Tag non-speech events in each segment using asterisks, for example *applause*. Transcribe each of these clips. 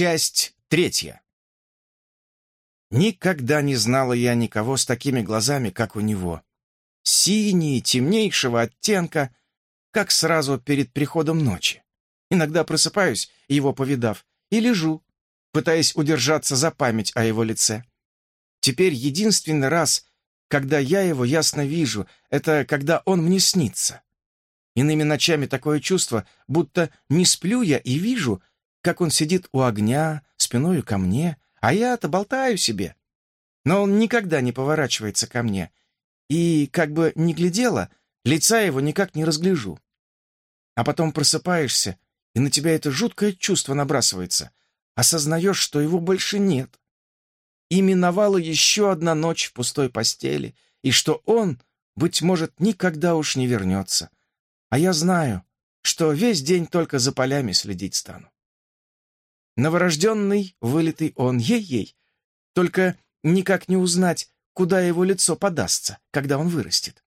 Часть третья. Никогда не знала я никого с такими глазами, как у него. Синие, темнейшего оттенка, как сразу перед приходом ночи. Иногда просыпаюсь, его повидав, и лежу, пытаясь удержаться за память о его лице. Теперь единственный раз, когда я его ясно вижу, это когда он мне снится. Иными ночами такое чувство, будто не сплю я и вижу, как он сидит у огня, спиною ко мне, а я-то болтаю себе. Но он никогда не поворачивается ко мне, и, как бы ни глядела, лица его никак не разгляжу. А потом просыпаешься, и на тебя это жуткое чувство набрасывается. Осознаешь, что его больше нет. И миновала еще одна ночь в пустой постели, и что он, быть может, никогда уж не вернется. А я знаю, что весь день только за полями следить стану. Новорожденный, вылитый он, ей-ей. Только никак не узнать, куда его лицо подастся, когда он вырастет.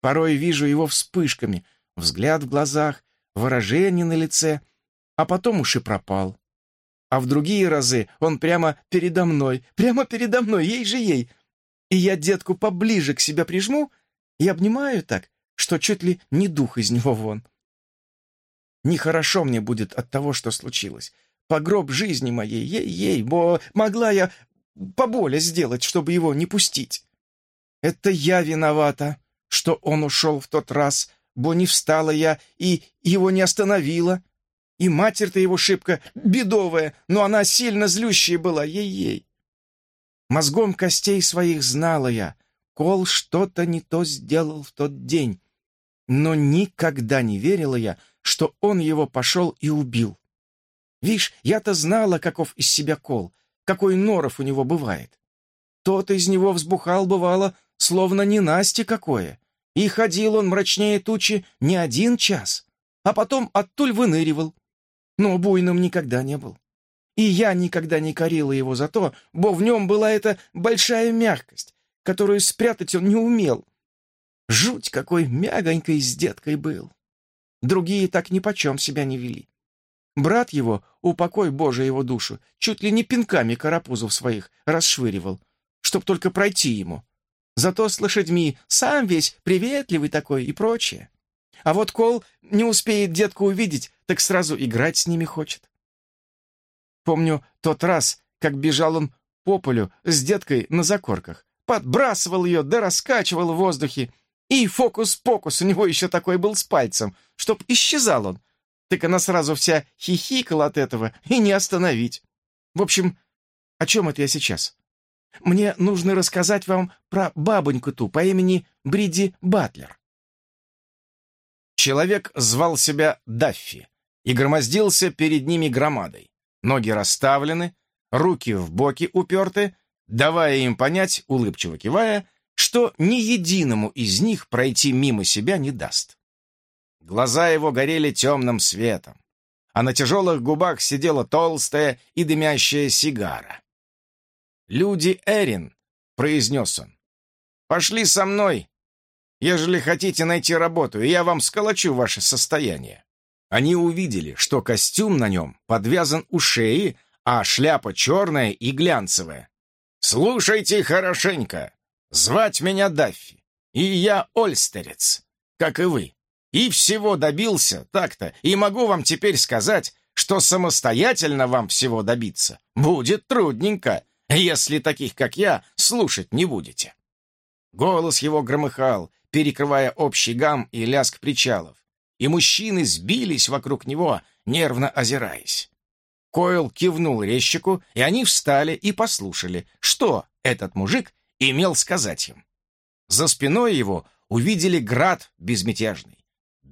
Порой вижу его вспышками, взгляд в глазах, выражение на лице, а потом уж и пропал. А в другие разы он прямо передо мной, прямо передо мной, ей же ей. И я детку поближе к себе прижму и обнимаю так, что чуть ли не дух из него вон. Нехорошо мне будет от того, что случилось погроб жизни моей, ей-ей, бо могла я поболее сделать, чтобы его не пустить. Это я виновата, что он ушел в тот раз, бо не встала я и его не остановила. И матерь-то его шибко бедовая, но она сильно злющая была, ей-ей. Мозгом костей своих знала я, Кол что-то не то сделал в тот день, но никогда не верила я, что он его пошел и убил. Вишь, я-то знала, каков из себя кол, какой норов у него бывает. Тот из него взбухал, бывало, словно не Насти какое. И ходил он мрачнее тучи не один час, а потом оттуль выныривал. Но буйным никогда не был. И я никогда не корила его за то, бо в нем была эта большая мягкость, которую спрятать он не умел. Жуть какой мягонькой с деткой был. Другие так ни почем себя не вели. Брат его, упокой Боже его душу, чуть ли не пинками карапузов своих расшвыривал, чтоб только пройти ему. Зато с лошадьми сам весь приветливый такой и прочее. А вот Кол не успеет детку увидеть, так сразу играть с ними хочет. Помню тот раз, как бежал он по полю с деткой на закорках, подбрасывал ее да раскачивал в воздухе, и фокус-покус у него еще такой был с пальцем, чтоб исчезал он, так она сразу вся хихикала от этого и не остановить. В общем, о чем это я сейчас? Мне нужно рассказать вам про бабоньку ту по имени Бриди Батлер. Человек звал себя Даффи и громоздился перед ними громадой. Ноги расставлены, руки в боки уперты, давая им понять, улыбчиво кивая, что ни единому из них пройти мимо себя не даст. Глаза его горели темным светом, а на тяжелых губах сидела толстая и дымящая сигара. «Люди Эрин», — произнес он, — «пошли со мной, ежели хотите найти работу, и я вам сколочу ваше состояние». Они увидели, что костюм на нем подвязан у шеи, а шляпа черная и глянцевая. «Слушайте хорошенько. Звать меня Даффи, и я ольстерец, как и вы. И всего добился так-то, и могу вам теперь сказать, что самостоятельно вам всего добиться будет трудненько, если таких, как я, слушать не будете». Голос его громыхал, перекрывая общий гам и лязг причалов, и мужчины сбились вокруг него, нервно озираясь. Койл кивнул резчику, и они встали и послушали, что этот мужик имел сказать им. За спиной его увидели град безмятежный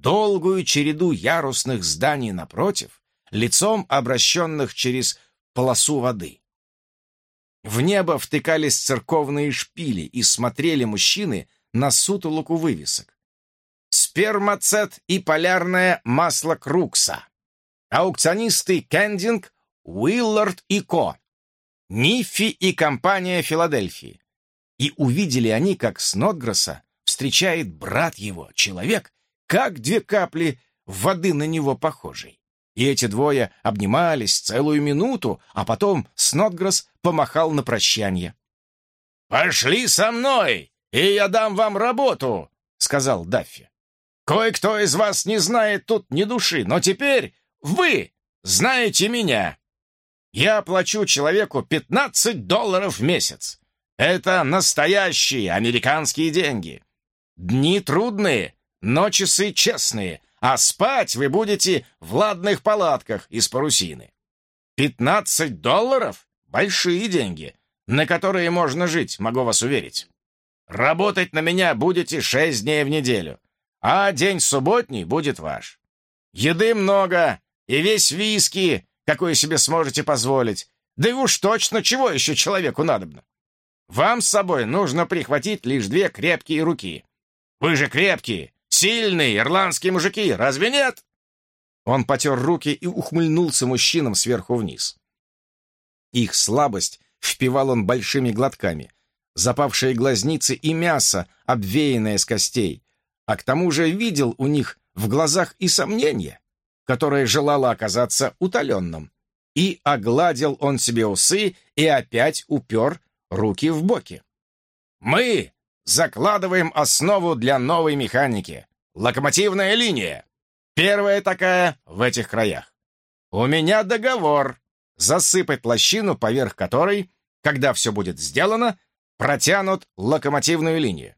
долгую череду ярусных зданий напротив, лицом обращенных через полосу воды. В небо втыкались церковные шпили и смотрели мужчины на сутолоку вывесок. Спермацет и полярное масло Крукса. Аукционисты Кендинг, Уиллард и Ко. Ниффи и компания Филадельфии. И увидели они, как Снотгресса встречает брат его, человек, как две капли воды на него похожий. И эти двое обнимались целую минуту, а потом Снотгресс помахал на прощание. «Пошли со мной, и я дам вам работу», — сказал Даффи. «Кое-кто из вас не знает тут ни души, но теперь вы знаете меня. Я плачу человеку 15 долларов в месяц. Это настоящие американские деньги. Дни трудные, но часы честные, а спать вы будете в ладных палатках из парусины. Пятнадцать долларов — большие деньги, на которые можно жить, могу вас уверить. Работать на меня будете шесть дней в неделю, а день субботний будет ваш. Еды много, и весь виски, какой себе сможете позволить. Да и уж точно, чего еще человеку надобно? Вам с собой нужно прихватить лишь две крепкие руки. Вы же крепкие, Сильные ирландские мужики, разве нет?» Он потер руки и ухмыльнулся мужчинам сверху вниз. Их слабость впивал он большими глотками, запавшие глазницы и мясо, обвеянное с костей, а к тому же видел у них в глазах и сомнение, которое желало оказаться утоленным. И огладил он себе усы и опять упер руки в боки. «Мы закладываем основу для новой механики. Локомотивная линия. Первая такая в этих краях. У меня договор засыпать лощину, поверх которой, когда все будет сделано, протянут локомотивную линию.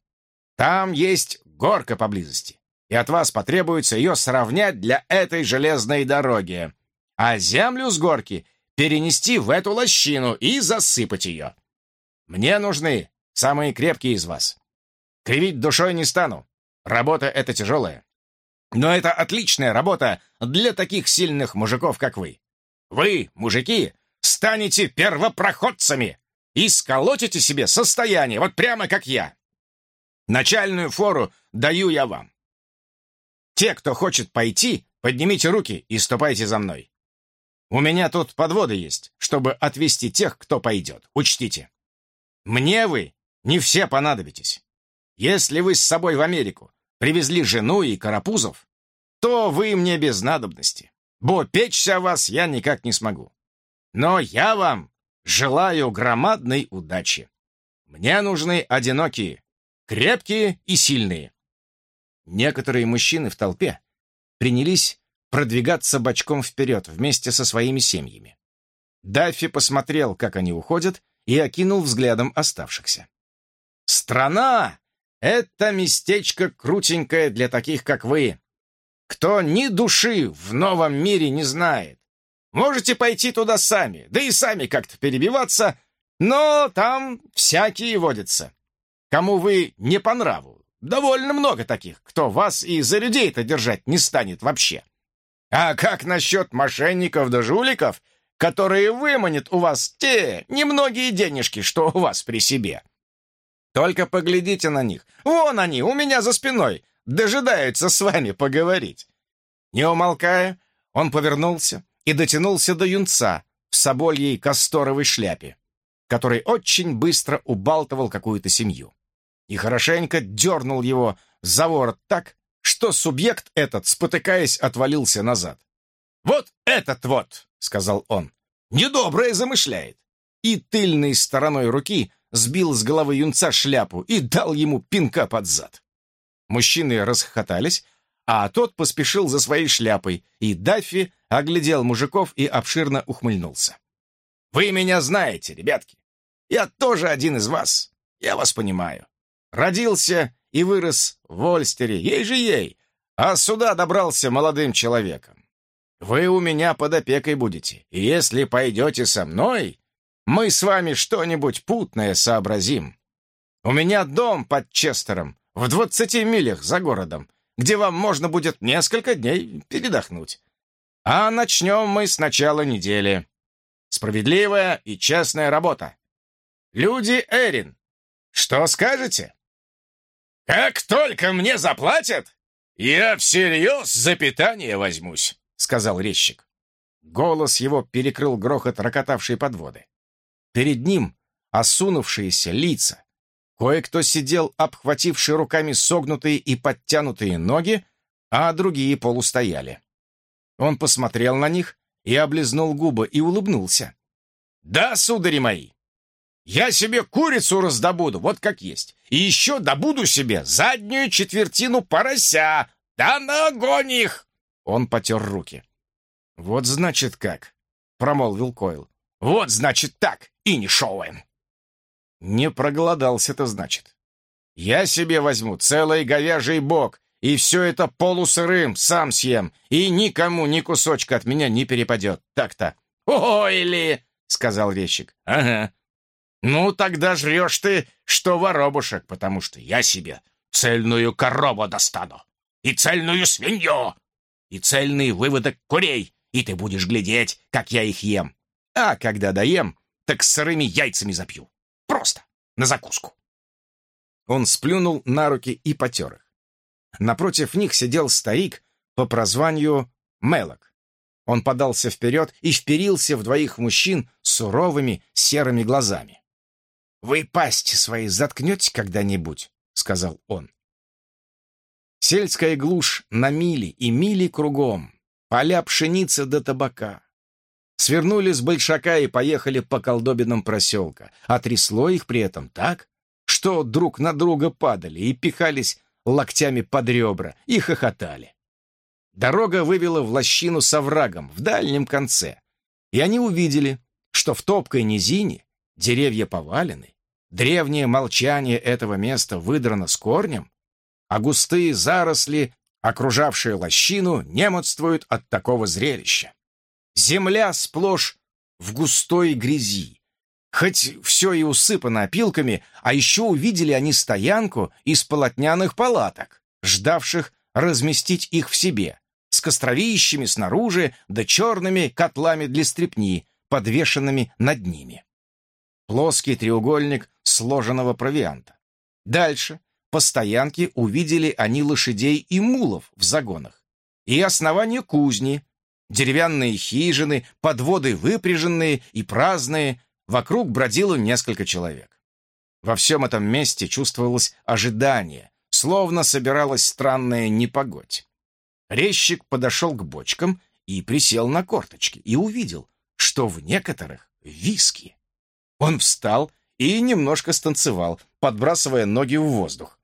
Там есть горка поблизости, и от вас потребуется ее сравнять для этой железной дороги, а землю с горки перенести в эту лощину и засыпать ее. Мне нужны самые крепкие из вас. Кривить душой не стану. Работа эта тяжелая. Но это отличная работа для таких сильных мужиков, как вы. Вы, мужики, станете первопроходцами и сколотите себе состояние, вот прямо как я. Начальную фору даю я вам. Те, кто хочет пойти, поднимите руки и ступайте за мной. У меня тут подводы есть, чтобы отвезти тех, кто пойдет. Учтите. Мне вы не все понадобитесь. Если вы с собой в Америку привезли жену и карапузов, то вы мне без надобности, бо печься о вас я никак не смогу. Но я вам желаю громадной удачи. Мне нужны одинокие, крепкие и сильные. Некоторые мужчины в толпе принялись продвигаться бочком вперед вместе со своими семьями. Даффи посмотрел, как они уходят, и окинул взглядом оставшихся. «Страна это местечко крутенькое для таких, как вы, кто ни души в новом мире не знает. Можете пойти туда сами, да и сами как-то перебиваться, но там всякие водятся. Кому вы не по нраву, довольно много таких, кто вас и за людей-то держать не станет вообще. А как насчет мошенников да жуликов, которые выманят у вас те немногие денежки, что у вас при себе? Только поглядите на них. Вон они, у меня за спиной, дожидаются с вами поговорить. Не умолкая, он повернулся и дотянулся до юнца в собольей касторовой шляпе, который очень быстро убалтывал какую-то семью. И хорошенько дернул его за ворот так, что субъект этот, спотыкаясь, отвалился назад. «Вот этот вот!» — сказал он. «Недоброе замышляет!» И тыльной стороной руки сбил с головы юнца шляпу и дал ему пинка под зад. Мужчины расхохотались, а тот поспешил за своей шляпой, и Даффи оглядел мужиков и обширно ухмыльнулся. «Вы меня знаете, ребятки. Я тоже один из вас. Я вас понимаю. Родился и вырос в Ольстере, ей же ей, а сюда добрался молодым человеком. Вы у меня под опекой будете, и если пойдете со мной, мы с вами что-нибудь путное сообразим. У меня дом под Честером, в двадцати милях за городом, где вам можно будет несколько дней передохнуть. А начнем мы с начала недели. Справедливая и честная работа. Люди Эрин, что скажете? Как только мне заплатят, я всерьез за питание возьмусь, сказал резчик. Голос его перекрыл грохот рокотавшей подводы. Перед ним осунувшиеся лица. Кое-кто сидел, обхвативший руками согнутые и подтянутые ноги, а другие полустояли. Он посмотрел на них и облизнул губы и улыбнулся. «Да, судари мои, я себе курицу раздобуду, вот как есть, и еще добуду себе заднюю четвертину порося, да на огонь их!» Он потер руки. «Вот значит как», — промолвил Койл. «Вот значит так, и не шоуэн». «Не проголодался-то, значит. Я себе возьму целый говяжий бок и все это полусырым сам съем, и никому ни кусочка от меня не перепадет. Так-то. «Ой ли!» — сказал вещик. «Ага. Ну, тогда жрешь ты, что воробушек, потому что я себе цельную корову достану, и цельную свинью, и цельный выводок курей, и ты будешь глядеть, как я их ем. А когда доем, так сырыми яйцами запью. Просто, на закуску». Он сплюнул на руки и потер их. Напротив них сидел старик по прозванию Мелок. Он подался вперед и вперился в двоих мужчин суровыми серыми глазами. «Вы пасти свои заткнете когда-нибудь?» — сказал он. Сельская глушь на мили и мили кругом, поля пшеницы до табака. Свернули с большака и поехали по колдобинам проселка, а их при этом так, что друг на друга падали и пихались локтями под ребра и хохотали. Дорога вывела в лощину с оврагом в дальнем конце, и они увидели, что в топкой низине деревья повалены, древнее молчание этого места выдрано с корнем, а густые заросли, окружавшие лощину, немодствуют от такого зрелища. Земля сплошь в густой грязи, Хоть все и усыпано опилками, а еще увидели они стоянку из полотняных палаток, ждавших разместить их в себе, с костровищами снаружи да черными котлами для стрепни, подвешенными над ними. Плоский треугольник сложенного провианта. Дальше по стоянке увидели они лошадей и мулов в загонах и основание кузни, деревянные хижины, подводы выпряженные и праздные, Вокруг бродило несколько человек. Во всем этом месте чувствовалось ожидание, словно собиралась странная непогодь. Резчик подошел к бочкам и присел на корточки, и увидел, что в некоторых виски. Он встал и немножко станцевал, подбрасывая ноги в воздух.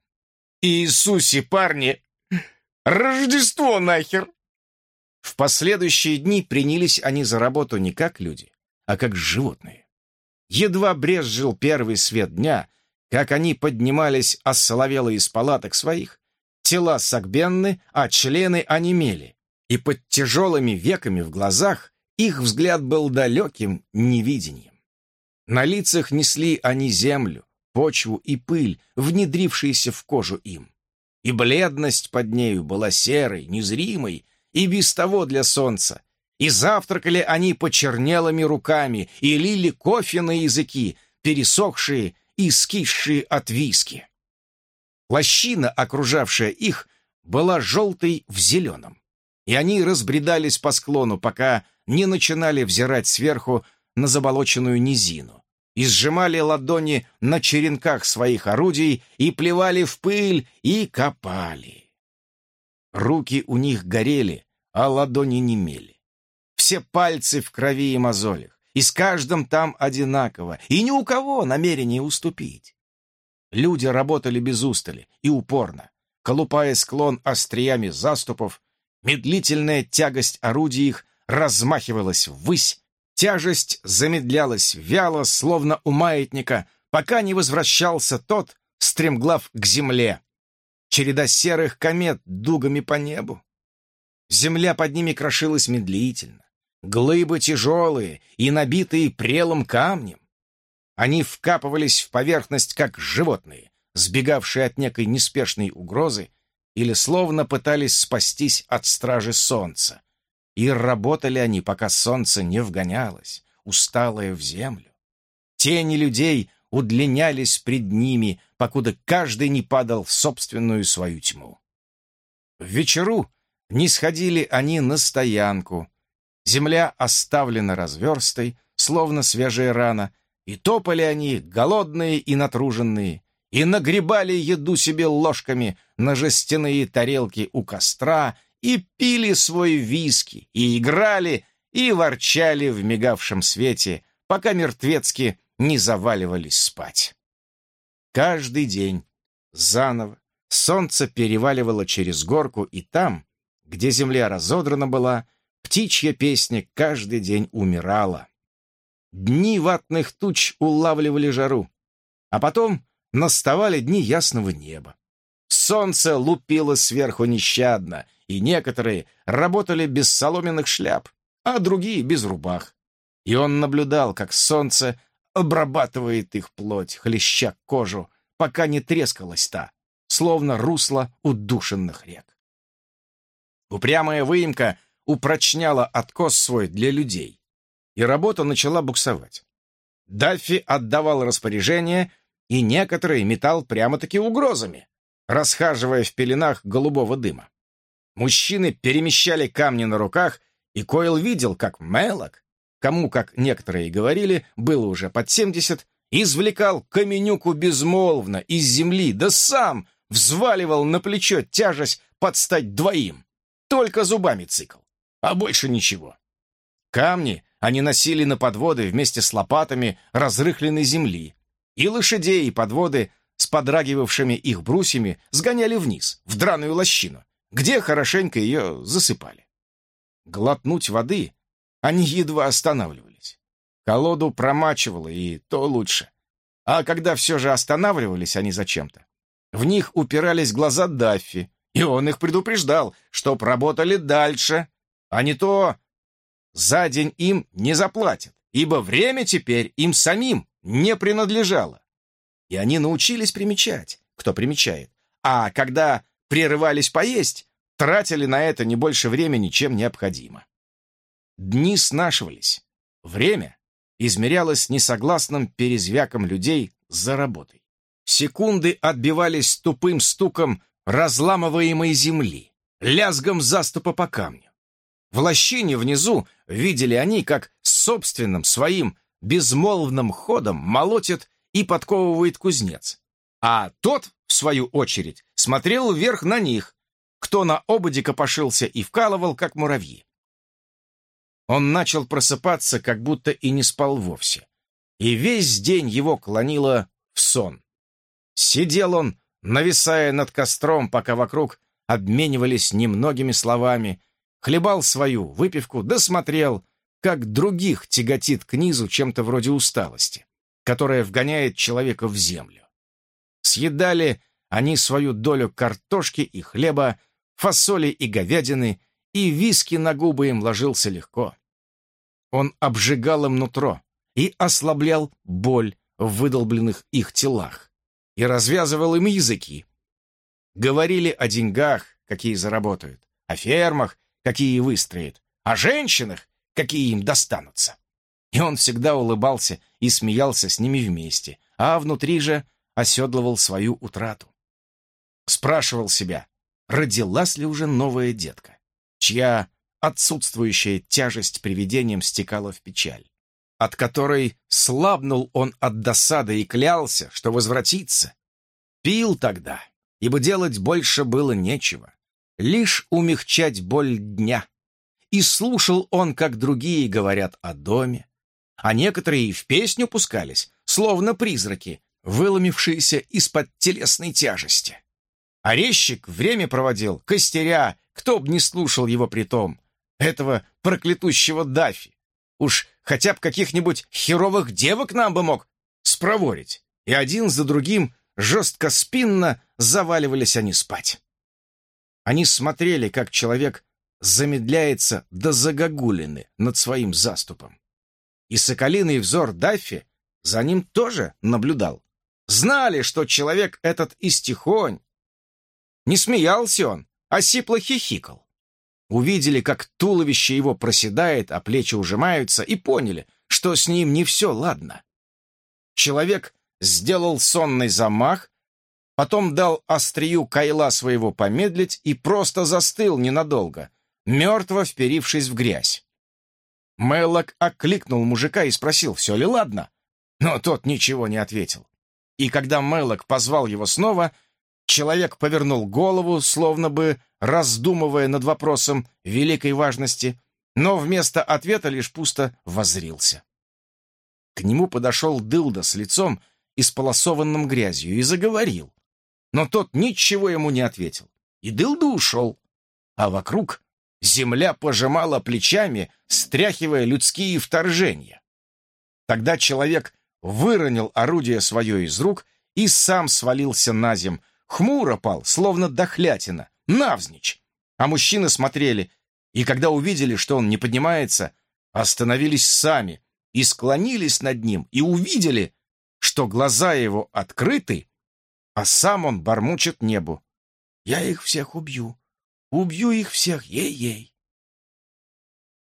«Иисусе, парни! *clears throat* Рождество нахер!» В последующие дни принялись они за работу не как люди, а как животные. Едва брезжил первый свет дня, как они поднимались осоловело из палаток своих, тела согбенны, а члены онемели, и под тяжелыми веками в глазах их взгляд был далеким невидением. На лицах несли они землю, почву и пыль, внедрившиеся в кожу им. И бледность под нею была серой, незримой, и без того для солнца, и завтракали они почернелыми руками и лили кофе на языки, пересохшие и скисшие от виски. Лощина, окружавшая их, была желтой в зеленом, и они разбредались по склону, пока не начинали взирать сверху на заболоченную низину, и сжимали ладони на черенках своих орудий, и плевали в пыль, и копали. Руки у них горели, а ладони немели все пальцы в крови и мозолях, и с каждым там одинаково, и ни у кого намерения уступить. Люди работали без устали и упорно, колупая склон остриями заступов, медлительная тягость орудий их размахивалась ввысь, тяжесть замедлялась вяло, словно у маятника, пока не возвращался тот, стремглав к земле. Череда серых комет дугами по небу. Земля под ними крошилась медлительно глыбы тяжелые и набитые прелым камнем. Они вкапывались в поверхность, как животные, сбегавшие от некой неспешной угрозы или словно пытались спастись от стражи солнца. И работали они, пока солнце не вгонялось, усталое в землю. Тени людей удлинялись пред ними, покуда каждый не падал в собственную свою тьму. В вечеру не сходили они на стоянку, Земля оставлена разверстой, словно свежая рана, и топали они, голодные и натруженные, и нагребали еду себе ложками на жестяные тарелки у костра и пили свой виски, и играли, и ворчали в мигавшем свете, пока мертвецки не заваливались спать. Каждый день, заново, солнце переваливало через горку, и там, где земля разодрана была, птичья песня каждый день умирала. Дни ватных туч улавливали жару, а потом наставали дни ясного неба. Солнце лупило сверху нещадно, и некоторые работали без соломенных шляп, а другие без рубах. И он наблюдал, как солнце обрабатывает их плоть, хлеща кожу, пока не трескалась та, словно русло удушенных рек. Упрямая выемка упрочняла откос свой для людей, и работа начала буксовать. Даффи отдавал распоряжение, и некоторые металл прямо-таки угрозами, расхаживая в пеленах голубого дыма. Мужчины перемещали камни на руках, и Койл видел, как Мелок, кому, как некоторые говорили, было уже под семьдесят, извлекал каменюку безмолвно из земли, да сам взваливал на плечо тяжесть под стать двоим. Только зубами цикл, а больше ничего. Камни они носили на подводы вместе с лопатами разрыхленной земли, и лошадей и подводы с подрагивавшими их брусьями сгоняли вниз, в драную лощину, где хорошенько ее засыпали. Глотнуть воды они едва останавливались. Колоду промачивало, и то лучше. А когда все же останавливались они зачем-то, в них упирались глаза Даффи, и он их предупреждал, чтоб работали дальше, а не то за день им не заплатят, ибо время теперь им самим не принадлежало. И они научились примечать, кто примечает. А когда прерывались поесть, тратили на это не больше времени, чем необходимо. Дни снашивались. Время измерялось несогласным перезвяком людей за работой. Секунды отбивались тупым стуком разламываемой земли, лязгом заступа по камню. В лощине внизу видели они, как собственным своим безмолвным ходом молотит и подковывает кузнец. А тот, в свою очередь, смотрел вверх на них, кто на ободе копошился и вкалывал, как муравьи. Он начал просыпаться, как будто и не спал вовсе. И весь день его клонило в сон. Сидел он, нависая над костром, пока вокруг обменивались немногими словами, хлебал свою выпивку, да смотрел, как других тяготит к низу чем-то вроде усталости, которая вгоняет человека в землю. Съедали они свою долю картошки и хлеба, фасоли и говядины, и виски на губы им ложился легко. Он обжигал им нутро и ослаблял боль в выдолбленных их телах и развязывал им языки. Говорили о деньгах, какие заработают, о фермах, какие выстроят, о женщинах, какие им достанутся. И он всегда улыбался и смеялся с ними вместе, а внутри же оседлывал свою утрату. Спрашивал себя, родилась ли уже новая детка, чья отсутствующая тяжесть привидением стекала в печаль, от которой слабнул он от досады и клялся, что возвратится. Пил тогда, ибо делать больше было нечего, лишь умягчать боль дня. И слушал он, как другие говорят о доме, а некоторые и в песню пускались, словно призраки, выломившиеся из-под телесной тяжести. Резчик время проводил, костеря, кто б не слушал его притом, этого проклятущего Дафи. Уж хотя бы каких-нибудь херовых девок нам бы мог спроворить. И один за другим жестко спинно заваливались они спать. Они смотрели, как человек замедляется до загогулины над своим заступом. И соколиный взор Даффи за ним тоже наблюдал. Знали, что человек этот истихонь. Не смеялся он, а сипло хихикал. Увидели, как туловище его проседает, а плечи ужимаются, и поняли, что с ним не все ладно. Человек сделал сонный замах, потом дал острию кайла своего помедлить и просто застыл ненадолго, мертво вперившись в грязь. Мэллок окликнул мужика и спросил, все ли ладно, но тот ничего не ответил. И когда Мэллок позвал его снова, Человек повернул голову, словно бы раздумывая над вопросом великой важности, но вместо ответа лишь пусто возрился. К нему подошел Дылда с лицом, исполосованным грязью, и заговорил. Но тот ничего ему не ответил. И Дылда ушел. А вокруг земля пожимала плечами, стряхивая людские вторжения. Тогда человек выронил орудие свое из рук и сам свалился на земь, хмуро пал, словно дохлятина, навзничь. А мужчины смотрели, и когда увидели, что он не поднимается, остановились сами и склонились над ним, и увидели, что глаза его открыты, а сам он бормочет небу. «Я их всех убью, убью их всех, ей-ей».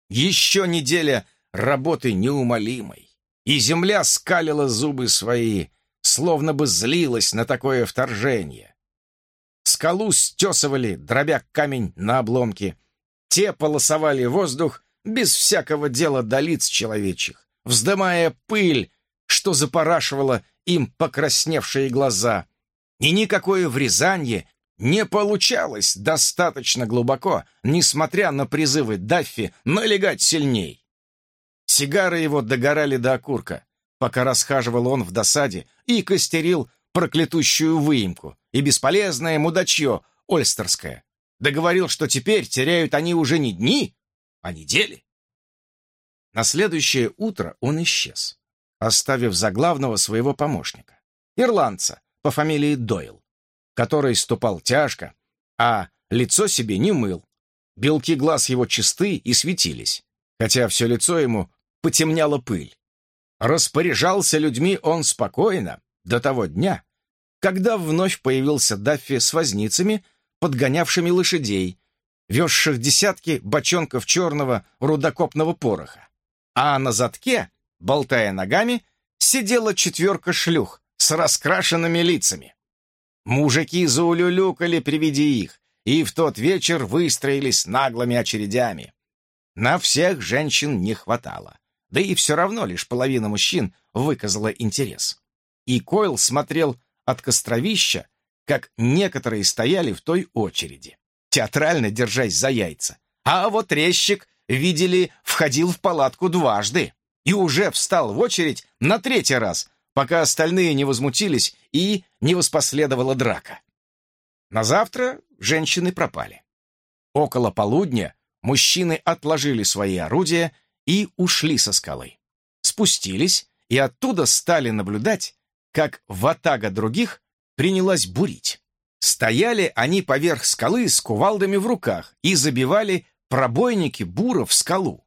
Еще неделя работы неумолимой, и земля скалила зубы свои, словно бы злилась на такое вторжение. Скалу стесывали, дробя камень на обломки. Те полосовали воздух без всякого дела до лиц человечьих, вздымая пыль, что запорашивало им покрасневшие глаза. И никакое врезанье не получалось достаточно глубоко, несмотря на призывы Даффи налегать сильней. Сигары его догорали до окурка, пока расхаживал он в досаде и костерил проклятущую выемку и бесполезное мудачье Ольстерское. Договорил, что теперь теряют они уже не дни, а недели. На следующее утро он исчез, оставив за главного своего помощника, ирландца по фамилии Дойл, который ступал тяжко, а лицо себе не мыл. Белки глаз его чисты и светились, хотя все лицо ему потемняла пыль. Распоряжался людьми он спокойно до того дня, когда вновь появился Даффи с возницами, подгонявшими лошадей, везших десятки бочонков черного рудокопного пороха. А на задке, болтая ногами, сидела четверка шлюх с раскрашенными лицами. Мужики заулюлюкали при виде их, и в тот вечер выстроились наглыми очередями. На всех женщин не хватало, да и все равно лишь половина мужчин выказала интерес. И Койл смотрел от костровища, как некоторые стояли в той очереди, театрально держась за яйца. А вот резчик, видели, входил в палатку дважды и уже встал в очередь на третий раз, пока остальные не возмутились и не воспоследовала драка. На завтра женщины пропали. Около полудня мужчины отложили свои орудия и ушли со скалы. Спустились и оттуда стали наблюдать, как ватага других принялась бурить. Стояли они поверх скалы с кувалдами в руках и забивали пробойники бура в скалу.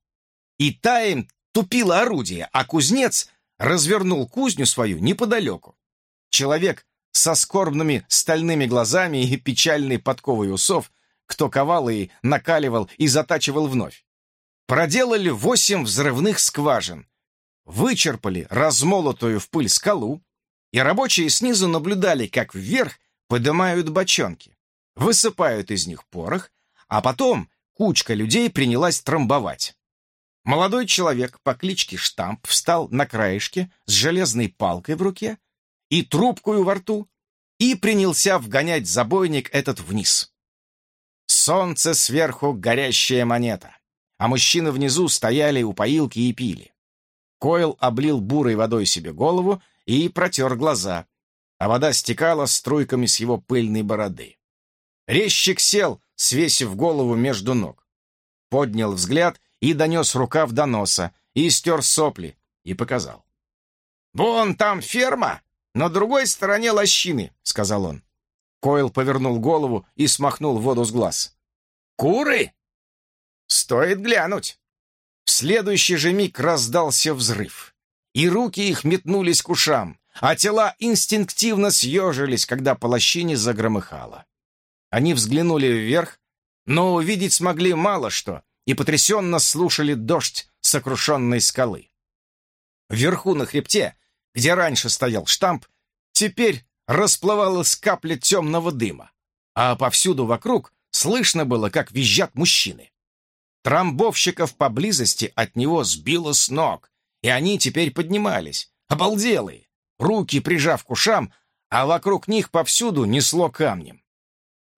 И та им тупила орудие, а кузнец развернул кузню свою неподалеку. Человек со скорбными стальными глазами и печальной подковой усов, кто ковал и накаливал и затачивал вновь. Проделали восемь взрывных скважин, вычерпали размолотую в пыль скалу, и рабочие снизу наблюдали, как вверх поднимают бочонки, высыпают из них порох, а потом кучка людей принялась трамбовать. Молодой человек по кличке Штамп встал на краешке с железной палкой в руке и трубкою во рту и принялся вгонять забойник этот вниз. Солнце сверху горящая монета, а мужчины внизу стояли у поилки и пили. Койл облил бурой водой себе голову и протер глаза, а вода стекала струйками с его пыльной бороды. Резчик сел, свесив голову между ног. Поднял взгляд и донес рукав до носа, и стер сопли, и показал. «Вон там ферма, на другой стороне лощины», — сказал он. Койл повернул голову и смахнул воду с глаз. «Куры? Стоит глянуть!» В следующий же миг раздался взрыв и руки их метнулись к ушам, а тела инстинктивно съежились, когда по лощине загромыхало. Они взглянули вверх, но увидеть смогли мало что и потрясенно слушали дождь сокрушенной скалы. Вверху на хребте, где раньше стоял штамп, теперь расплывалась капля темного дыма, а повсюду вокруг слышно было, как визжат мужчины. Трамбовщиков поблизости от него сбило с ног, и они теперь поднимались, обалделые, руки прижав к ушам, а вокруг них повсюду несло камнем.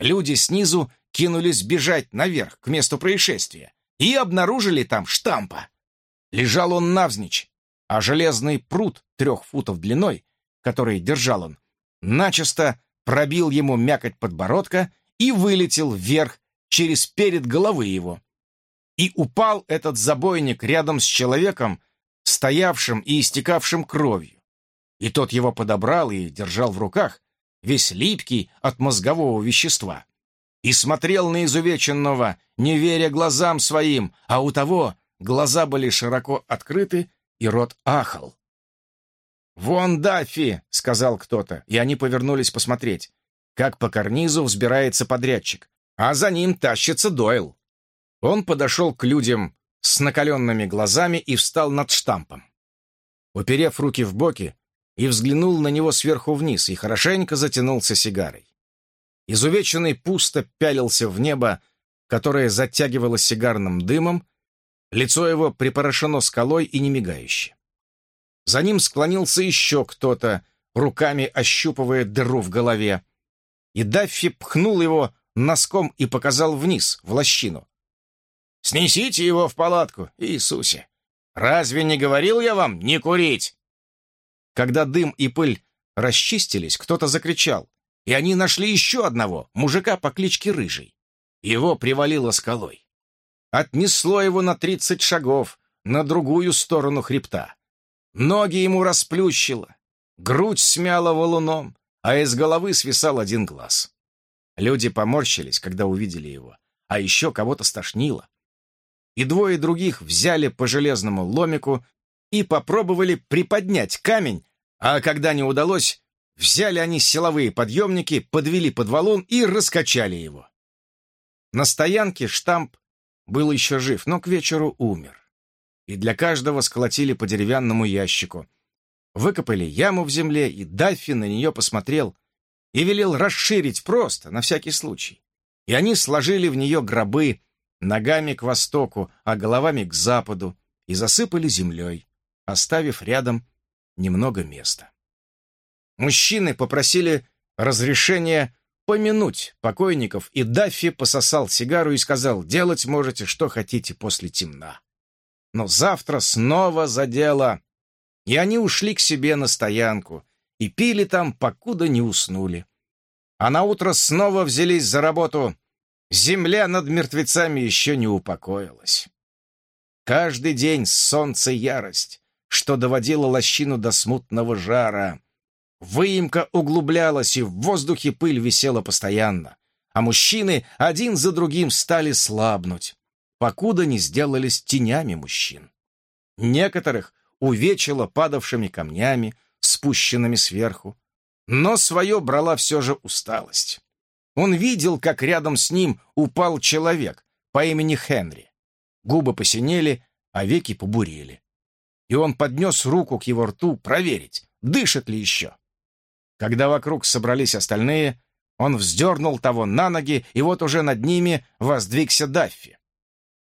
Люди снизу кинулись бежать наверх, к месту происшествия, и обнаружили там штампа. Лежал он навзничь, а железный пруд трех футов длиной, который держал он, начисто пробил ему мякоть подбородка и вылетел вверх через перед головы его. И упал этот забойник рядом с человеком, стоявшим и истекавшим кровью. И тот его подобрал и держал в руках, весь липкий от мозгового вещества, и смотрел на изувеченного, не веря глазам своим, а у того глаза были широко открыты, и рот ахал. «Вон Даффи!» — сказал кто-то, и они повернулись посмотреть, как по карнизу взбирается подрядчик, а за ним тащится Дойл. Он подошел к людям с накаленными глазами и встал над штампом. Уперев руки в боки, и взглянул на него сверху вниз и хорошенько затянулся сигарой. Изувеченный пусто пялился в небо, которое затягивалось сигарным дымом, лицо его припорошено скалой и немигающе. За ним склонился еще кто-то, руками ощупывая дыру в голове, и Даффи пхнул его носком и показал вниз, в лощину. «Снесите его в палатку, Иисусе! Разве не говорил я вам не курить?» Когда дым и пыль расчистились, кто-то закричал, и они нашли еще одного, мужика по кличке Рыжий. Его привалило скалой. Отнесло его на тридцать шагов, на другую сторону хребта. Ноги ему расплющило, грудь смяла валуном, а из головы свисал один глаз. Люди поморщились, когда увидели его, а еще кого-то стошнило. И двое других взяли по железному ломику и попробовали приподнять камень, а когда не удалось, взяли они силовые подъемники, подвели под валун и раскачали его. На стоянке штамп был еще жив, но к вечеру умер. И для каждого сколотили по деревянному ящику. Выкопали яму в земле, и Даффи на нее посмотрел и велел расширить просто, на всякий случай. И они сложили в нее гробы ногами к востоку, а головами к западу, и засыпали землей оставив рядом немного места. Мужчины попросили разрешения помянуть покойников, и Даффи пососал сигару и сказал, «Делать можете, что хотите после темна». Но завтра снова за дело. И они ушли к себе на стоянку и пили там, покуда не уснули. А на утро снова взялись за работу. Земля над мертвецами еще не упокоилась. Каждый день солнце ярость, что доводило лощину до смутного жара. Выемка углублялась, и в воздухе пыль висела постоянно, а мужчины один за другим стали слабнуть, покуда не сделались тенями мужчин. Некоторых увечило падавшими камнями, спущенными сверху, но свое брала все же усталость. Он видел, как рядом с ним упал человек по имени Хенри. Губы посинели, а веки побурели и он поднес руку к его рту проверить, дышит ли еще. Когда вокруг собрались остальные, он вздернул того на ноги, и вот уже над ними воздвигся Даффи.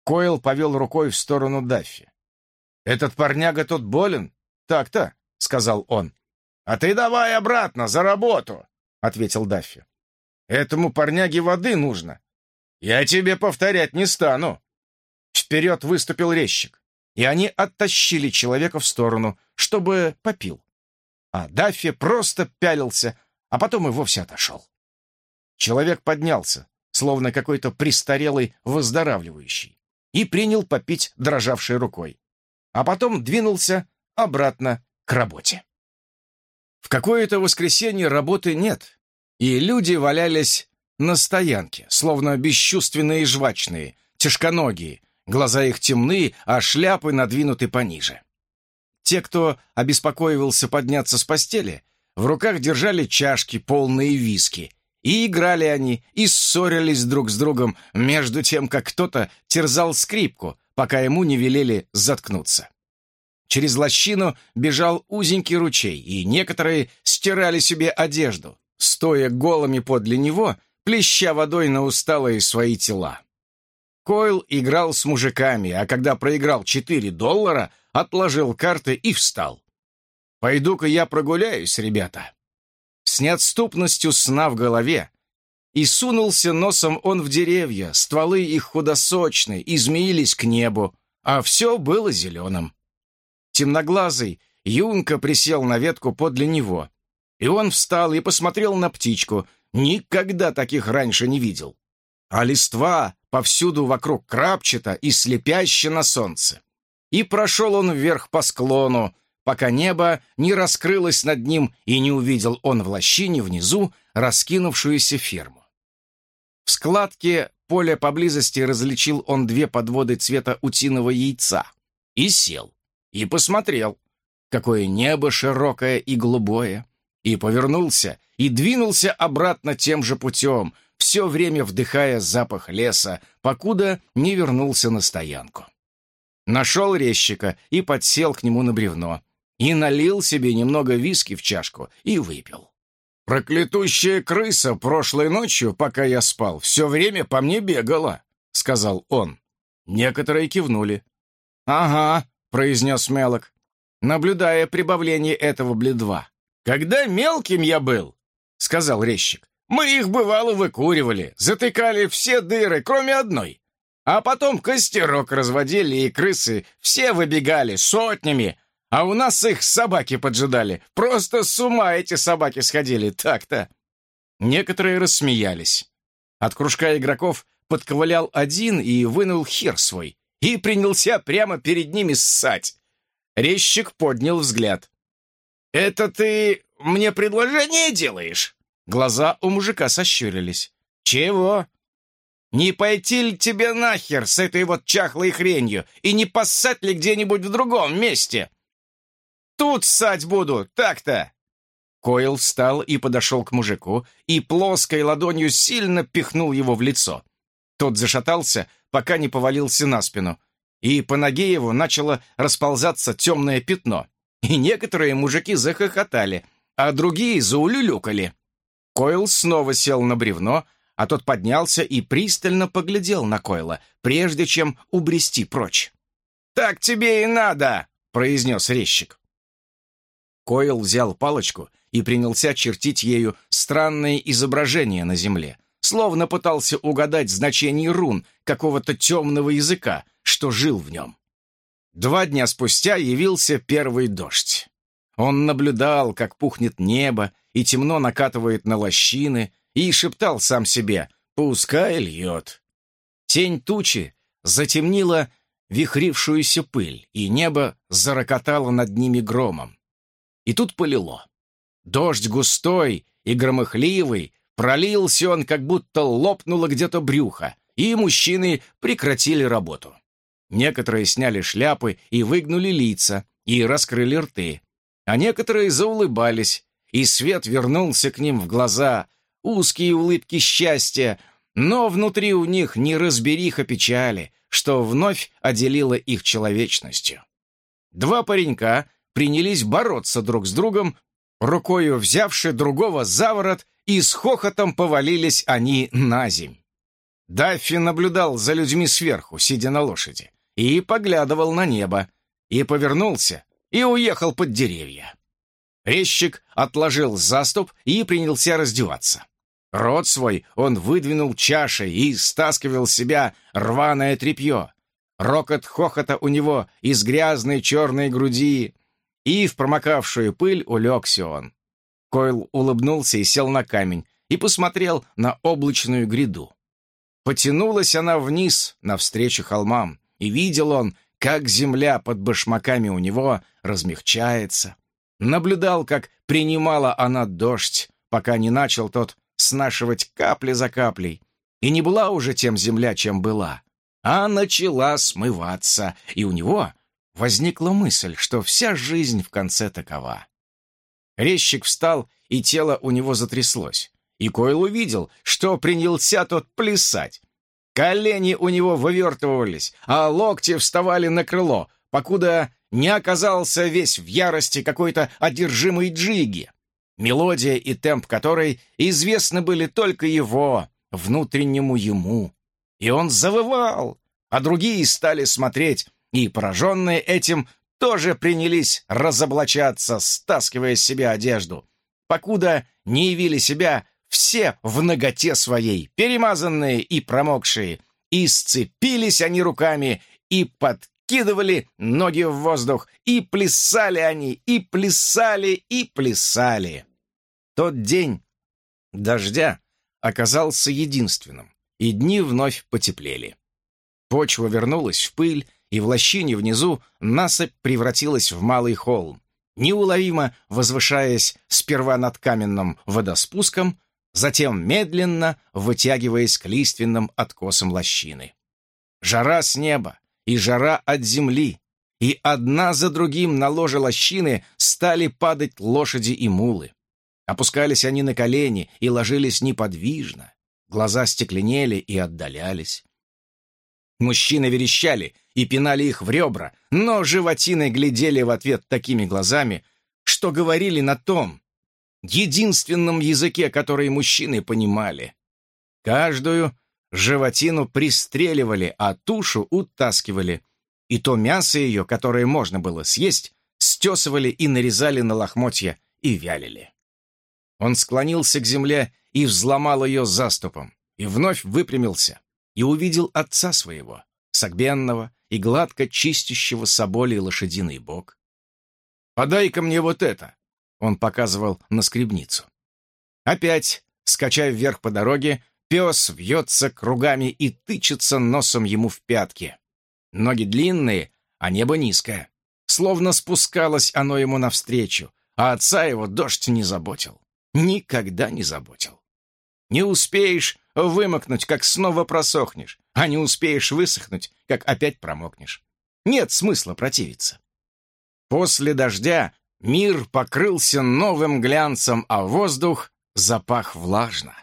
Койл повел рукой в сторону Даффи. «Этот парняга тут болен?» «Так-то», — сказал он. «А ты давай обратно, за работу», — ответил Даффи. «Этому парняге воды нужно. Я тебе повторять не стану». Вперед выступил резчик и они оттащили человека в сторону, чтобы попил. А Даффи просто пялился, а потом и вовсе отошел. Человек поднялся, словно какой-то престарелый выздоравливающий, и принял попить дрожавшей рукой, а потом двинулся обратно к работе. В какое-то воскресенье работы нет, и люди валялись на стоянке, словно бесчувственные жвачные, тяжконогие, Глаза их темны, а шляпы надвинуты пониже. Те, кто обеспокоивался подняться с постели, в руках держали чашки, полные виски. И играли они, и ссорились друг с другом, между тем, как кто-то терзал скрипку, пока ему не велели заткнуться. Через лощину бежал узенький ручей, и некоторые стирали себе одежду, стоя голыми подле него, плеща водой на усталые свои тела. Койл играл с мужиками, а когда проиграл 4 доллара, отложил карты и встал. «Пойду-ка я прогуляюсь, ребята». С неотступностью сна в голове, и сунулся носом он в деревья, стволы их худосочные, измеились к небу, а все было зеленым. Темноглазый Юнка присел на ветку подле него, и он встал и посмотрел на птичку, никогда таких раньше не видел. А листва повсюду вокруг крапчата и слепяще на солнце. И прошел он вверх по склону, пока небо не раскрылось над ним и не увидел он в лощине внизу раскинувшуюся ферму. В складке поля поблизости различил он две подводы цвета утиного яйца и сел, и посмотрел, какое небо широкое и голубое, и повернулся, и двинулся обратно тем же путем, все время вдыхая запах леса, покуда не вернулся на стоянку. Нашел резчика и подсел к нему на бревно, и налил себе немного виски в чашку и выпил. «Проклятущая крыса прошлой ночью, пока я спал, все время по мне бегала», — сказал он. Некоторые кивнули. «Ага», — произнес Мелок, наблюдая прибавление этого бледва. «Когда мелким я был», — сказал резчик, «мы их, бывало, выкуривали, затыкали все дыры, кроме одной. А потом костерок разводили, и крысы все выбегали сотнями, а у нас их собаки поджидали. Просто с ума эти собаки сходили, так-то». Некоторые рассмеялись. От кружка игроков подковылял один и вынул хер свой, и принялся прямо перед ними ссать. Резчик поднял взгляд. «Это ты мне предложение делаешь?» Глаза у мужика сощурились. «Чего?» «Не пойти ли тебе нахер с этой вот чахлой хренью и не поссать ли где-нибудь в другом месте?» «Тут ссать буду, так-то!» Койл встал и подошел к мужику и плоской ладонью сильно пихнул его в лицо. Тот зашатался, пока не повалился на спину, и по ноге его начало расползаться темное пятно *laughs* и некоторые мужики захохотали, а другие заулюлюкали. Койл снова сел на бревно, а тот поднялся и пристально поглядел на Койла, прежде чем убрести прочь. «Так тебе и надо!» — произнес резчик. Койл взял палочку и принялся чертить ею странные изображения на земле, словно пытался угадать значение рун какого-то темного языка, что жил в нем. Два дня спустя явился первый дождь. Он наблюдал, как пухнет небо и темно накатывает на лощины, и шептал сам себе «Пускай льет». Тень тучи затемнила вихрившуюся пыль, и небо зарокотало над ними громом. И тут полило. Дождь густой и громыхливый, пролился он, как будто лопнуло где-то брюхо, и мужчины прекратили работу. Некоторые сняли шляпы и выгнули лица, и раскрыли рты. А некоторые заулыбались, и свет вернулся к ним в глаза, узкие улыбки счастья, но внутри у них неразбериха печали, что вновь отделило их человечностью. Два паренька принялись бороться друг с другом, рукою взявши другого за ворот, и с хохотом повалились они на земь. Даффи наблюдал за людьми сверху, сидя на лошади и поглядывал на небо, и повернулся, и уехал под деревья. Резчик отложил заступ и принялся раздеваться. Рот свой он выдвинул чашей и стаскивал с себя рваное тряпье. Рокот хохота у него из грязной черной груди, и в промокавшую пыль улегся он. Койл улыбнулся и сел на камень, и посмотрел на облачную гряду. Потянулась она вниз, навстречу холмам и видел он, как земля под башмаками у него размягчается. Наблюдал, как принимала она дождь, пока не начал тот снашивать капли за каплей. И не была уже тем земля, чем была, а начала смываться, и у него возникла мысль, что вся жизнь в конце такова. Резчик встал, и тело у него затряслось. И Койл увидел, что принялся тот плясать, Колени у него вывертывались, а локти вставали на крыло, покуда не оказался весь в ярости какой-то одержимой джиги, мелодия и темп которой известны были только его, внутреннему ему. И он завывал, а другие стали смотреть, и, пораженные этим, тоже принялись разоблачаться, стаскивая с себя одежду. покуда не явили себя все в ноготе своей, перемазанные и промокшие, и сцепились они руками, и подкидывали ноги в воздух, и плясали они, и плясали, и плясали. Тот день дождя оказался единственным, и дни вновь потеплели. Почва вернулась в пыль, и в лощине внизу насыпь превратилась в малый холм, неуловимо возвышаясь сперва над каменным водоспуском, затем медленно вытягиваясь к лиственным откосам лощины. Жара с неба и жара от земли, и одна за другим на ложе лощины стали падать лошади и мулы. Опускались они на колени и ложились неподвижно. Глаза стекленели и отдалялись. Мужчины верещали и пинали их в ребра, но животины глядели в ответ такими глазами, что говорили на том, единственном языке, который мужчины понимали. Каждую животину пристреливали, а тушу утаскивали, и то мясо ее, которое можно было съесть, стесывали и нарезали на лохмотья и вялили. Он склонился к земле и взломал ее заступом, и вновь выпрямился, и увидел отца своего, согбенного и гладко чистящего соболи лошадиный бок. «Подай-ка мне вот это!» Он показывал на скребницу. Опять, скачая вверх по дороге, пес вьется кругами и тычется носом ему в пятки. Ноги длинные, а небо низкое. Словно спускалось оно ему навстречу, а отца его дождь не заботил. Никогда не заботил. Не успеешь вымокнуть, как снова просохнешь, а не успеешь высохнуть, как опять промокнешь. Нет смысла противиться. После дождя Мир покрылся новым глянцем, а воздух запах влажно.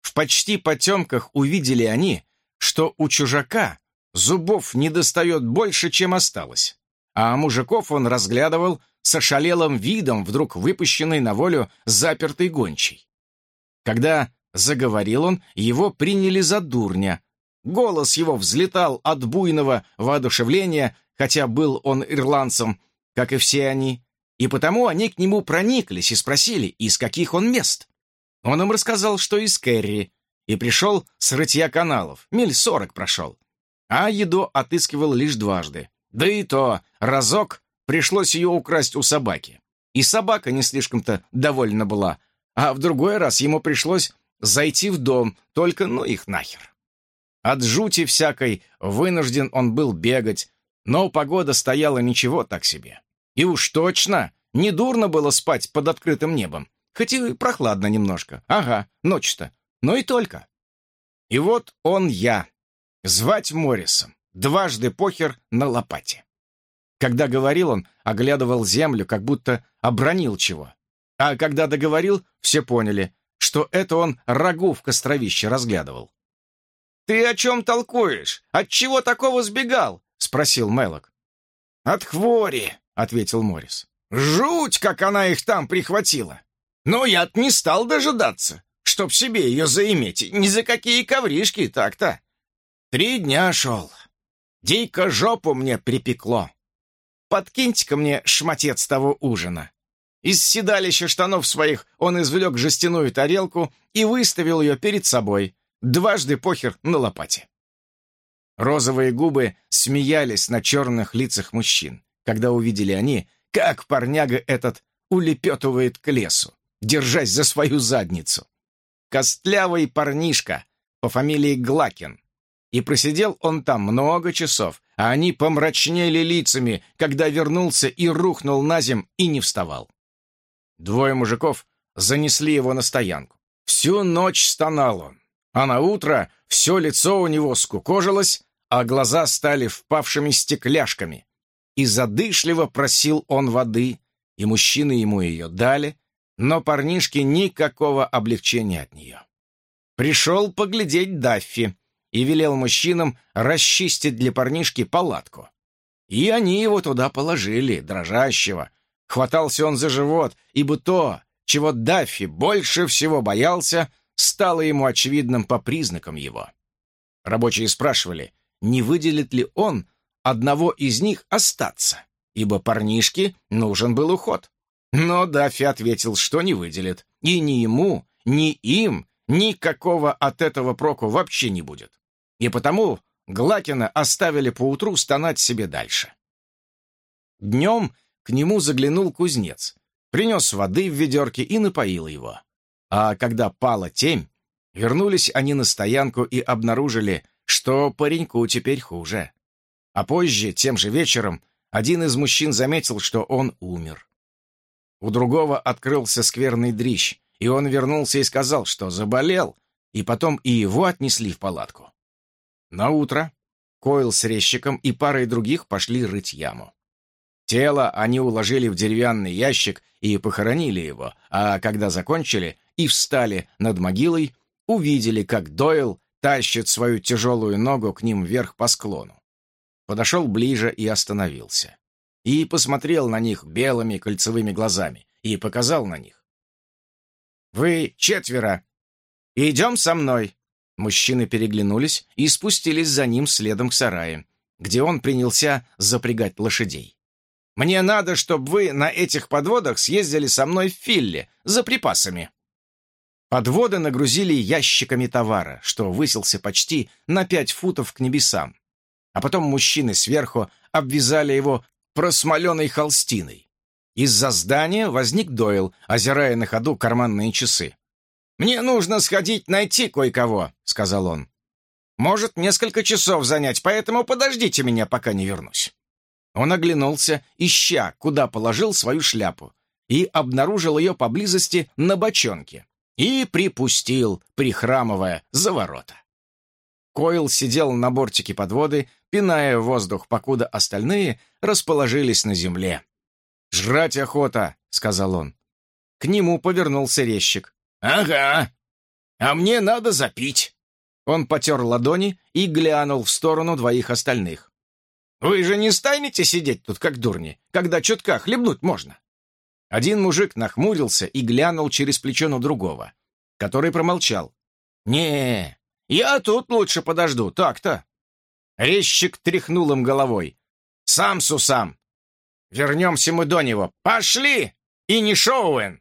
В почти потемках увидели они, что у чужака зубов не достает больше, чем осталось, а мужиков он разглядывал с ошалелым видом, вдруг выпущенный на волю запертый гончий. Когда заговорил он, его приняли за дурня. Голос его взлетал от буйного воодушевления, хотя был он ирландцем, как и все они, и потому они к нему прониклись и спросили, из каких он мест. Он им рассказал, что из Керри, и пришел с рытья каналов, миль сорок прошел. А еду отыскивал лишь дважды. Да и то, разок пришлось ее украсть у собаки. И собака не слишком-то довольна была, а в другой раз ему пришлось зайти в дом, только ну их нахер. От жути всякой вынужден он был бегать, но погода стояла ничего так себе. И уж точно недурно было спать под открытым небом. Хоть и прохладно немножко. Ага, ночь-то. Но и только. И вот он я. Звать Моррисом. Дважды похер на лопате. Когда говорил он, оглядывал землю, как будто обронил чего. А когда договорил, все поняли, что это он рагу в костровище разглядывал. «Ты о чем толкуешь? От чего такого сбегал?» — спросил Мелок. «От хвори», ответил Морис. «Жуть, как она их там прихватила! Но я не стал дожидаться, чтоб себе ее заиметь, ни за какие ковришки так-то. Три дня шел. Дико жопу мне припекло. Подкиньте-ка мне шматец того ужина». Из седалища штанов своих он извлек жестяную тарелку и выставил ее перед собой, дважды похер на лопате. Розовые губы смеялись на черных лицах мужчин когда увидели они, как парняга этот улепетывает к лесу, держась за свою задницу. Костлявый парнишка по фамилии Глакин. И просидел он там много часов, а они помрачнели лицами, когда вернулся и рухнул на зем и не вставал. Двое мужиков занесли его на стоянку. Всю ночь стонал он, а на утро все лицо у него скукожилось, а глаза стали впавшими стекляшками, и задышливо просил он воды, и мужчины ему ее дали, но парнишке никакого облегчения от нее. Пришел поглядеть Даффи и велел мужчинам расчистить для парнишки палатку. И они его туда положили, дрожащего. Хватался он за живот, ибо то, чего Даффи больше всего боялся, стало ему очевидным по признакам его. Рабочие спрашивали, не выделит ли он одного из них остаться, ибо парнишке нужен был уход. Но Даффи ответил, что не выделит. И ни ему, ни им никакого от этого проку вообще не будет. И потому Глакина оставили поутру стонать себе дальше. Днем к нему заглянул кузнец, принес воды в ведерке и напоил его. А когда пала темь, вернулись они на стоянку и обнаружили, что пареньку теперь хуже. А позже, тем же вечером, один из мужчин заметил, что он умер. У другого открылся скверный дрищ, и он вернулся и сказал, что заболел, и потом и его отнесли в палатку. На утро Койл с резчиком и парой других пошли рыть яму. Тело они уложили в деревянный ящик и похоронили его, а когда закончили и встали над могилой, увидели, как Дойл тащит свою тяжелую ногу к ним вверх по склону. Подошел ближе и остановился. И посмотрел на них белыми кольцевыми глазами и показал на них. «Вы четверо. Идем со мной». Мужчины переглянулись и спустились за ним следом к сараю, где он принялся запрягать лошадей. Мне надо, чтобы вы на этих подводах съездили со мной в Филле за припасами». Подводы нагрузили ящиками товара, что высился почти на пять футов к небесам. А потом мужчины сверху обвязали его просмоленной холстиной. Из-за здания возник Дойл, озирая на ходу карманные часы. «Мне нужно сходить найти кое-кого», — сказал он. «Может, несколько часов занять, поэтому подождите меня, пока не вернусь». Он оглянулся, ища, куда положил свою шляпу, и обнаружил ее поблизости на бочонке. И припустил, прихрамывая, за ворота. Койл сидел на бортике подводы, пиная воздух, покуда остальные расположились на земле. «Жрать охота», — сказал он. К нему повернулся резчик. «Ага, а мне надо запить». Он потер ладони и глянул в сторону двоих остальных. Вы же не станете сидеть тут, как дурни, когда чутка хлебнуть можно?» Один мужик нахмурился и глянул через плечо на другого, который промолчал. «Не, я тут лучше подожду, так-то». Резчик тряхнул им головой. «Сам Сусам! Вернемся мы до него! Пошли! И не Шоуэн!»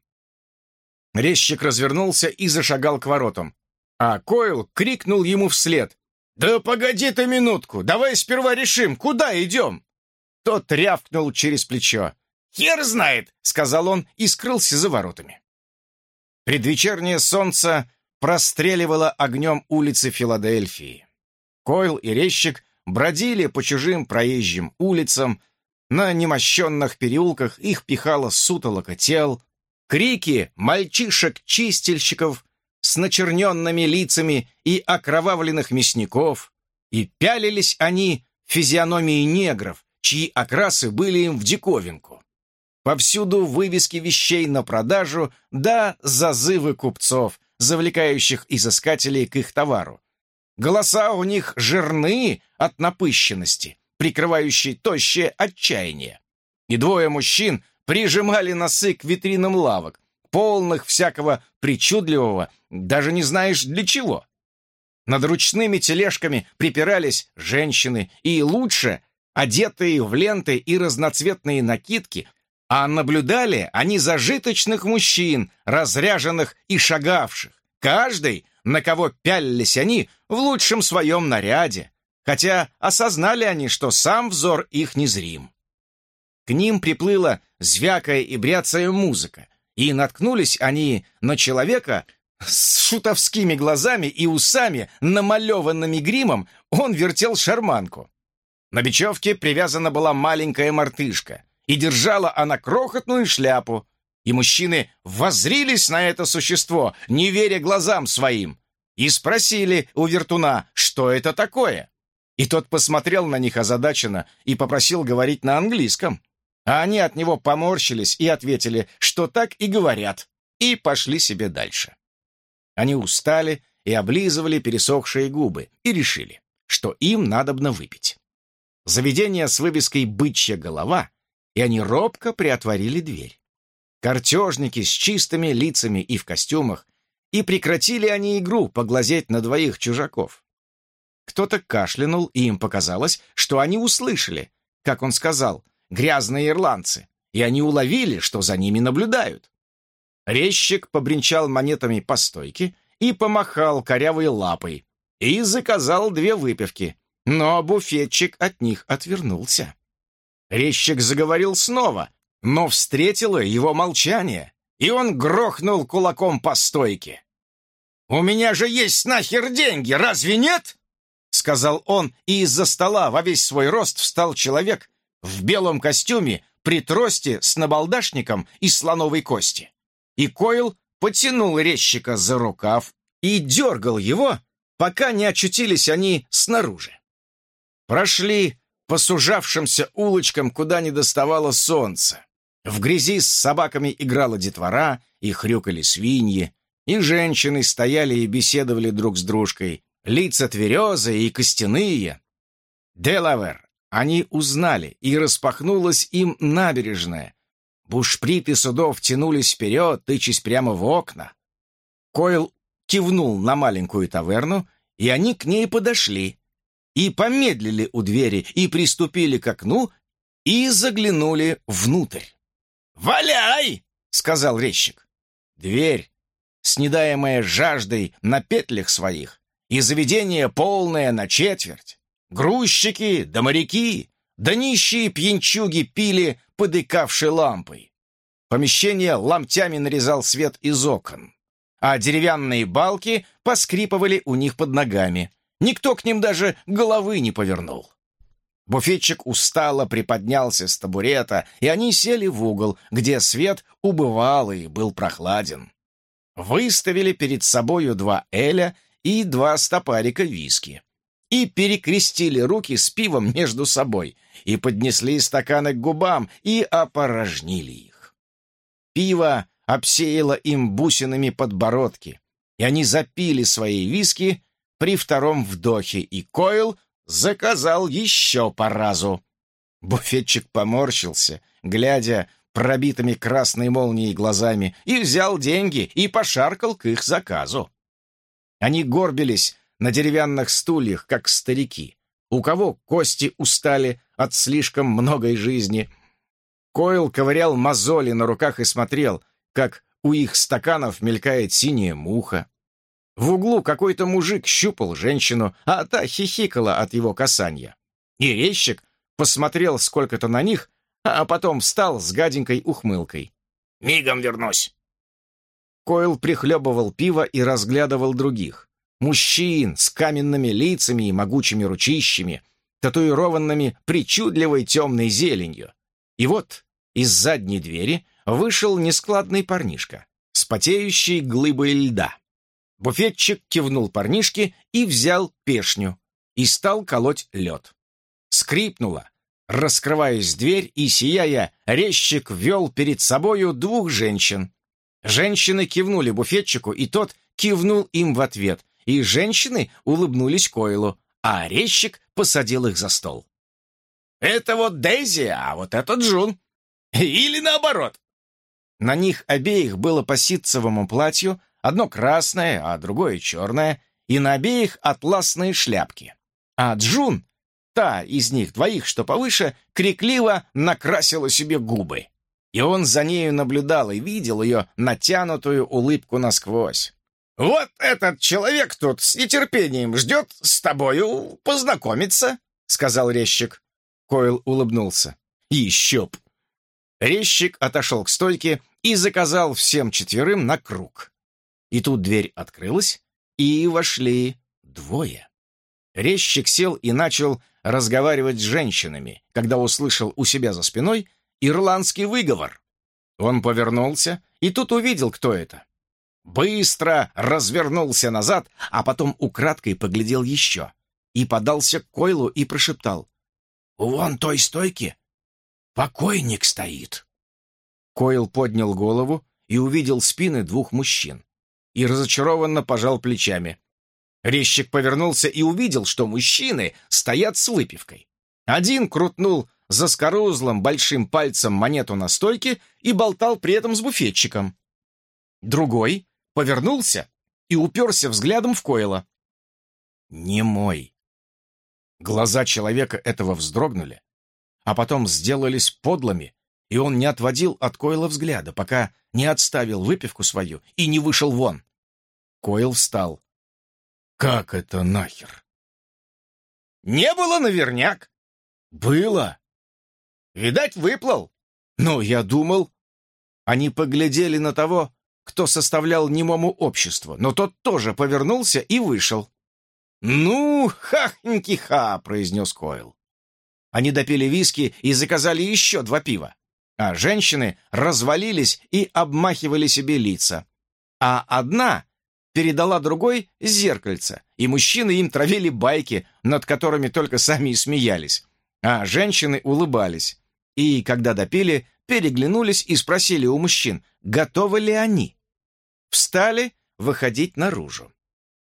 Резчик развернулся и зашагал к воротам, а Койл крикнул ему вслед. «Да погоди ты минутку! Давай сперва решим, куда идем!» Тот рявкнул через плечо. «Хер знает!» — сказал он и скрылся за воротами. Предвечернее солнце простреливало огнем улицы Филадельфии. Койл и резчик бродили по чужим проезжим улицам, на немощенных переулках их пихало сутолока тел, крики мальчишек-чистильщиков с начерненными лицами и окровавленных мясников, и пялились они физиономии негров, чьи окрасы были им в диковинку. Повсюду вывески вещей на продажу, да зазывы купцов, завлекающих изыскателей к их товару. Голоса у них жирные от напыщенности, прикрывающие тощее отчаяние. И двое мужчин прижимали носы к витринам лавок, полных всякого причудливого, даже не знаешь для чего. Над ручными тележками припирались женщины, и лучше одетые в ленты и разноцветные накидки, а наблюдали они зажиточных мужчин, разряженных и шагавших, каждый, на кого пялились они, в лучшем своем наряде, хотя осознали они, что сам взор их незрим. К ним приплыла звякая и бряцая музыка, и наткнулись они на человека с шутовскими глазами и усами, намалеванными гримом, он вертел шарманку. На бечевке привязана была маленькая мартышка, и держала она крохотную шляпу, и мужчины воззрились на это существо, не веря глазам своим, и спросили у вертуна, что это такое. И тот посмотрел на них озадаченно и попросил говорить на английском. А они от него поморщились и ответили, что так и говорят, и пошли себе дальше. Они устали и облизывали пересохшие губы и решили, что им надобно выпить. Заведение с вывеской «Бычья голова», и они робко приотворили дверь. Картежники с чистыми лицами и в костюмах, и прекратили они игру поглазеть на двоих чужаков. Кто-то кашлянул, и им показалось, что они услышали, как он сказал — грязные ирландцы, и они уловили, что за ними наблюдают. Резчик побренчал монетами по стойке и помахал корявой лапой, и заказал две выпивки, но буфетчик от них отвернулся. Резчик заговорил снова, но встретило его молчание, и он грохнул кулаком по стойке. «У меня же есть нахер деньги, разве нет?» Сказал он, и из-за стола во весь свой рост встал человек в белом костюме при тросте с набалдашником из слоновой кости. И Койл потянул резчика за рукав и дергал его, пока не очутились они снаружи. Прошли по сужавшимся улочкам, куда не доставало солнца. В грязи с собаками играла детвора, и хрюкали свиньи, и женщины стояли и беседовали друг с дружкой, лица тверезые и костяные. Делавер они узнали, и распахнулась им набережная. Бушприты судов тянулись вперед, тычась прямо в окна. Койл кивнул на маленькую таверну, и они к ней подошли, и помедлили у двери, и приступили к окну, и заглянули внутрь. «Валяй!» — сказал резчик. Дверь, снедаемая жаждой на петлях своих, и заведение полное на четверть. Грузчики да моряки, да нищие пьянчуги пили, подыкавшей лампой. Помещение ломтями нарезал свет из окон а деревянные балки поскрипывали у них под ногами. Никто к ним даже головы не повернул. Буфетчик устало приподнялся с табурета, и они сели в угол, где свет убывал и был прохладен. Выставили перед собою два эля и два стопарика виски. И перекрестили руки с пивом между собой, и поднесли стаканы к губам, и опорожнили их. Пиво обсеяла им бусинами подбородки, и они запили свои виски при втором вдохе, и Койл заказал еще по разу. Буфетчик поморщился, глядя пробитыми красной молнией глазами, и взял деньги и пошаркал к их заказу. Они горбились на деревянных стульях, как старики. У кого кости устали от слишком многой жизни. Койл ковырял мозоли на руках и смотрел, как у их стаканов мелькает синяя муха. В углу какой-то мужик щупал женщину, а та хихикала от его касания. И резчик посмотрел сколько-то на них, а потом встал с гаденькой ухмылкой. «Мигом вернусь!» Койл прихлебывал пиво и разглядывал других. Мужчин с каменными лицами и могучими ручищами, татуированными причудливой темной зеленью. И вот из задней двери вышел нескладный парнишка с потеющей глыбой льда. Буфетчик кивнул парнишке и взял пешню и стал колоть лед. Скрипнула, раскрываясь дверь, и, сияя, резчик ввел перед собою двух женщин. Женщины кивнули буфетчику, и тот кивнул им в ответ, и женщины улыбнулись Койлу, а резчик посадил их за стол. «Это вот Дейзи, а вот это Джун. Или наоборот. На них обеих было по ситцевому платью, одно красное, а другое черное, и на обеих атласные шляпки. А Джун, та из них двоих, что повыше, крикливо накрасила себе губы. И он за нею наблюдал и видел ее натянутую улыбку насквозь. «Вот этот человек тут с нетерпением ждет с тобою познакомиться», — сказал резчик. Койл улыбнулся. «Еще б!» Резчик отошел к стойке и заказал всем четверым на круг. И тут дверь открылась, и вошли двое. Резчик сел и начал разговаривать с женщинами, когда услышал у себя за спиной ирландский выговор. Он повернулся и тут увидел, кто это. Быстро развернулся назад, а потом украдкой поглядел еще и подался к Койлу и прошептал. «Вон той стойки покойник стоит». Койл поднял голову и увидел спины двух мужчин. И разочарованно пожал плечами. Резчик повернулся и увидел, что мужчины стоят с выпивкой. Один крутнул за скорузлым большим пальцем монету на стойке и болтал при этом с буфетчиком. Другой повернулся и уперся взглядом в Койла. «Не мой». Глаза человека этого вздрогнули, а потом сделались подлыми и он не отводил от Койла взгляда, пока не отставил выпивку свою и не вышел вон. Койл встал. «Как это нахер?» «Не было наверняк». «Было». «Видать, выплыл». «Но я думал...» Они поглядели на того, кто составлял немому общество, но тот тоже повернулся и вышел. «Ну, хахньки-ха!» — произнес Койл. Они допили виски и заказали еще два пива а женщины развалились и обмахивали себе лица. А одна передала другой зеркальце, и мужчины им травили байки, над которыми только сами и смеялись. А женщины улыбались. И, когда допили, переглянулись и спросили у мужчин, готовы ли они. Встали выходить наружу.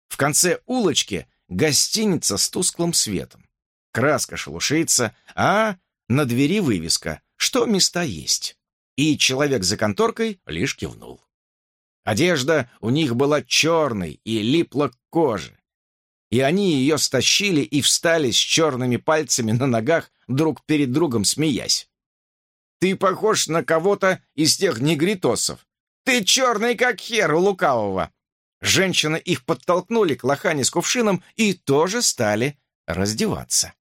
В конце улочки гостиница с тусклым светом. Краска шелушится, а на двери вывеска что места есть. И человек за конторкой лишь кивнул. Одежда у них была черной и липла к коже. И они ее стащили и встали с черными пальцами на ногах друг перед другом, смеясь. «Ты похож на кого-то из тех негритосов. Ты черный, как хер у лукавого!» Женщины их подтолкнули к лохане с кувшином и тоже стали раздеваться.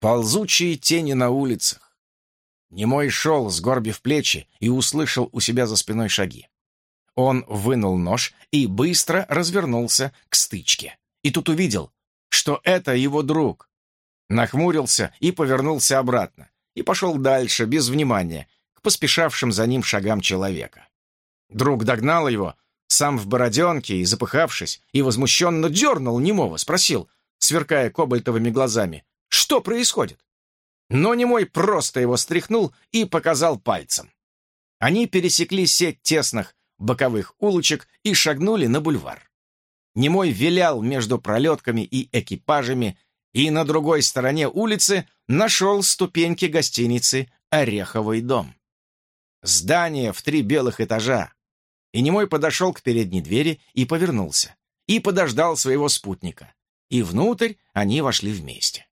Ползучие тени на улицах, Немой шел, сгорбив плечи, и услышал у себя за спиной шаги. Он вынул нож и быстро развернулся к стычке. И тут увидел, что это его друг. Нахмурился и повернулся обратно. И пошел дальше, без внимания, к поспешавшим за ним шагам человека. Друг догнал его, сам в бороденке и запыхавшись, и возмущенно дернул немого, спросил, сверкая кобальтовыми глазами, что происходит? Но немой просто его стряхнул и показал пальцем. Они пересекли сеть тесных боковых улочек и шагнули на бульвар. Немой вилял между пролетками и экипажами, и на другой стороне улицы нашел ступеньки гостиницы «Ореховый дом». Здание в три белых этажа. И Немой подошел к передней двери и повернулся, и подождал своего спутника. И внутрь они вошли вместе.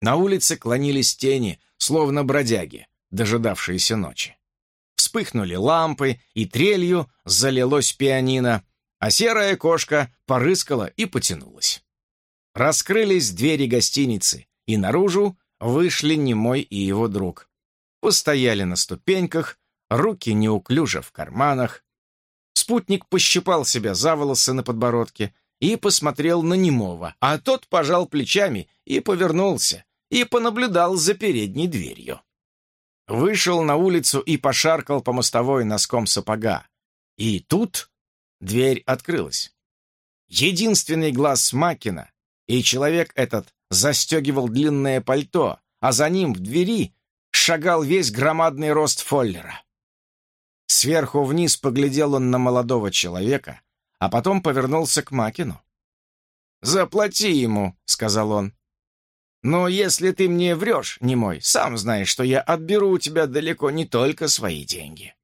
На улице клонились тени, словно бродяги, дожидавшиеся ночи. Вспыхнули лампы, и трелью залилось пианино, а серая кошка порыскала и потянулась. Раскрылись двери гостиницы, и наружу вышли Немой и его друг. Постояли на ступеньках, руки неуклюже в карманах. Спутник пощипал себя за волосы на подбородке и посмотрел на Немова, а тот пожал плечами и повернулся, и понаблюдал за передней дверью. Вышел на улицу и пошаркал по мостовой носком сапога. И тут дверь открылась. Единственный глаз Макина, и человек этот застегивал длинное пальто, а за ним в двери шагал весь громадный рост Фоллера. Сверху вниз поглядел он на молодого человека, а потом повернулся к Макину. «Заплати ему», — сказал он. Но если ты мне врешь, Немой, сам знаешь, что я отберу у тебя далеко не только свои деньги».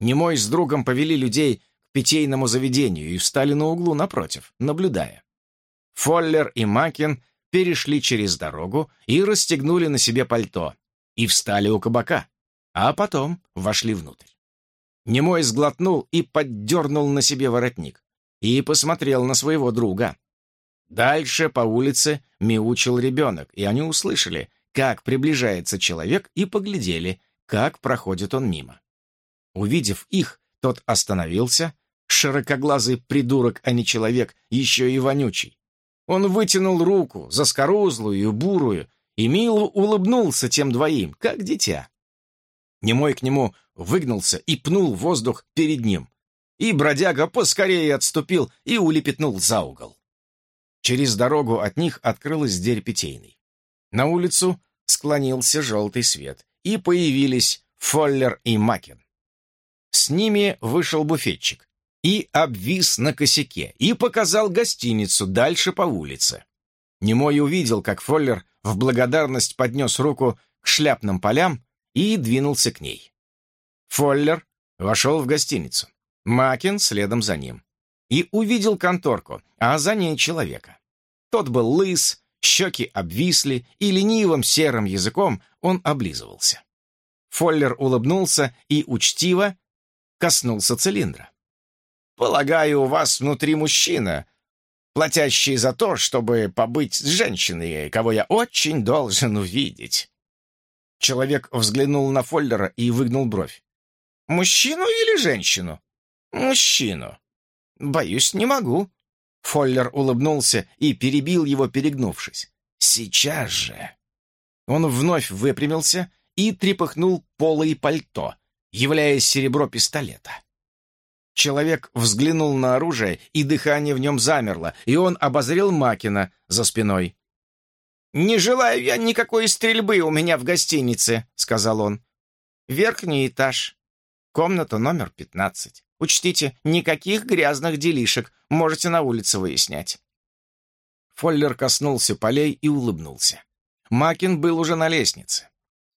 Немой с другом повели людей к питейному заведению и встали на углу напротив, наблюдая. Фоллер и Макин перешли через дорогу и расстегнули на себе пальто, и встали у кабака, а потом вошли внутрь. Немой сглотнул и поддернул на себе воротник и посмотрел на своего друга. Дальше по улице мяучил ребенок, и они услышали, как приближается человек, и поглядели, как проходит он мимо. Увидев их, тот остановился, широкоглазый придурок, а не человек, еще и вонючий. Он вытянул руку, заскорузлую бурую, и мило улыбнулся тем двоим, как дитя. Немой к нему выгнался и пнул воздух перед ним. И бродяга поскорее отступил и улепетнул за угол. Через дорогу от них открылась дверь питейной. На улицу склонился желтый свет, и появились Фоллер и Макин. С ними вышел буфетчик и обвис на косяке, и показал гостиницу дальше по улице. Немой увидел, как Фоллер в благодарность поднес руку к шляпным полям и двинулся к ней. Фоллер вошел в гостиницу. Макин следом за ним и увидел конторку, а за ней человека. Тот был лыс, щеки обвисли, и ленивым серым языком он облизывался. Фоллер улыбнулся и учтиво коснулся цилиндра. «Полагаю, у вас внутри мужчина, платящий за то, чтобы побыть с женщиной, кого я очень должен увидеть». Человек взглянул на Фоллера и выгнул бровь. «Мужчину или женщину?» «Мужчину». «Боюсь, не могу». Фоллер улыбнулся и перебил его, перегнувшись. «Сейчас же». Он вновь выпрямился и трепыхнул поло и пальто, являя серебро пистолета. Человек взглянул на оружие, и дыхание в нем замерло, и он обозрел Макина за спиной. «Не желаю я никакой стрельбы у меня в гостинице», — сказал он. «Верхний этаж. Комната номер пятнадцать. Учтите, никаких грязных делишек. Можете на улице выяснять». Фоллер коснулся полей и улыбнулся. Макин был уже на лестнице.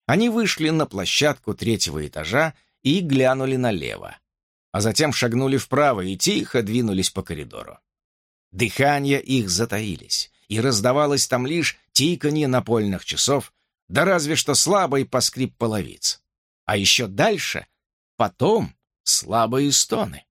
Они вышли на площадку третьего этажа и глянули налево, а затем шагнули вправо и тихо двинулись по коридору. Дыхания их затаились, и раздавалось там лишь тиканье напольных часов, да разве что слабый поскрип половиц. А еще дальше, потом, слабые стоны.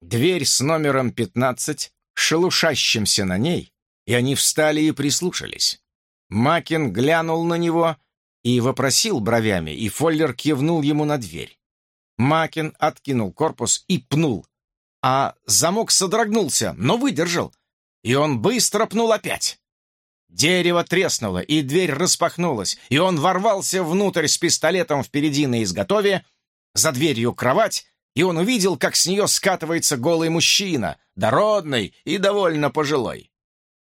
Дверь с номером пятнадцать, шелушащимся на ней, и они встали и прислушались. Макин глянул на него и вопросил бровями, и Фоллер кивнул ему на дверь. Макин откинул корпус и пнул, а замок содрогнулся, но выдержал, и он быстро пнул опять. Дерево треснуло, и дверь распахнулась, и он ворвался внутрь с пистолетом впереди на изготове, за дверью кровать, и он увидел, как с нее скатывается голый мужчина, дородный и довольно пожилой.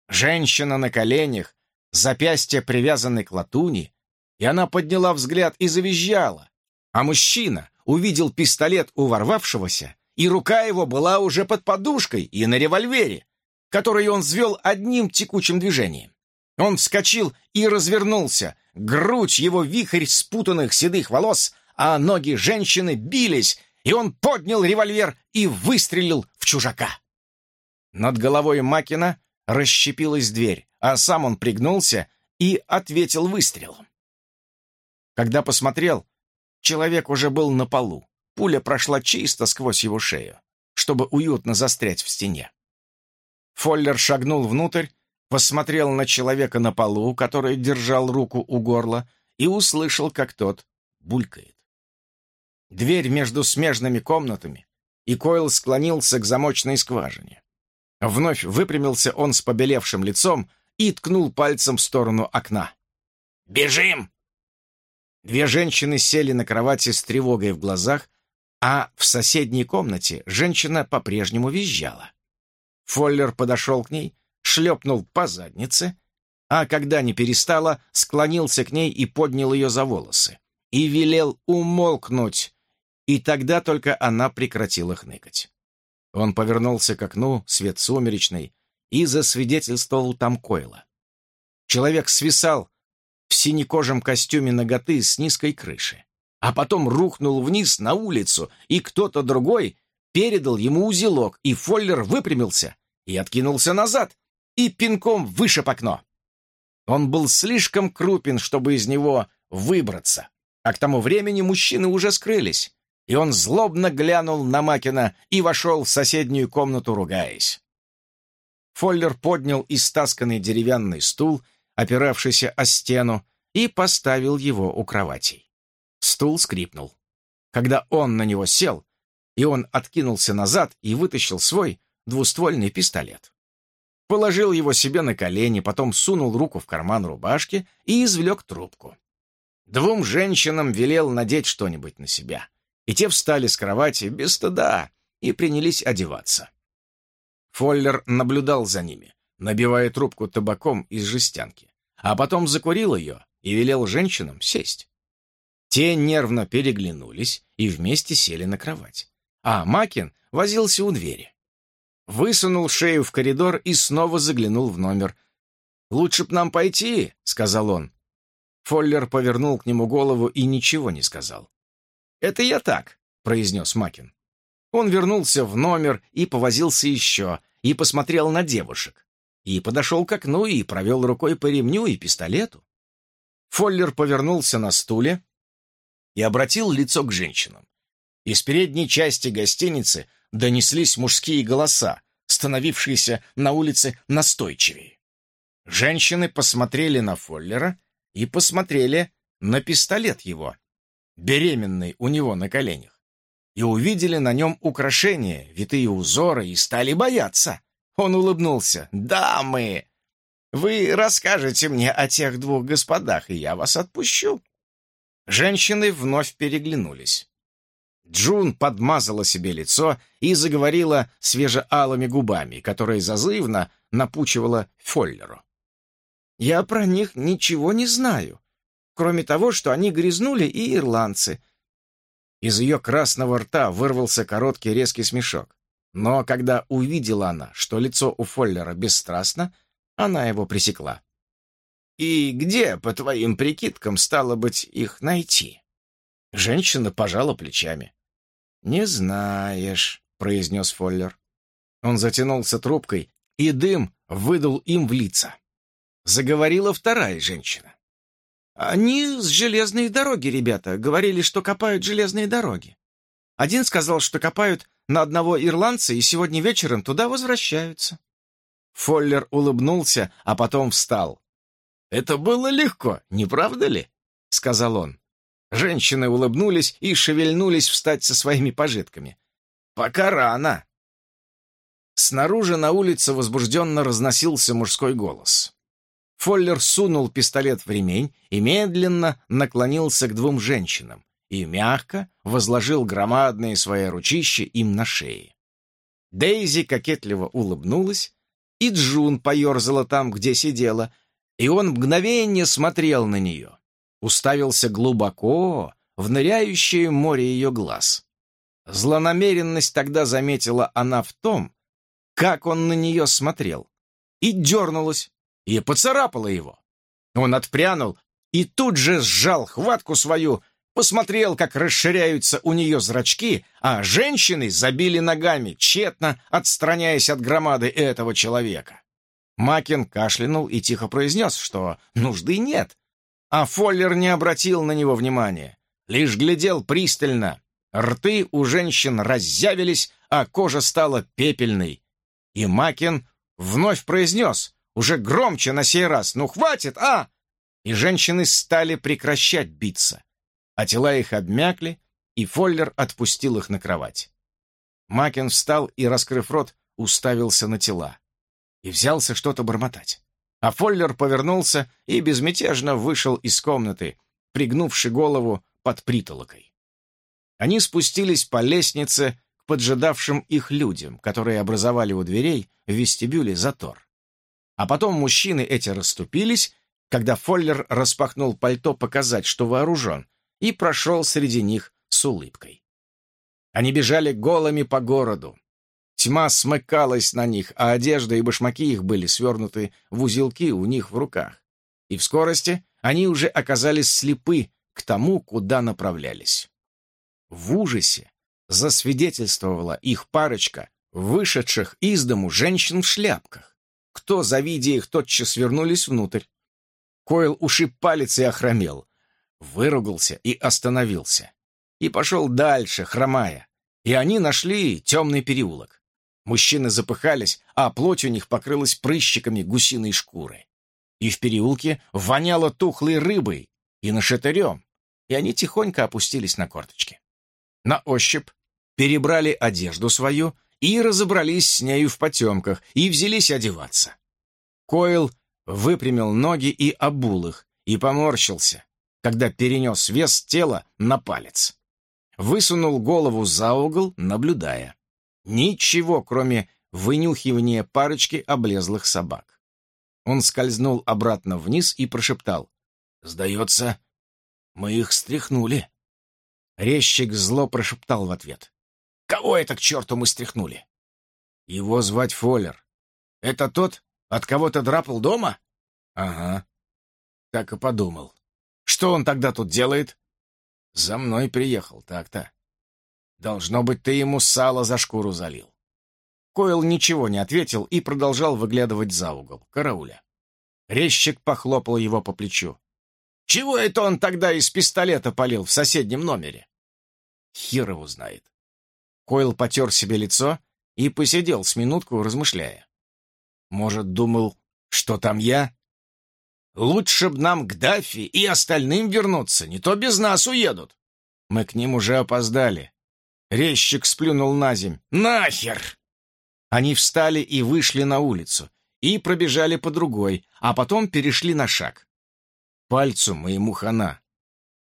Женщина на коленях, запястье привязаны к латуни, и она подняла взгляд и завизжала. А мужчина увидел пистолет у ворвавшегося, и рука его была уже под подушкой и на револьвере, который он взвел одним текучим движением. Он вскочил и развернулся, грудь его вихрь спутанных седых волос, а ноги женщины бились, и он поднял револьвер и выстрелил в чужака. Над головой Макина расщепилась дверь, а сам он пригнулся и ответил выстрелом. Когда посмотрел, человек уже был на полу. Пуля прошла чисто сквозь его шею, чтобы уютно застрять в стене. Фоллер шагнул внутрь, посмотрел на человека на полу, который держал руку у горла, и услышал, как тот булькает. Дверь между смежными комнатами, и Койл склонился к замочной скважине. Вновь выпрямился он с побелевшим лицом и ткнул пальцем в сторону окна. «Бежим!» Две женщины сели на кровати с тревогой в глазах, а в соседней комнате женщина по-прежнему визжала. Фоллер подошел к ней, шлепнул по заднице, а когда не перестала, склонился к ней и поднял ее за волосы. И велел умолкнуть, и тогда только она прекратила хныкать. Он повернулся к окну, свет сумеречный, и засвидетельствовал там Койла. Человек свисал в синекожем костюме ноготы с низкой крыши, а потом рухнул вниз на улицу, и кто-то другой передал ему узелок, и Фоллер выпрямился и откинулся назад, и пинком вышиб окно. Он был слишком крупен, чтобы из него выбраться, а к тому времени мужчины уже скрылись, и он злобно глянул на Макина и вошел в соседнюю комнату, ругаясь. Фоллер поднял истасканный деревянный стул опиравшийся о стену, и поставил его у кроватей. Стул скрипнул. Когда он на него сел, и он откинулся назад и вытащил свой двуствольный пистолет. Положил его себе на колени, потом сунул руку в карман рубашки и извлек трубку. Двум женщинам велел надеть что-нибудь на себя, и те встали с кровати без стыда и принялись одеваться. Фоллер наблюдал за ними, набивая трубку табаком из жестянки, а потом закурил ее и велел женщинам сесть. Те нервно переглянулись и вместе сели на кровать, а Макин возился у двери. Высунул шею в коридор и снова заглянул в номер. «Лучше б нам пойти», — сказал он. Фоллер повернул к нему голову и ничего не сказал. «Это я так», — произнес Макин. Он вернулся в номер и повозился еще, и посмотрел на девушек и подошел к окну и провел рукой по ремню и пистолету. Фоллер повернулся на стуле и обратил лицо к женщинам. Из передней части гостиницы донеслись мужские голоса, становившиеся на улице настойчивее. Женщины посмотрели на Фоллера и посмотрели на пистолет его, беременный у него на коленях, и увидели на нем украшения, витые узоры, и стали бояться. Он улыбнулся. «Дамы, вы расскажете мне о тех двух господах, и я вас отпущу». Женщины вновь переглянулись. Джун подмазала себе лицо и заговорила свежеалыми губами, которые зазывно напучивала Фоллеру. «Я про них ничего не знаю, кроме того, что они грязнули и ирландцы». Из ее красного рта вырвался короткий резкий смешок. Но когда увидела она, что лицо у Фоллера бесстрастно, она его пресекла. «И где, по твоим прикидкам, стало быть, их найти?» Женщина пожала плечами. «Не знаешь», — произнес Фоллер. Он затянулся трубкой, и дым выдал им в лица. Заговорила вторая женщина. «Они с железной дороги, ребята, говорили, что копают железные дороги. Один сказал, что копают на одного ирландца и сегодня вечером туда возвращаются». Фоллер улыбнулся, а потом встал. «Это было легко, не правда ли?» — сказал он. Женщины улыбнулись и шевельнулись встать со своими пожитками. «Пока рано!» Снаружи на улице возбужденно разносился мужской голос. Фоллер сунул пистолет в ремень и медленно наклонился к двум женщинам и мягко возложил громадные свои ручища им на шеи. Дейзи кокетливо улыбнулась, и Джун поерзала там, где сидела, и он мгновение смотрел на нее, уставился глубоко в ныряющее море ее глаз. Злонамеренность тогда заметила она в том, как он на нее смотрел, и дернулась, и поцарапала его. Он отпрянул и тут же сжал хватку свою, посмотрел, как расширяются у нее зрачки, а женщины забили ногами, тщетно отстраняясь от громады этого человека. Макин кашлянул и тихо произнес, что нужды нет, а Фоллер не обратил на него внимания, лишь глядел пристально. Рты у женщин разъявились, а кожа стала пепельной. И Макин вновь произнес, уже громче на сей раз, «Ну, хватит, а!» И женщины стали прекращать биться а тела их обмякли, и Фоллер отпустил их на кровать. Макен встал и, раскрыв рот, уставился на тела. И взялся что-то бормотать. А Фоллер повернулся и безмятежно вышел из комнаты, пригнувши голову под притолокой. Они спустились по лестнице к поджидавшим их людям, которые образовали у дверей в вестибюле затор. А потом мужчины эти расступились, когда Фоллер распахнул пальто показать, что вооружен, и прошел среди них с улыбкой. Они бежали голыми по городу. Тьма смыкалась на них, а одежда и башмаки их были свернуты в узелки у них в руках. И в скорости они уже оказались слепы к тому, куда направлялись. В ужасе засвидетельствовала их парочка вышедших из дому женщин в шляпках. Кто, завидя их, тотчас вернулись внутрь. Койл ушиб палец и охромел выругался и остановился. И пошел дальше, хромая. И они нашли темный переулок. Мужчины запыхались, а плоть у них покрылась прыщиками гусиной шкуры. И в переулке воняло тухлой рыбой и нашатырем, и они тихонько опустились на корточки. На ощупь перебрали одежду свою и разобрались с нею в потемках, и взялись одеваться. Койл выпрямил ноги и обул их, и поморщился, когда перенес вес тела на палец. Высунул голову за угол, наблюдая. Ничего, кроме вынюхивания парочки облезлых собак. Он скользнул обратно вниз и прошептал. «Сдается, мы их стряхнули». Резчик зло прошептал в ответ. «Кого это к черту мы стряхнули?» «Его звать Фоллер. Это тот, от кого то драпал дома?» «Ага, так и подумал. Что он тогда тут делает? За мной приехал, так-то. Должно быть, ты ему сало за шкуру залил. Койл ничего не ответил и продолжал выглядывать за угол, карауля. Резчик похлопал его по плечу. Чего это он тогда из пистолета полил в соседнем номере? Хер его знает. Койл потер себе лицо и посидел с минутку, размышляя. Может, думал, что там я? Лучше б нам к Даффи и остальным вернуться, не то без нас уедут. Мы к ним уже опоздали. Резчик сплюнул на земь. Нахер! Они встали и вышли на улицу, и пробежали по другой, а потом перешли на шаг. Пальцу моему хана.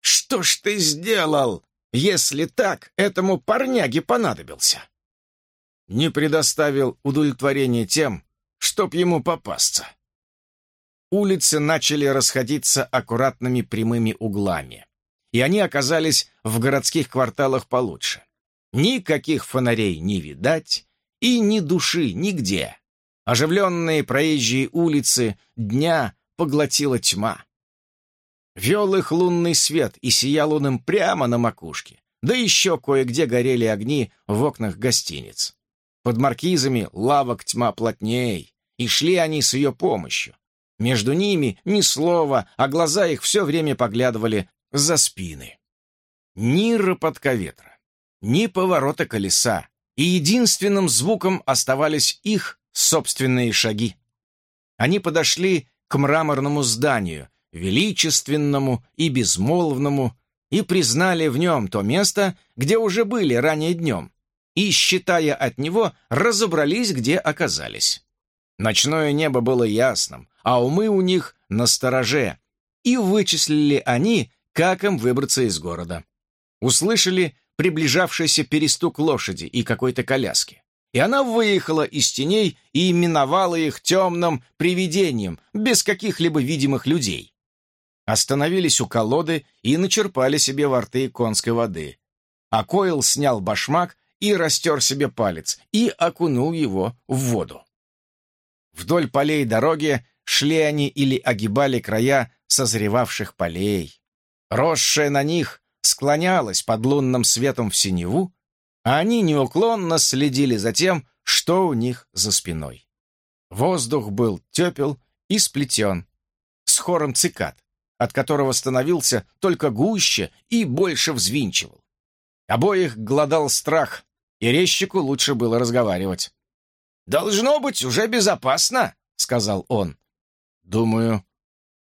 «Что ж ты сделал, если так этому парняге понадобился?» Не предоставил удовлетворения тем, чтоб ему попасться. Улицы начали расходиться аккуратными прямыми углами, и они оказались в городских кварталах получше. Никаких фонарей не видать и ни души нигде. Оживленные проезжие улицы дня поглотила тьма. Вел их лунный свет и сиял он им прямо на макушке. Да еще кое-где горели огни в окнах гостиниц. Под маркизами лавок тьма плотней, и шли они с ее помощью. Между ними ни слова, а глаза их все время поглядывали за спины. Ни рапотка ветра, ни поворота колеса, и единственным звуком оставались их собственные шаги. Они подошли к мраморному зданию, величественному и безмолвному, и признали в нем то место, где уже были ранее днем, и, считая от него, разобрались, где оказались. Ночное небо было ясным, а умы у них на стороже, и вычислили они, как им выбраться из города. Услышали приближавшийся перестук лошади и какой-то коляски и она выехала из теней и именовала их темным привидением, без каких-либо видимых людей. Остановились у колоды и начерпали себе во рты конской воды. А Койл снял башмак и растер себе палец и окунул его в воду. Вдоль полей дороги шли они или огибали края созревавших полей. Росшая на них склонялась под лунным светом в синеву, а они неуклонно следили за тем, что у них за спиной. Воздух был тепел и сплетен, с хором цикад, от которого становился только гуще и больше взвинчивал. Обоих глодал страх, и резчику лучше было разговаривать. «Должно быть уже безопасно», — сказал он. «Думаю,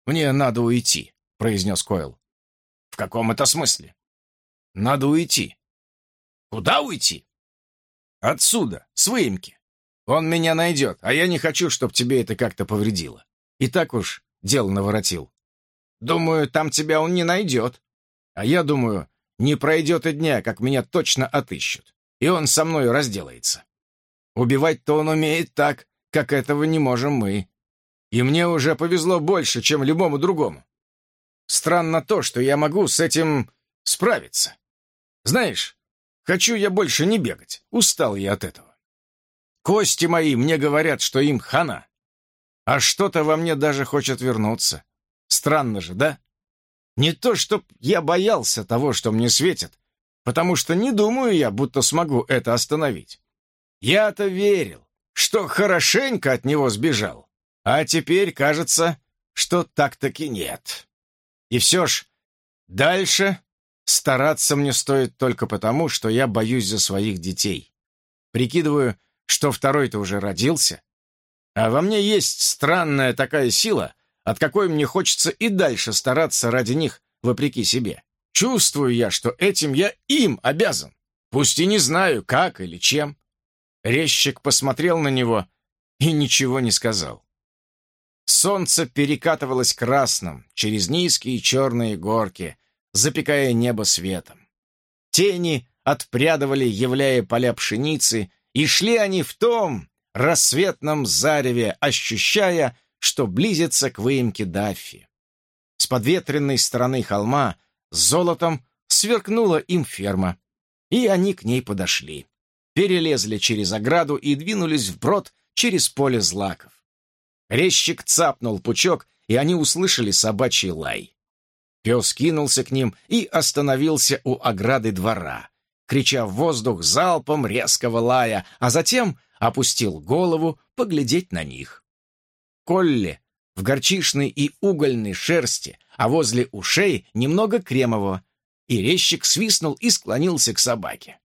мне надо уйти», — произнес Койл. «В каком это смысле?» «Надо уйти. Куда уйти? Отсюда, с выемки. Он меня найдет, а я не хочу, чтобы тебе это как-то повредило. И так уж дело наворотил. Думаю, там тебя он не найдет. А я думаю, не пройдет и дня, как меня точно отыщут. И он со мной разделается. Убивать-то он умеет так, как этого не можем мы. И мне уже повезло больше, чем любому другому. Странно то, что я могу с этим справиться. Знаешь, Хочу я больше не бегать. Устал я от этого. Кости мои мне говорят, что им хана. А что-то во мне даже хочет вернуться. Странно же, да? Не то, чтоб я боялся того, что мне светит, потому что не думаю я, будто смогу это остановить. Я-то верил, что хорошенько от него сбежал, а теперь кажется, что так-таки нет. И все ж, дальше Стараться мне стоит только потому, что я боюсь за своих детей. Прикидываю, что второй-то уже родился. А во мне есть странная такая сила, от какой мне хочется и дальше стараться ради них, вопреки себе. Чувствую я, что этим я им обязан. Пусть и не знаю, как или чем. Резчик посмотрел на него и ничего не сказал. Солнце перекатывалось красным через низкие черные горки, запекая небо светом. Тени отпрядывали, являя поля пшеницы, и шли они в том рассветном зареве, ощущая, что близится к выемке Даффи. С подветренной стороны холма с золотом сверкнула им ферма, и они к ней подошли. Перелезли через ограду и двинулись вброд через поле злаков. Резчик цапнул пучок, и они услышали собачий лай. Пес кинулся к ним и остановился у ограды двора, крича в воздух залпом резкого лая, а затем опустил голову поглядеть на них. Колли в горчишной и угольной шерсти, а возле ушей немного кремового, и резчик свистнул и склонился к собаке.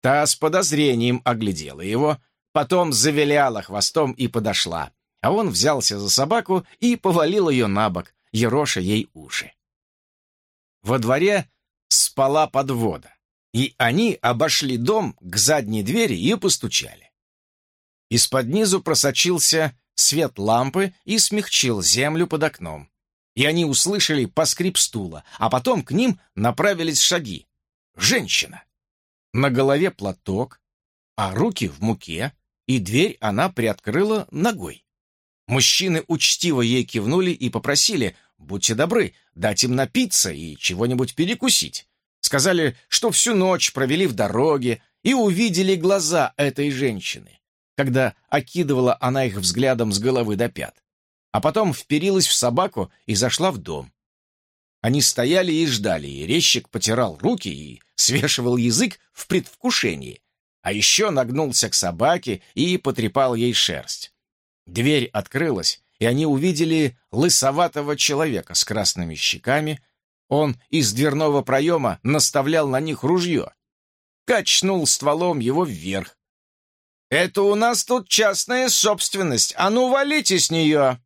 Та с подозрением оглядела его, потом завиляла хвостом и подошла, а он взялся за собаку и повалил ее на бок, ероша ей уши. Во дворе спала подвода, и они обошли дом к задней двери и постучали. Из-под низу просочился свет лампы и смягчил землю под окном. И они услышали поскрип стула, а потом к ним направились шаги. Женщина. На голове платок, а руки в муке, и дверь она приоткрыла ногой. Мужчины учтиво ей кивнули и попросили, будьте добры, дать им напиться и чего-нибудь перекусить. Сказали, что всю ночь провели в дороге и увидели глаза этой женщины когда окидывала она их взглядом с головы до пят. А потом вперилась в собаку и зашла в дом. Они стояли и ждали, и резчик потирал руки и свешивал язык в предвкушении, а еще нагнулся к собаке и потрепал ей шерсть. Дверь открылась, и они увидели лысоватого человека с красными щеками. Он из дверного проема наставлял на них ружье. Качнул стволом его вверх, «Это у нас тут частная собственность, а ну валите с нее!»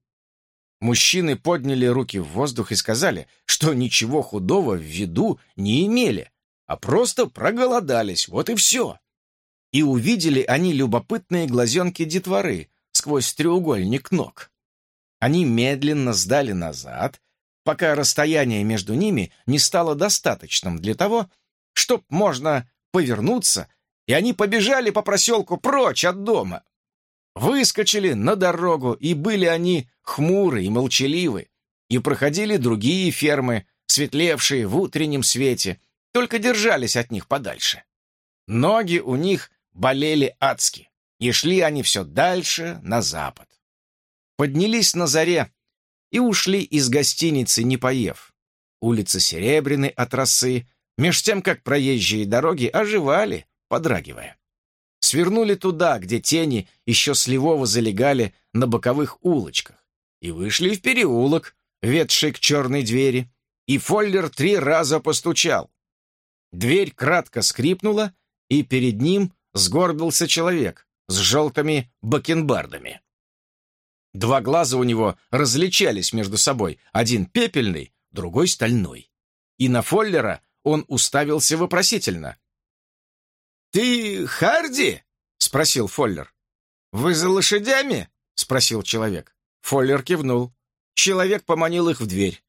Мужчины подняли руки в воздух и сказали, что ничего худого в виду не имели, а просто проголодались, вот и все. И увидели они любопытные глазенки детворы сквозь треугольник ног. Они медленно сдали назад, пока расстояние между ними не стало достаточным для того, чтобы можно повернуться и они побежали по проселку прочь от дома. Выскочили на дорогу, и были они хмуры и молчаливы, и проходили другие фермы, светлевшие в утреннем свете, только держались от них подальше. Ноги у них болели адски, и шли они все дальше на запад. Поднялись на заре и ушли из гостиницы, не поев. Улицы серебряны от росы, меж тем, как проезжие дороги оживали, подрагивая. Свернули туда, где тени еще сливово залегали на боковых улочках, и вышли в переулок, ведший к черной двери, и Фоллер три раза постучал. Дверь кратко скрипнула, и перед ним сгорбился человек с желтыми бакенбардами. Два глаза у него различались между собой, один пепельный, другой стальной. И на Фоллера он уставился вопросительно. «Ты Харди?» — спросил Фоллер. «Вы за лошадями?» — спросил человек. Фоллер кивнул. Человек поманил их в дверь.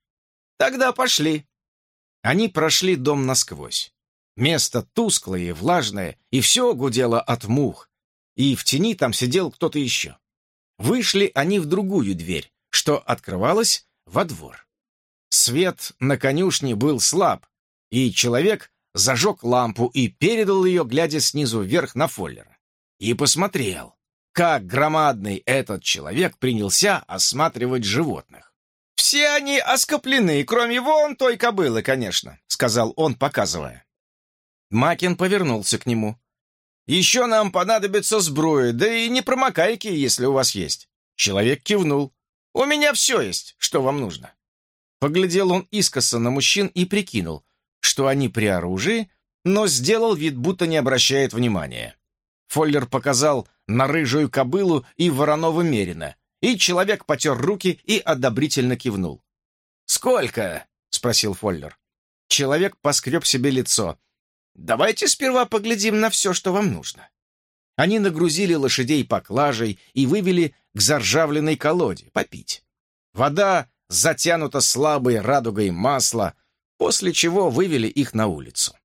«Тогда пошли». Они прошли дом насквозь. Место тусклое и влажное, и все гудело от мух. И в тени там сидел кто-то еще. Вышли они в другую дверь, что открывалась во двор. Свет на конюшне был слаб, и человек зажег лампу и передал ее, глядя снизу вверх на Фоллера. И посмотрел, как громадный этот человек принялся осматривать животных. «Все они оскоплены, кроме вон той кобылы, конечно», — сказал он, показывая. Макин повернулся к нему. «Еще нам понадобится сбруя, да и не промокайки, если у вас есть». Человек кивнул. «У меня все есть, что вам нужно». Поглядел он искоса на мужчин и прикинул, что они при оружии, но сделал вид, будто не обращает внимания. Фоллер показал на рыжую кобылу и вороного мерина, и человек потер руки и одобрительно кивнул. «Сколько?» — спросил Фоллер. Человек поскреб себе лицо. «Давайте сперва поглядим на все, что вам нужно». Они нагрузили лошадей поклажей и вывели к заржавленной колоде попить. Вода затянута слабой радугой масла, после чего вывели их на улицу.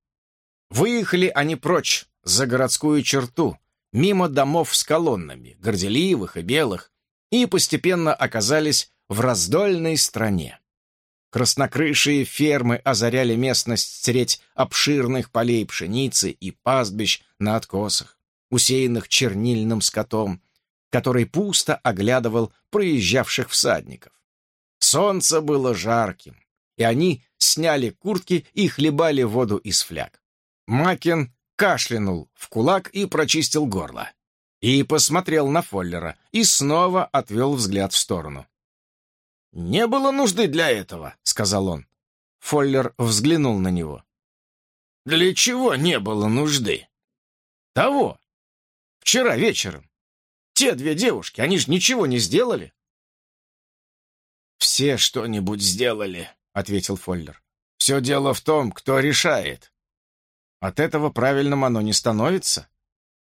Выехали они прочь, за городскую черту, мимо домов с колоннами, горделивых и белых, и постепенно оказались в раздольной стране. Краснокрышие фермы озаряли местность средь обширных полей пшеницы и пастбищ на откосах, усеянных чернильным скотом, который пусто оглядывал проезжавших всадников. Солнце было жарким, и они сняли куртки и хлебали воду из фляг. Макин кашлянул в кулак и прочистил горло. И посмотрел на Фоллера, и снова отвел взгляд в сторону. «Не было нужды для этого», — сказал он. Фоллер взглянул на него. «Для чего не было нужды?» «Того. Вчера вечером. Те две девушки, они же ничего не сделали». «Все что-нибудь сделали», — ответил Фоллер. «Все дело в том, кто решает». «От этого правильным оно не становится?»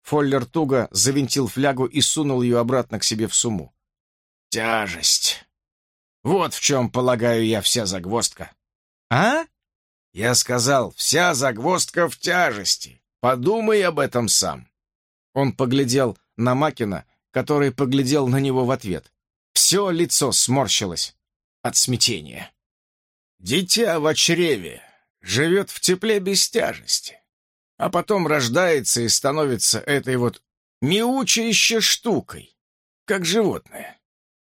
Фоллер туго завинтил флягу и сунул ее обратно к себе в сумму. «Тяжесть. Вот в чем, полагаю я, вся загвоздка». «А?» «Я сказал, вся загвоздка в тяжести. Подумай об этом сам». Он поглядел на Макина, который поглядел на него в ответ. Все лицо сморщилось от смятения. Дитя в чреве живет в тепле без тяжести, а потом рождается и становится этой вот мяучающей штукой, как животное.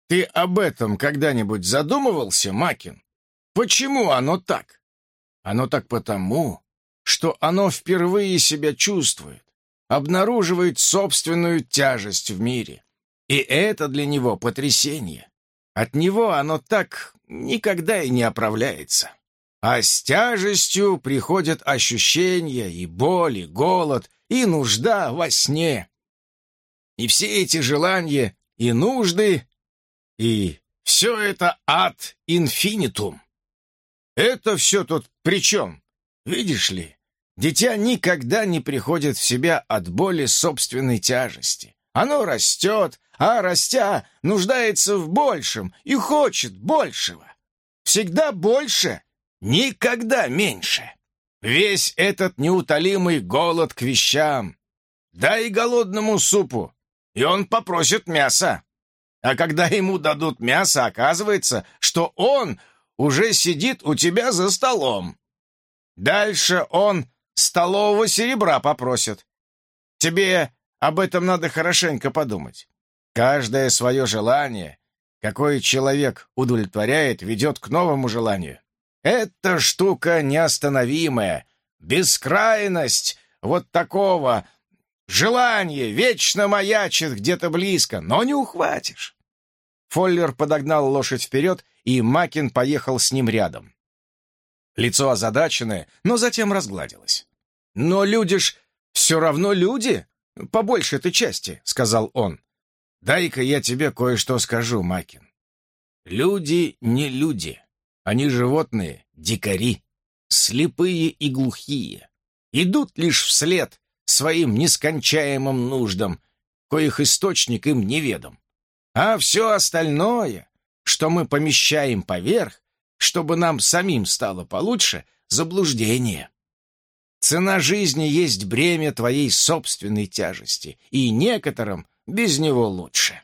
Ты об этом когда-нибудь задумывался, Макин? Почему оно так? Оно так потому, что оно впервые себя чувствует, обнаруживает собственную тяжесть в мире. И это для него потрясение. От него оно так никогда и не оправляется. А с тяжестью приходят ощущения и боль, и голод, и нужда во сне. И все эти желания и нужды, и все это ад инфинитум. Это все тут при чем? Видишь ли, дитя никогда не приходит в себя от боли собственной тяжести. Оно растет, а растя нуждается в большем и хочет большего. Всегда больше, никогда меньше. Весь этот неутолимый голод к вещам. Дай голодному супу, и он попросит мяса. А когда ему дадут мясо, оказывается, что он уже сидит у тебя за столом. Дальше он столового серебра попросит. Тебе об этом надо хорошенько подумать. Каждое свое желание, какое человек удовлетворяет, ведет к новому желанию. Эта штука неостановимая, бескрайность вот такого желания вечно маячит где-то близко, но не ухватишь. Фоллер подогнал лошадь вперед, и Макин поехал с ним рядом. Лицо озадаченное, но затем разгладилось. «Но люди ж все равно люди!» По большей этой части», — сказал он. «Дай-ка я тебе кое-что скажу, Макин. Люди не люди. Они животные, дикари, слепые и глухие. Идут лишь вслед своим нескончаемым нуждам, коих источник им неведом. А все остальное, что мы помещаем поверх, чтобы нам самим стало получше, заблуждение. Цена жизни есть бремя твоей собственной тяжести, и некоторым без него лучше.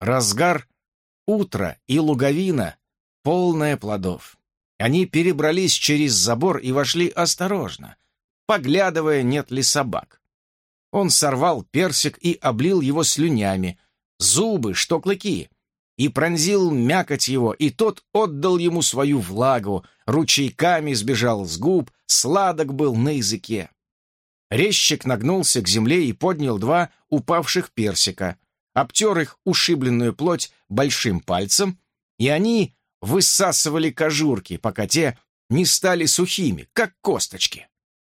Разгар, утро и луговина, полная плодов. Они перебрались через забор и вошли осторожно, поглядывая, нет ли собак. Он сорвал персик и облил его слюнями, зубы, что клыки, и пронзил мякоть его, и тот отдал ему свою влагу, ручейками сбежал с губ, сладок был на языке. Резчик нагнулся к земле и поднял два упавших персика, обтер их ушибленную плоть большим пальцем, и они высасывали кожурки, пока те не стали сухими, как косточки.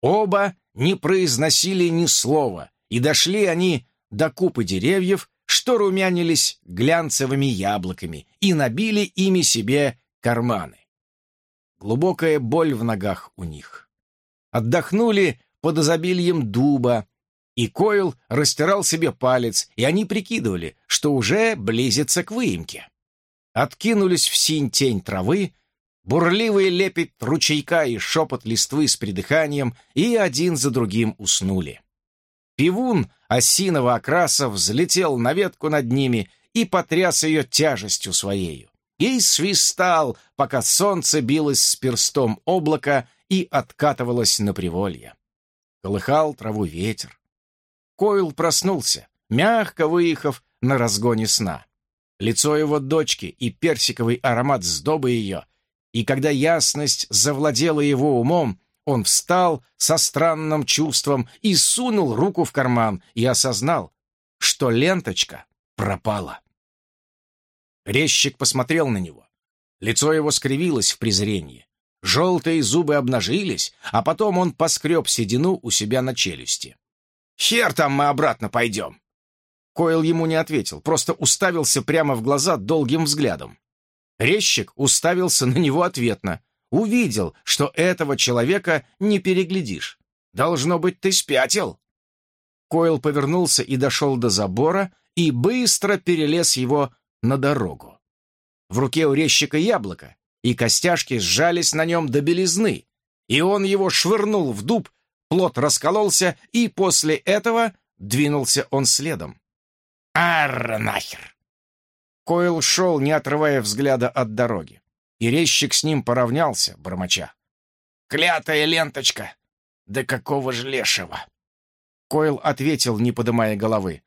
Оба не произносили ни слова, и дошли они до купы деревьев, что румянились глянцевыми яблоками и набили ими себе карманы. Глубокая боль в ногах у них. Отдохнули под изобилием дуба, и Койл растирал себе палец, и они прикидывали, что уже близится к выемке. Откинулись в синь тень травы, бурливый лепет ручейка и шепот листвы с придыханием, и один за другим уснули. Пивун осиного окраса взлетел на ветку над ними и потряс ее тяжестью своею. И свистал, пока солнце билось с перстом облака и откатывалось на приволье. Колыхал траву ветер. Койл проснулся, мягко выехав на разгоне сна. Лицо его дочки и персиковый аромат сдобы ее, и когда ясность завладела его умом, он встал со странным чувством и сунул руку в карман и осознал, что ленточка пропала. Резчик посмотрел на него, Лицо его скривилось в презрении. Желтые зубы обнажились, а потом он поскреб седину у себя на челюсти. «Хер там мы обратно пойдем!» Койл ему не ответил, просто уставился прямо в глаза долгим взглядом. Резчик уставился на него ответно. Увидел, что этого человека не переглядишь. «Должно быть, ты спятил!» Койл повернулся и дошел до забора и быстро перелез его на дорогу. В руке у резчика яблоко, и костяшки сжались на нем до белизны, и он его швырнул в дуб, плод раскололся, и после этого двинулся он следом. «Арра нахер!» Койл шел, не отрывая взгляда от дороги, и резчик с ним поравнялся, бормоча. «Клятая ленточка! Да какого ж лешего!» Койл ответил, не подымая головы.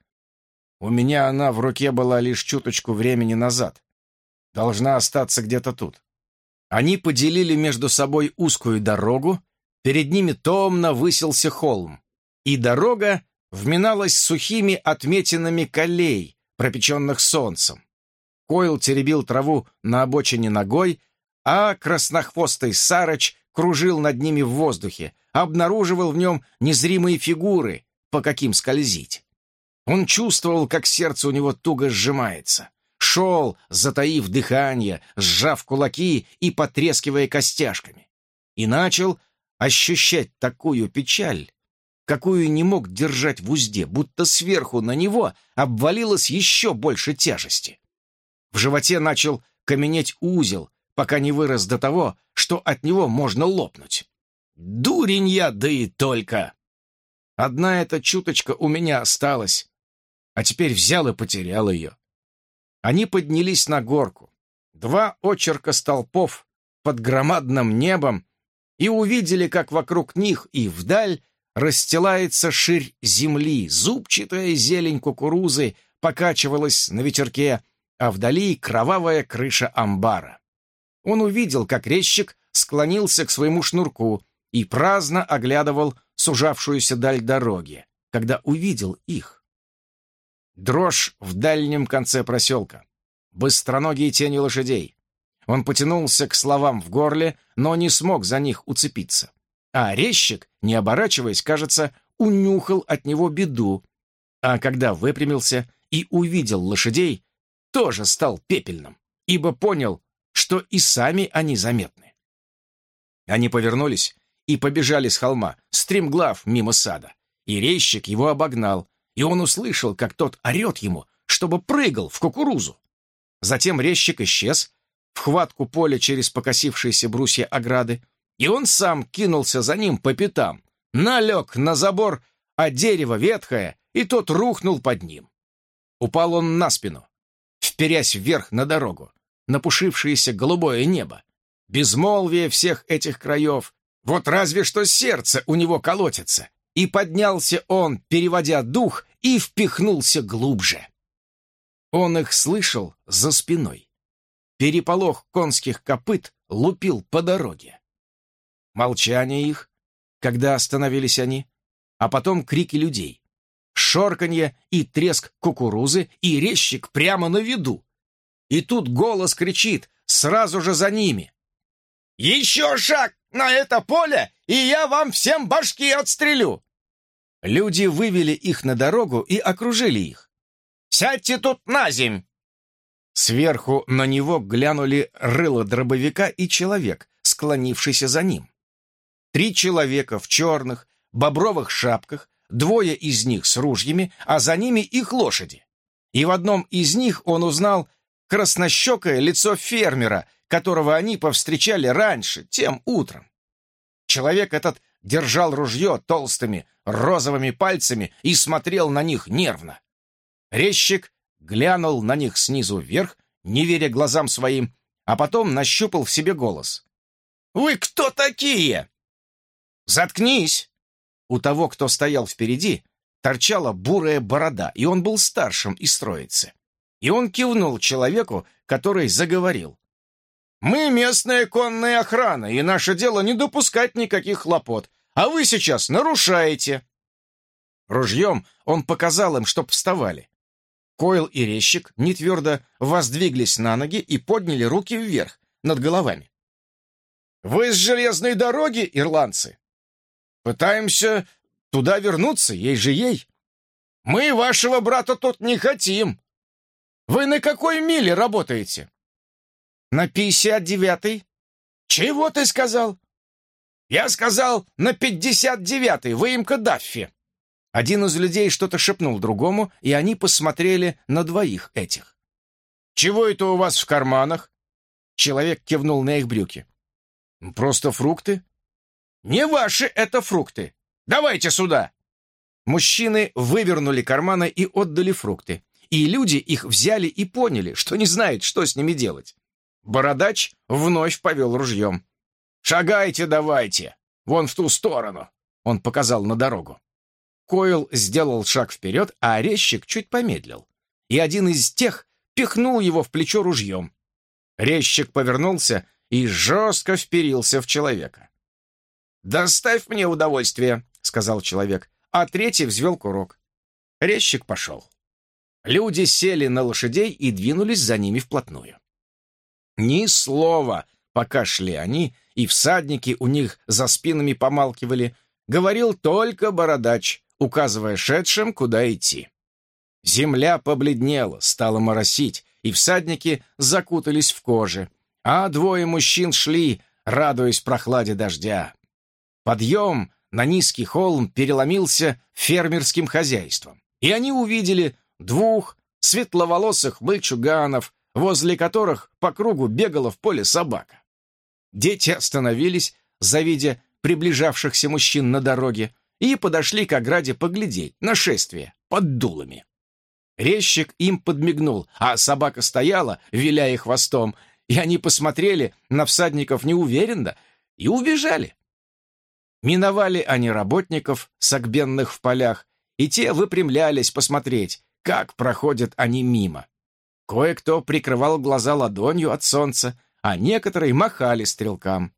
«У меня она в руке была лишь чуточку времени назад. Должна остаться где-то тут. Они поделили между собой узкую дорогу, перед ними томно высился холм, и дорога вминалась сухими отметинами колей, пропеченных солнцем. Койл теребил траву на обочине ногой, а краснохвостый Сарыч кружил над ними в воздухе, обнаруживал в нем незримые фигуры, по каким скользить. Он чувствовал, как сердце у него туго сжимается шел, затаив дыхание, сжав кулаки и потрескивая костяшками. И начал ощущать такую печаль, какую не мог держать в узде, будто сверху на него обвалилось еще больше тяжести. В животе начал каменеть узел, пока не вырос до того, что от него можно лопнуть. Дурень я, да и только! Одна эта чуточка у меня осталась, а теперь взял и потерял ее. Они поднялись на горку. Два очерка столпов под громадным небом и увидели, как вокруг них и вдаль расстилается ширь земли, зубчатая зелень кукурузы покачивалась на ветерке, а вдали кровавая крыша амбара. Он увидел, как резчик склонился к своему шнурку и праздно оглядывал сужавшуюся даль дороги, когда увидел их. Дрожь в дальнем конце проселка. Быстроногие тени лошадей. Он потянулся к словам в горле, но не смог за них уцепиться. А резчик, не оборачиваясь, кажется, унюхал от него беду. А когда выпрямился и увидел лошадей, тоже стал пепельным, ибо понял, что и сами они заметны. Они повернулись и побежали с холма, стремглав мимо сада, и резчик его обогнал, и он услышал, как тот орет ему, чтобы прыгал в кукурузу. Затем резчик исчез, в хватку поля через покосившиеся брусья ограды, и он сам кинулся за ним по пятам, налег на забор, а дерево ветхое, и тот рухнул под ним. Упал он на спину, вперясь вверх на дорогу, напушившееся голубое небо. Безмолвие всех этих краев, вот разве что сердце у него колотится, и поднялся он, переводя дух, и впихнулся глубже. Он их слышал за спиной. Переполох конских копыт лупил по дороге. Молчание их, когда остановились они, а потом крики людей. Шорканье и треск кукурузы, и резчик прямо на виду. И тут голос кричит сразу же за ними. «Еще шаг на это поле, и я вам всем башки отстрелю!» Люди вывели их на дорогу и окружили их. «Сядьте тут на земь!» Сверху на него глянули рыло дробовика и человек, склонившийся за ним. Три человека в черных, бобровых шапках, двое из них с ружьями, а за ними их лошади. И в одном из них он узнал краснощекое лицо фермера, которого они повстречали раньше, тем утром. Человек этот держал ружье толстыми розовыми пальцами и смотрел на них нервно. Резчик глянул на них снизу вверх, не веря глазам своим, а потом нащупал в себе голос. «Вы кто такие?» «Заткнись!» У того, кто стоял впереди, торчала бурая борода, и он был старшим из троицы. И он кивнул человеку, который заговорил. «Мы местная конная охрана, и наше дело не допускать никаких хлопот, а вы сейчас нарушаете». Ружьем он показал им, чтоб вставали. Койл и резчик нетвердо воздвиглись на ноги и подняли руки вверх, над головами. «Вы с железной дороги, ирландцы? Пытаемся туда вернуться, ей же ей. Мы вашего брата тут не хотим. Вы на какой миле работаете?» «На пятьдесят девятой». «Чего ты сказал?» «Я сказал, на пятьдесят девятой, выемка Даффи». Один из людей что-то шепнул другому, и они посмотрели на двоих этих. «Чего это у вас в карманах?» Человек кивнул на их брюки. «Просто фрукты?» «Не ваши это фрукты! Давайте сюда!» Мужчины вывернули карманы и отдали фрукты. И люди их взяли и поняли, что не знают, что с ними делать. Бородач вновь повел ружьем. «Шагайте давайте! Вон в ту сторону!» Он показал на дорогу. Койл сделал шаг вперед, а резчик чуть помедлил. И один из тех пихнул его в плечо ружьем. Резчик повернулся и жестко вперился в человека. «Доставь мне удовольствие», — сказал человек, а третий взвел курок. Резчик пошел. Люди сели на лошадей и двинулись за ними вплотную. Ни слова, пока шли они, и всадники у них за спинами помалкивали, говорил только бородач, указывая шедшим, куда идти. Земля побледнела, стала моросить, и всадники закутались в кожи, а двое мужчин шли, радуясь прохладе дождя. Подъем на низкий холм переломился фермерским хозяйством, и они увидели двух светловолосых мальчуганов, возле которых по кругу бегала в поле собака. Дети остановились, завидя приближавшихся мужчин на дороге, и подошли к ограде поглядеть на шествие под дулами. Резчик им подмигнул, а собака стояла, виляя хвостом, и они посмотрели на всадников неуверенно и убежали. Миновали они работников, согбенных в полях, и те выпрямлялись посмотреть, как проходят они мимо. Кое-кто прикрывал глаза ладонью от солнца, а некоторые махали стрелкам.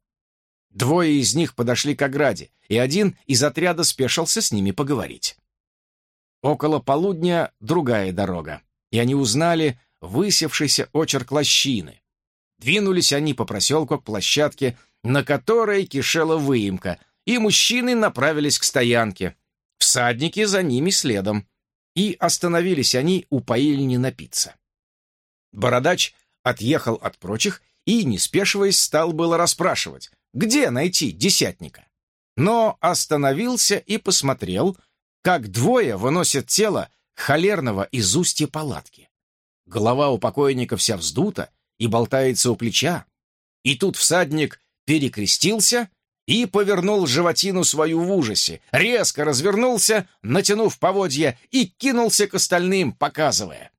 Двое из них подошли к ограде, и один из отряда спешился с ними поговорить. Около полудня другая дорога, и они узнали высевшийся очерк лощины. Двинулись они по проселку к площадке, на которой кишела выемка, и мужчины направились к стоянке. Всадники за ними следом. И остановились они у поильни напиться. Бородач отъехал от прочих и, не спешиваясь, стал было расспрашивать, где найти десятника. Но остановился и посмотрел, как двое выносят тело холерного из устья палатки. Голова у покойника вся вздута и болтается у плеча. И тут всадник перекрестился и повернул животину свою в ужасе, резко развернулся, натянув поводья, и кинулся к остальным, показывая.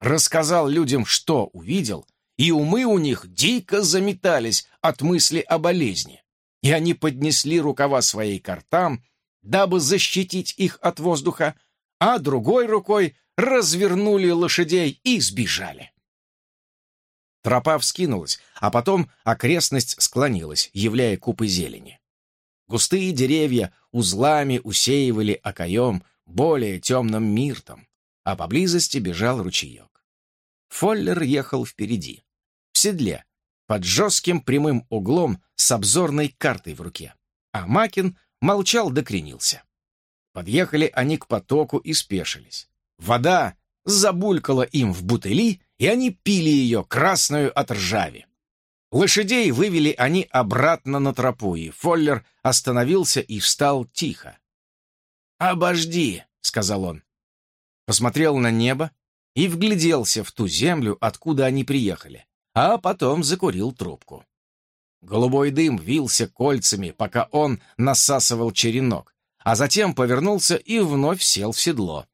Рассказал людям, что увидел, и умы у них дико заметались от мысли о болезни. И они поднесли рукава своей к ртам, дабы защитить их от воздуха, а другой рукой развернули лошадей и сбежали. Тропа вскинулась, а потом окрестность склонилась, являя купы зелени. Густые деревья узлами усеивали окоем более темным миртом, а поблизости бежал ручеек. Фоллер ехал впереди, в седле, под жестким прямым углом с обзорной картой в руке, а Макин молчал докренился. Подъехали они к потоку и спешились. Вода забулькала им в бутыли, и они пили ее, красную от ржави. Лошадей вывели они обратно на тропу, и Фоллер остановился и встал тихо. «Обожди», — сказал он. Посмотрел на небо и вгляделся в ту землю, откуда они приехали, а потом закурил трубку. Голубой дым вился кольцами, пока он насасывал черенок, а затем повернулся и вновь сел в седло.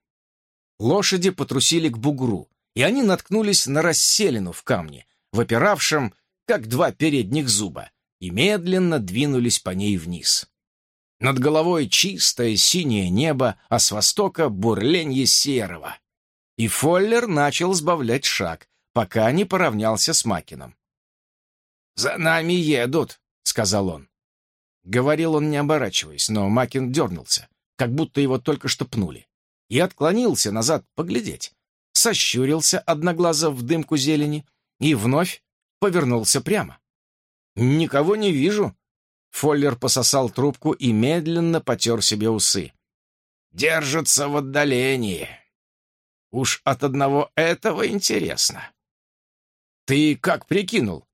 Лошади потрусили к бугру, и они наткнулись на расселину в камне, выпиравшем, как два передних зуба, и медленно двинулись по ней вниз. Над головой чистое синее небо, а с востока бурленье серого. И Фоллер начал сбавлять шаг, пока не поравнялся с Макином. «За нами едут», — сказал он. Говорил он, не оборачиваясь, но Макин дернулся, как будто его только что пнули, и отклонился назад поглядеть. Сощурился одноглазо в дымку зелени и вновь повернулся прямо. «Никого не вижу». Фоллер пососал трубку и медленно потер себе усы. «Держится в отдалении. Уж от одного этого интересно». «Ты как прикинул?»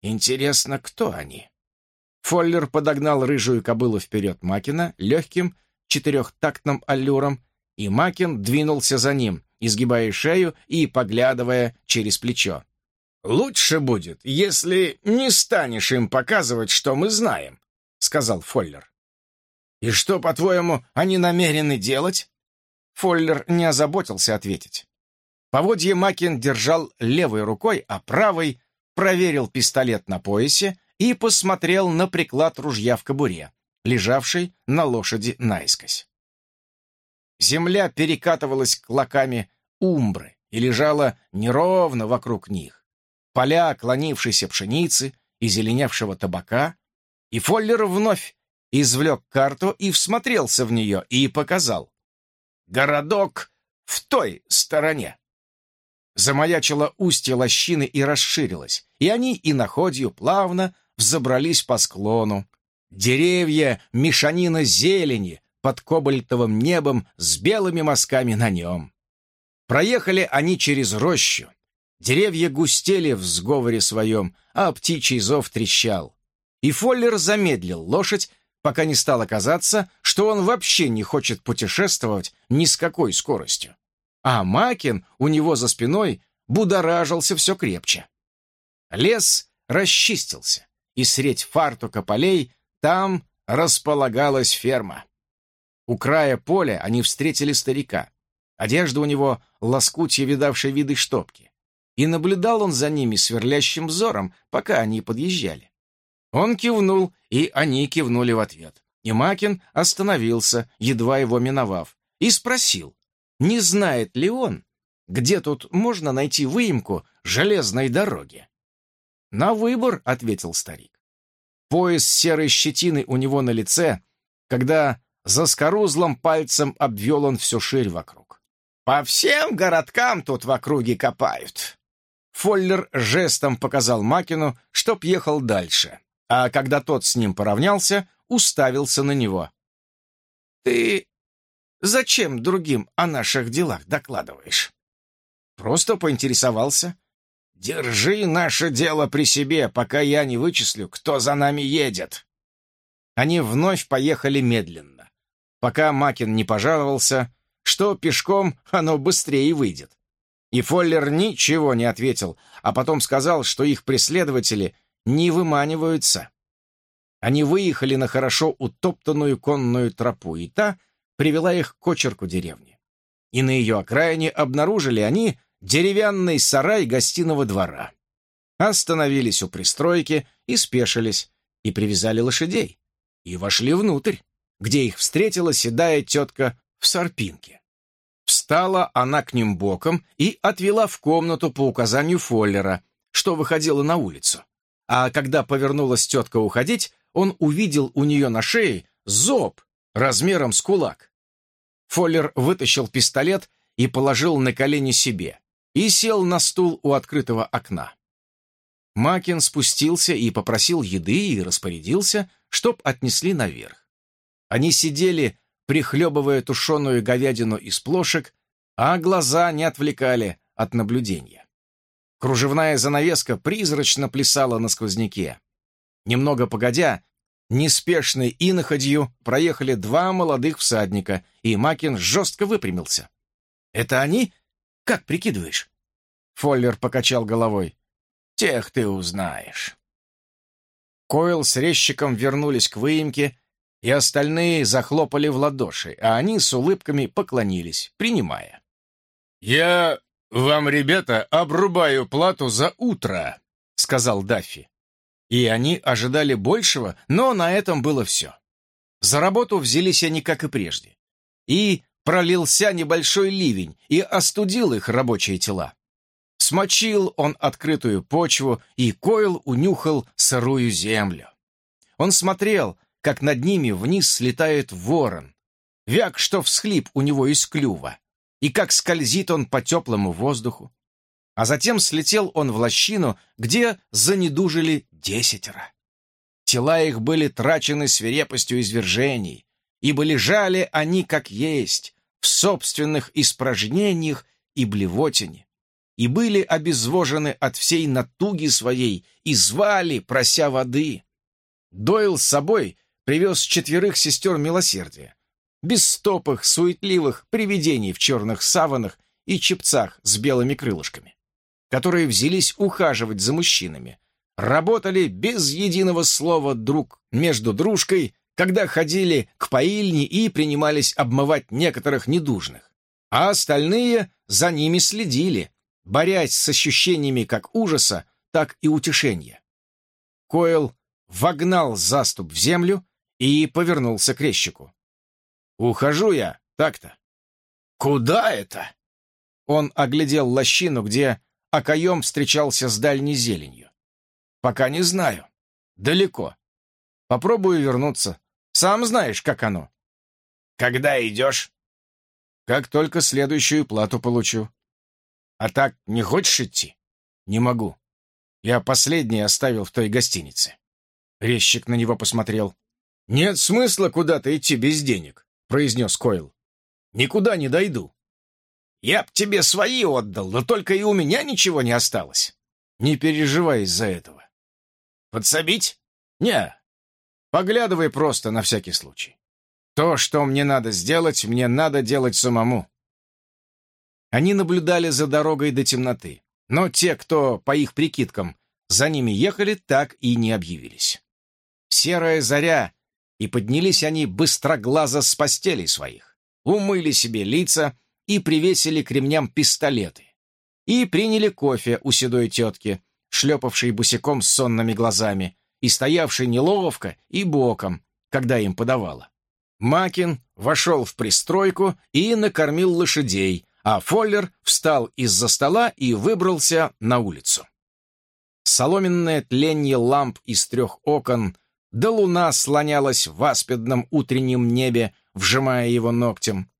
«Интересно, кто они?» Фоллер подогнал рыжую кобылу вперед Макина легким четырехтактным аллюром, и Макин двинулся за ним, изгибая шею и поглядывая через плечо. «Лучше будет, если не станешь им показывать, что мы знаем», — сказал Фоллер. «И что, по-твоему, они намерены делать?» Фоллер не озаботился ответить. Поводье Макин держал левой рукой, а правой проверил пистолет на поясе и посмотрел на приклад ружья в кобуре, лежавший на лошади наискось. Земля перекатывалась клоками умбры и лежала неровно вокруг них. Поля клонившейся пшеницы и зеленевшего табака, и Фоллер вновь извлек карту и всмотрелся в нее и показал. «Городок в той стороне». Замаячило устье лощины и расширилось, и они и находью плавно взобрались по склону. Деревья — мешанина зелени под кобальтовым небом с белыми мазками на нем. Проехали они через рощу. Деревья густели в сговоре своем, а птичий зов трещал. И Фоллер замедлил лошадь, пока не стало казаться, что он вообще не хочет путешествовать ни с какой скоростью. А Макин у него за спиной будоражился все крепче. Лес расчистился, и средь фартука полей там располагалась ферма. У края поля они встретили старика. Одежда у него лоскутья видавшей виды штопки. И наблюдал он за ними сверлящим взором, пока они подъезжали. Он кивнул, и они кивнули в ответ. И Макин остановился, едва его миновав, и спросил, не знает ли он, где тут можно найти выемку железной дороги. «На выбор», — ответил старик. Пояс серой щетины у него на лице, когда за скорузлым пальцем обвел он всю ширь вокруг. «По всем городкам тут в округе копают!» Фоллер жестом показал Макину, чтоб ехал дальше, а когда тот с ним поравнялся, уставился на него. «Ты зачем другим о наших делах докладываешь?» «Просто поинтересовался». «Держи наше дело при себе, пока я не вычислю, кто за нами едет». Они вновь поехали медленно пока Макин не пожаловался, что пешком оно быстрее выйдет. И Фоллер ничего не ответил, а потом сказал, что их преследователи не выманиваются. Они выехали на хорошо утоптанную конную тропу, и та привела их к очерку деревни. И на ее окраине обнаружили они деревянный сарай гостиного двора. Остановились у пристройки и спешились, и привязали лошадей, и вошли внутрь где их встретила седая тетка в сарпинке. Встала она к ним боком и отвела в комнату по указанию Фоллера, что выходила на улицу. А когда повернулась тетка уходить, он увидел у нее на шее зоб размером с кулак. Фоллер вытащил пистолет и положил на колени себе и сел на стул у открытого окна. Макин спустился и попросил еды и распорядился, чтоб отнесли наверх. Они сидели, прихлебывая тушеную говядину из плошек, а глаза не отвлекали от наблюдения. Кружевная занавеска призрачно плясала на сквозняке. Немного погодя, неспешной иноходью проехали два молодых всадника, и Макин жестко выпрямился. «Это они? Как прикидываешь?» Фоллер покачал головой. «Тех ты узнаешь». Койл с резчиком вернулись к выемке и остальные захлопали в ладоши, а они с улыбками поклонились, принимая. «Я вам, ребята, обрубаю плату за утро», — сказал Даффи. И они ожидали большего, но на этом было все. За работу взялись они, как и прежде. И пролился небольшой ливень и остудил их рабочие тела. Смочил он открытую почву, и Койл унюхал сырую землю. Он смотрел, как над ними вниз слетает ворон. Вяк, что всхлип у него из клюва, и как скользит он по теплому воздуху. А затем слетел он в лощину, где занедужили десятеро. Тела их были трачены свирепостью извержений, ибо лежали они как есть, в собственных испражнениях и блевотине, и были обезвожены от всей натуги своей и звали, прося воды. Дойл с собой привез четверых сестер милосердия, бесстопых, суетливых привидений в черных саванах и чепцах с белыми крылышками, которые взялись ухаживать за мужчинами, работали без единого слова друг между дружкой, когда ходили к поильне и принимались обмывать некоторых недужных, а остальные за ними следили, борясь с ощущениями как ужаса, так и утешения. Койл вогнал заступ в землю и повернулся к резчику. «Ухожу я, так-то». «Куда это?» Он оглядел лощину, где окоем встречался с дальней зеленью. «Пока не знаю. Далеко. Попробую вернуться. Сам знаешь, как оно». «Когда идешь?» «Как только следующую плату получу». «А так не хочешь идти?» «Не могу. Я последний оставил в той гостинице». Резчик на него посмотрел. «Нет смысла куда-то идти без денег», — произнес Койл. «Никуда не дойду». «Я б тебе свои отдал, но только и у меня ничего не осталось». «Не переживай из-за этого». «Подсобить?» «Не. Поглядывай просто на всякий случай. То, что мне надо сделать, мне надо делать самому». Они наблюдали за дорогой до темноты, но те, кто, по их прикидкам, за ними ехали, так и не объявились серая заря, и поднялись они быстроглазо с постелей своих, умыли себе лица и привесили к ремням пистолеты, и приняли кофе у седой тетки, шлепавшей босиком с сонными глазами и стоявшей неловко и боком, когда им подавала. Макин вошел в пристройку и накормил лошадей, а Фоллер встал из-за стола и выбрался на улицу. Соломенное тленье ламп из трех окон да луна слонялась в аспидном утреннем небе, вжимая его ногтем.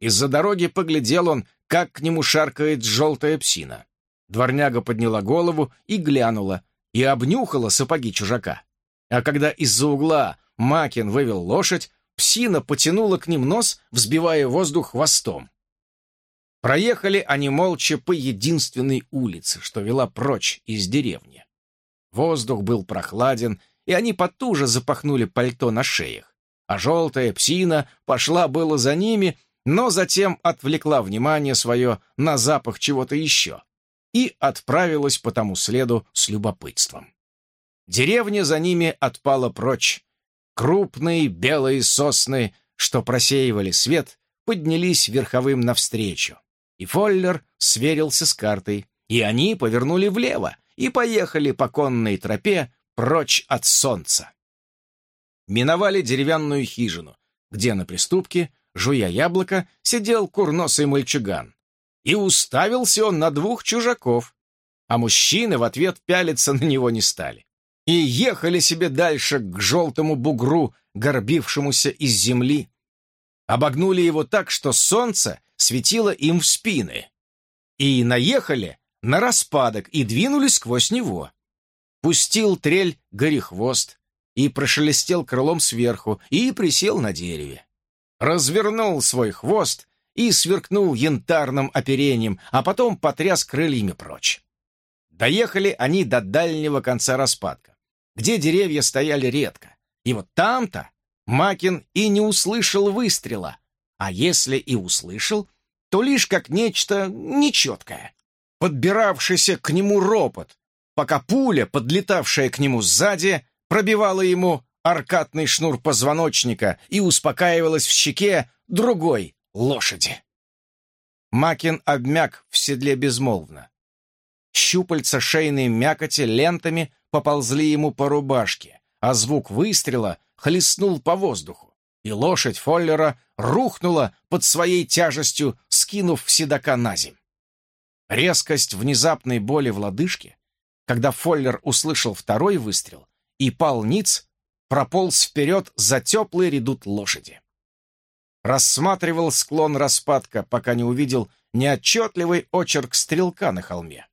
Из-за дороги поглядел он, как к нему шаркает желтая псина. Дворняга подняла голову и глянула, и обнюхала сапоги чужака. А когда из-за угла Макин вывел лошадь, псина потянула к ним нос, взбивая воздух хвостом. Проехали они молча по единственной улице, что вела прочь из деревни. Воздух был прохладен и они потуже запахнули пальто на шеях. А желтая псина пошла было за ними, но затем отвлекла внимание свое на запах чего-то еще и отправилась по тому следу с любопытством. Деревня за ними отпала прочь. Крупные белые сосны, что просеивали свет, поднялись верховым навстречу. И Фоллер сверился с картой, и они повернули влево и поехали по конной тропе прочь от солнца. Миновали деревянную хижину, где на приступке, жуя яблоко, сидел курносый мальчуган. И уставился он на двух чужаков, а мужчины в ответ пялиться на него не стали. И ехали себе дальше к желтому бугру, горбившемуся из земли. Обогнули его так, что солнце светило им в спины. И наехали на распадок и двинулись сквозь него пустил трель горехвост и прошелестел крылом сверху и присел на дереве. Развернул свой хвост и сверкнул янтарным оперением, а потом потряс крыльями прочь. Доехали они до дальнего конца распадка, где деревья стояли редко. И вот там-то Макин и не услышал выстрела, а если и услышал, то лишь как нечто нечеткое. Подбиравшийся к нему ропот, пока пуля, подлетавшая к нему сзади, пробивала ему аркадный шнур позвоночника и успокаивалась в щеке другой лошади. Макин обмяк в седле безмолвно. Щупальца шейной мякоти лентами поползли ему по рубашке, а звук выстрела хлестнул по воздуху, и лошадь Фоллера рухнула под своей тяжестью, скинув седока на земь. Резкость внезапной боли в лодыжке когда Фоллер услышал второй выстрел, и пал ниц прополз вперед за теплый редут лошади. рассматривал склон распадка, пока не увидел неотчетливый очерк стрелка на холме.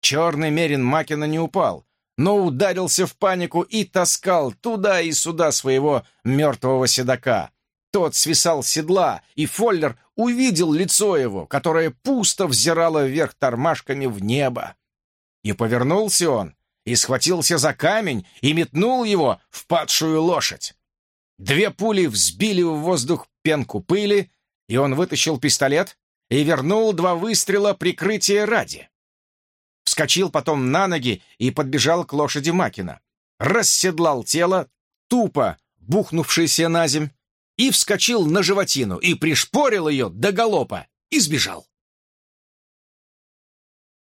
Черный мерин Макина не упал, но ударился в панику и таскал туда и сюда своего мертвого седока. Тот свисал седла, и Фоллер увидел лицо его, которое пусто взирало вверх тормашками в небо. И повернулся он, и схватился за камень, и метнул его в падшую лошадь. Две пули взбили в воздух пенку пыли, и он вытащил пистолет и вернул два выстрела прикрытия ради. Вскочил потом на ноги и подбежал к лошади Макина. Расседлал тело, тупо бухнувшееся на земь, и вскочил на животину, и пришпорил ее до галопа, и сбежал.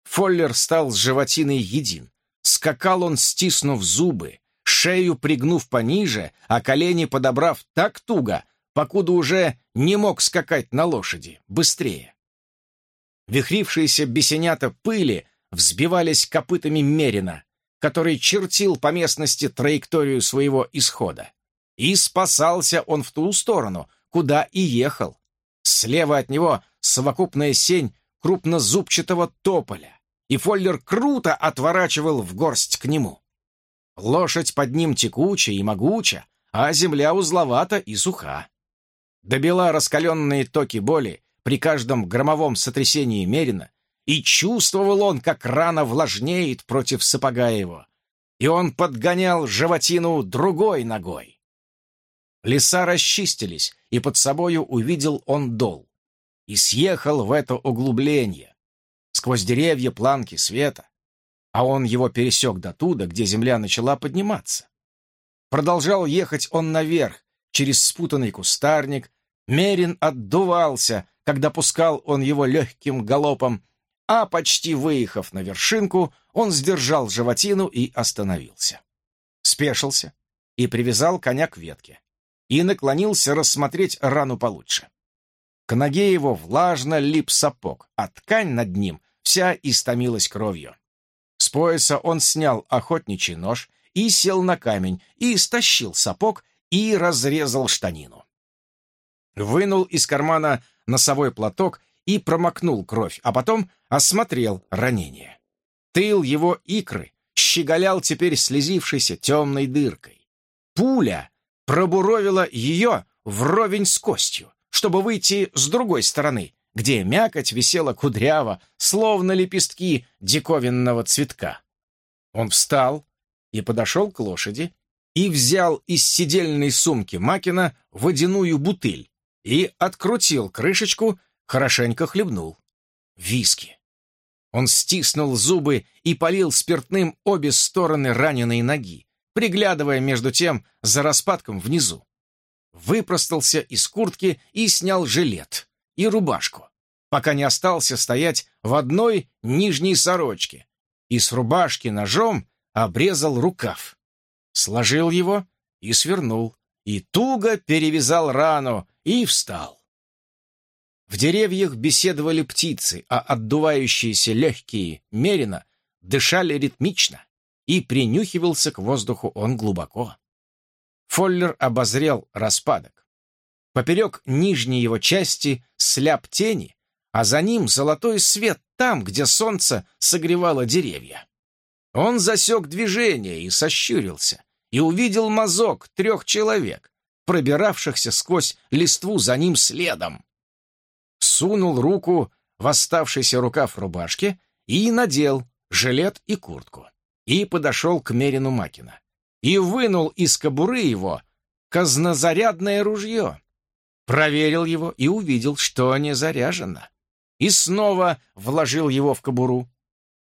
Фоллер стал с животиной един. Скакал он, стиснув зубы, шею пригнув пониже, а колени подобрав так туго, покуда уже не мог скакать на лошади, быстрее. Вихрившиеся бесенята пыли взбивались копытами Мерина, который чертил по местности траекторию своего исхода. И спасался он в ту сторону, куда и ехал. Слева от него совокупная сень крупнозубчатого тополя, и Фоллер круто отворачивал в горсть к нему. Лошадь под ним текуча и могуча, а земля узловата и суха. Добила раскаленные токи боли при каждом громовом сотрясении Мерина, и чувствовал он, как рана влажнеет против сапога его, и он подгонял животину другой ногой. Леса расчистились, и под собою увидел он дол, и съехал в это углубление. Сквозь деревья планки света, а он его пересек до туда, где земля начала подниматься. Продолжал ехать он наверх, через спутанный кустарник. Мерин отдувался, когда пускал он его легким галопом, а почти выехав на вершинку, он сдержал животину и остановился. Спешился и привязал коня к ветке, и наклонился рассмотреть рану получше. К ноге его влажно лип сапог, а ткань над ним вся истомилась кровью. С пояса он снял охотничий нож и сел на камень, и стащил сапог и разрезал штанину. Вынул из кармана носовой платок и промокнул кровь, а потом осмотрел ранение. Тыл его икры щеголял теперь слезившейся темной дыркой. Пуля пробуровила ее вровень с костью, чтобы выйти с другой стороны, где мякоть висела кудряво, словно лепестки диковинного цветка. Он встал и подошел к лошади и взял из сидельной сумки Макина водяную бутыль и открутил крышечку, хорошенько хлебнул. Виски. Он стиснул зубы и полил спиртным обе стороны раненой ноги, приглядывая между тем за распадком внизу. Выпростался из куртки и снял жилет и рубашку, пока не остался стоять в одной нижней сорочке, и с рубашки ножом обрезал рукав. Сложил его и свернул, и туго перевязал рану, и встал. В деревьях беседовали птицы, а отдувающиеся легкие мерено дышали ритмично, и принюхивался к воздуху он глубоко. Фоллер обозрел распадок. Поперек нижней его части сляп тени, а за ним золотой свет там, где солнце согревало деревья. Он засек движение и сощурился, и увидел мазок трех человек, пробиравшихся сквозь листву за ним следом. Сунул руку в оставшийся рукав рубашки и надел жилет и куртку, и подошел к Мерину Макина, и вынул из кобуры его казнозарядное ружье, проверил его и увидел, что не заряжено и снова вложил его в кобуру.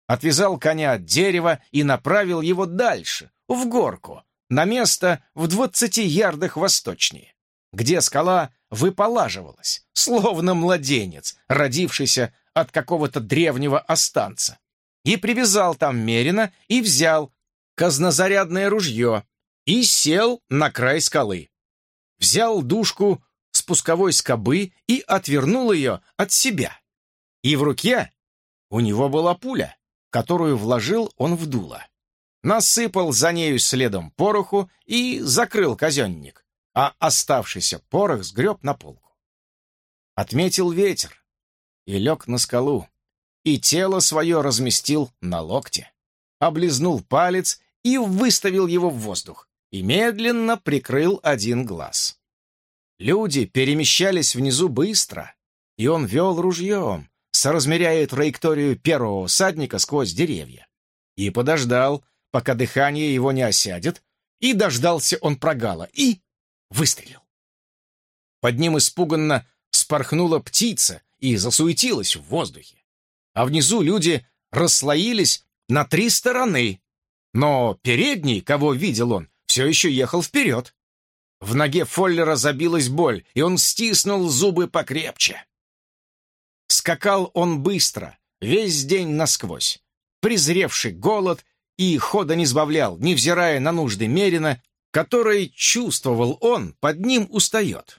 Отвязал коня от дерева и направил его дальше, в горку, на место в двадцати ярдах восточнее, где скала выполаживалась, словно младенец, родившийся от какого-то древнего останца, и привязал там Мерина и взял казнозарядное ружье и сел на край скалы. Взял душку спусковой скобы и отвернул ее от себя. И в руке у него была пуля, которую вложил он в дуло. Насыпал за нею следом пороху и закрыл казенник, а оставшийся порох сгреб на полку. отметил ветер и лег на скалу, и тело свое разместил на локте, облизнул палец и выставил его в воздух, и медленно прикрыл один глаз. Люди перемещались внизу быстро, и он вел ружьем, соразмеряя траекторию первого всадника сквозь деревья, и подождал, пока дыхание его не осядет, и дождался он прогала, и выстрелил. Под ним испуганно спорхнула птица и засуетилась в воздухе. А внизу люди расслоились на три стороны. Но передний, кого видел он, все еще ехал вперед. В ноге Фоллера забилась боль, и он стиснул зубы покрепче. Скакал он быстро, весь день насквозь, презревший голод и хода не сбавлял, невзирая на нужды Мерина, который, чувствовал он, под ним устает.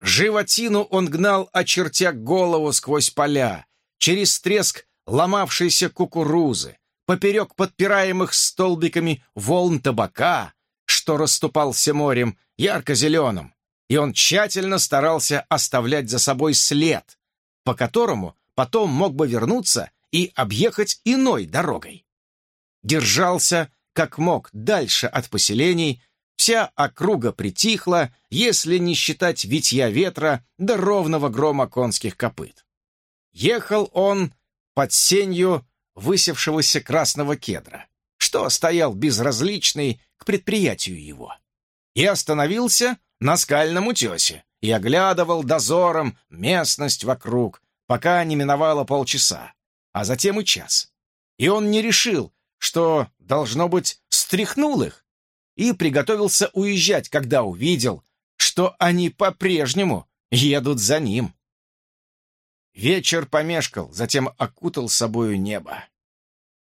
Животину он гнал, очертя голову сквозь поля, через треск ломавшейся кукурузы, поперек подпираемых столбиками волн табака, что расступался морем, ярко-зеленым, и он тщательно старался оставлять за собой след, по которому потом мог бы вернуться и объехать иной дорогой. Держался, как мог, дальше от поселений, вся округа притихла, если не считать витья ветра до ровного грома конских копыт. Ехал он под сенью высевшегося красного кедра, что стоял безразличный к предприятию его, и остановился на скальном утесе и оглядывал дозором местность вокруг, пока не миновало полчаса, а затем и час. И он не решил, что, должно быть, стряхнул их, и приготовился уезжать, когда увидел, что они по-прежнему едут за ним. Вечер помешкал, затем окутал собою небо.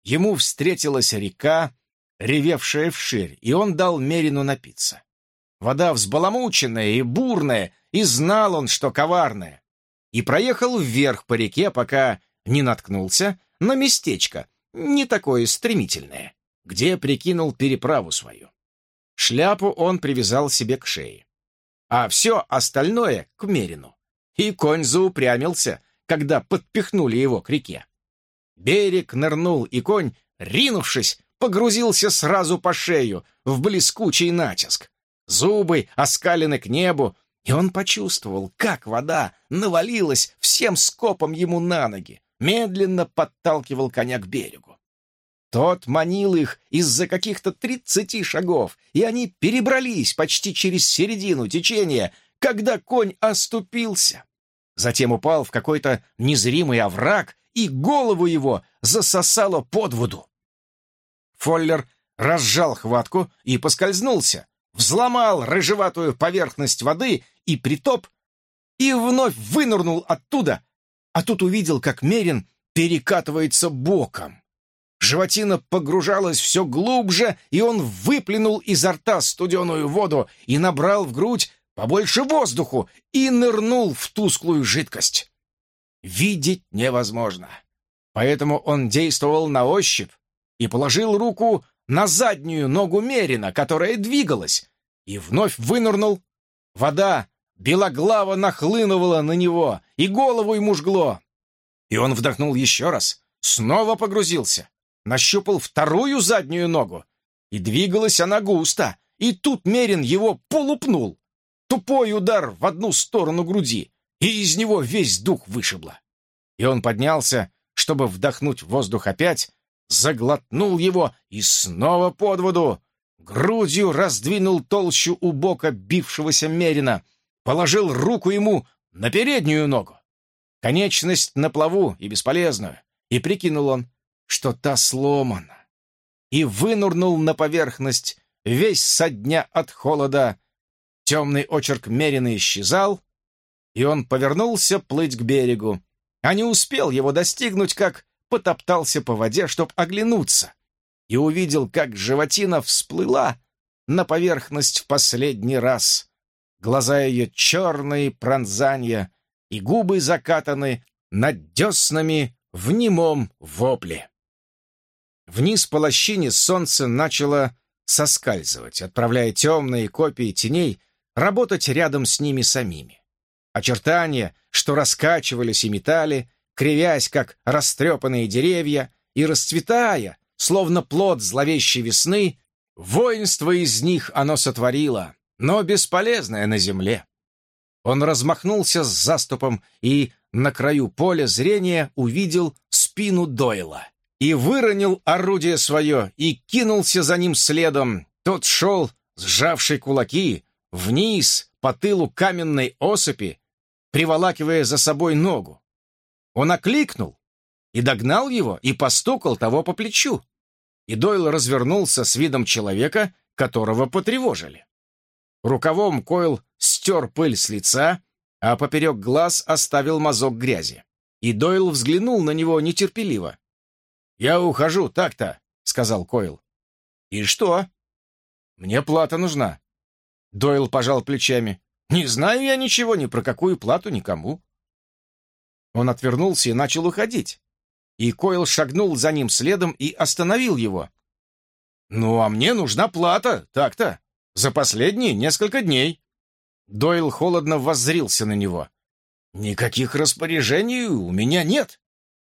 Ему встретилась река, ревевшая вширь, и он дал Мерину напиться. Вода взбаламученная и бурная, и знал он, что коварная. И проехал вверх по реке, пока не наткнулся на местечко, не такое стремительное, где прикинул переправу свою. Шляпу он привязал себе к шее, а все остальное — к Мерину. И конь заупрямился, когда подпихнули его к реке. Берег нырнул, и конь, ринувшись, погрузился сразу по шею в блескучий натиск. Зубы оскалены к небу, и он почувствовал, как вода навалилась всем скопом ему на ноги, медленно подталкивал коня к берегу. Тот манил их из-за каких-то тридцати шагов, и они перебрались почти через середину течения, когда конь оступился. Затем упал в какой-то незримый овраг, и голову его засосало под воду. Фоллер разжал хватку и поскользнулся, взломал рыжеватую поверхность воды и притоп, и вновь вынырнул оттуда, а тут увидел, как Мерин перекатывается боком. Животина погружалась все глубже, и он выплюнул изо рта студеную воду и набрал в грудь побольше воздуху и нырнул в тусклую жидкость. Видеть невозможно. Поэтому он действовал на ощупь и положил руку на заднюю ногу Мерина, которая двигалась, и вновь вынырнул. Вода белоглаво нахлынувала на него, и голову ему жгло. И он вдохнул еще раз, снова погрузился нащупал вторую заднюю ногу, и двигалась она густо, и тут Мерин его полупнул. Тупой удар в одну сторону груди, и из него весь дух вышибло. И он поднялся, чтобы вдохнуть воздух опять, заглотнул его и снова под воду, грудью раздвинул толщу у бока бившегося Мерина, положил руку ему на переднюю ногу. Конечность на плаву и бесполезную. И прикинул он, что та сломана, и вынурнул на поверхность весь со дня от холода. Темный очерк Мерина исчезал, и он повернулся плыть к берегу, а не успел его достигнуть, как потоптался по воде, чтоб оглянуться, и увидел, как животина всплыла на поверхность в последний раз. Глаза ее черные пронзанья, и губы закатаны над деснами в немом вопле. Вниз по лощине солнце начало соскальзывать, отправляя темные копии теней работать рядом с ними самими. Очертания, что раскачивались и метали, кривясь, как растрепанные деревья, и расцветая, словно плод зловещей весны, воинство из них оно сотворило, но бесполезное на земле. Он размахнулся с заступом и на краю поля зрения увидел спину Дойла и выронил орудие свое и кинулся за ним следом. Тот шел, сжавший кулаки, вниз по тылу каменной осыпи, приволакивая за собой ногу. Он окликнул и догнал его и постукал того по плечу. И Дойл развернулся с видом человека, которого потревожили. Рукавом Койл стер пыль с лица, а поперек глаз оставил мазок грязи. И Дойл взглянул на него нетерпеливо. «Я ухожу, так-то», — сказал Койл. «И что?» «Мне плата нужна». Дойл пожал плечами. «Не знаю я ничего, ни про какую плату никому». Он отвернулся и начал уходить. И Койл шагнул за ним следом и остановил его. «Ну, а мне нужна плата, так-то, за последние несколько дней». Дойл холодно воззрился на него. «Никаких распоряжений у меня нет,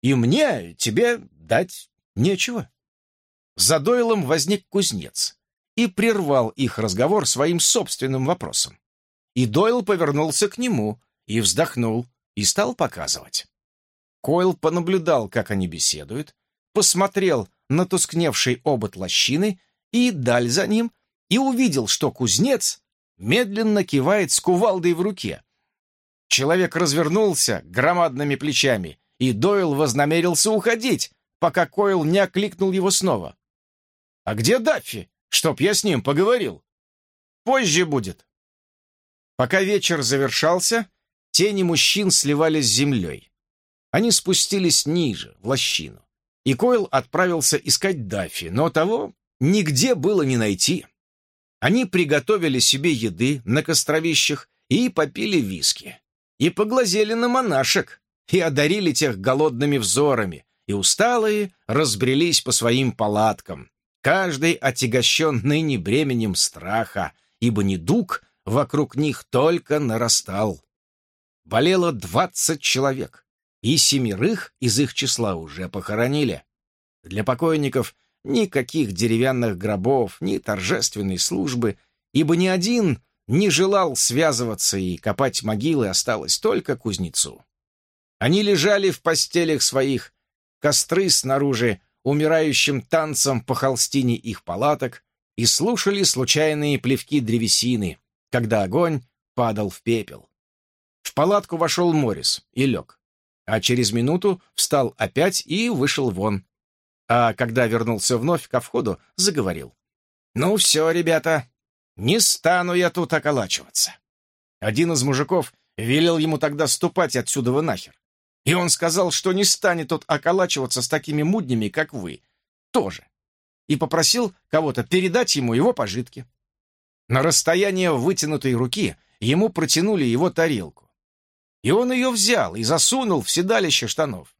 и мне тебе дать нечего». За Дойлом возник кузнец и прервал их разговор своим собственным вопросом. И Дойл повернулся к нему и вздохнул, и стал показывать. Койл понаблюдал, как они беседуют, посмотрел на тускневший обод лощины и даль за ним, и увидел, что кузнец медленно кивает с кувалдой в руке. Человек развернулся громадными плечами, и Дойл вознамерился уходить, пока Койл не окликнул его снова. «А где Даффи, чтоб я с ним поговорил?» «Позже будет». Пока вечер завершался, тени мужчин сливались с землей. Они спустились ниже, в лощину, и Койл отправился искать Даффи, но того нигде было не найти. Они приготовили себе еды на костровищах и попили виски, и поглазели на монашек, и одарили тех голодными взорами, и усталые разбрелись по своим палаткам, каждый отягощен ныне бременем страха, ибо недуг вокруг них только нарастал. Болело двадцать человек, и семерых из их числа уже похоронили. Для покойников никаких деревянных гробов, ни торжественной службы, ибо ни один не желал связываться и копать могилы осталось только кузнецу. Они лежали в постелях своих, костры снаружи, умирающим танцем по холстине их палаток, и слушали случайные плевки древесины, когда огонь падал в пепел. В палатку вошел Морис и лег, а через минуту встал опять и вышел вон. А когда вернулся вновь ко входу, заговорил. «Ну все, ребята, не стану я тут околачиваться». Один из мужиков велел ему тогда ступать отсюда нахер. И он сказал, что не станет тут околачиваться с такими муднями, как вы. Тоже. И попросил кого-то передать ему его пожитки. На расстояние вытянутой руки ему протянули его тарелку. И он ее взял и засунул в седалище штанов.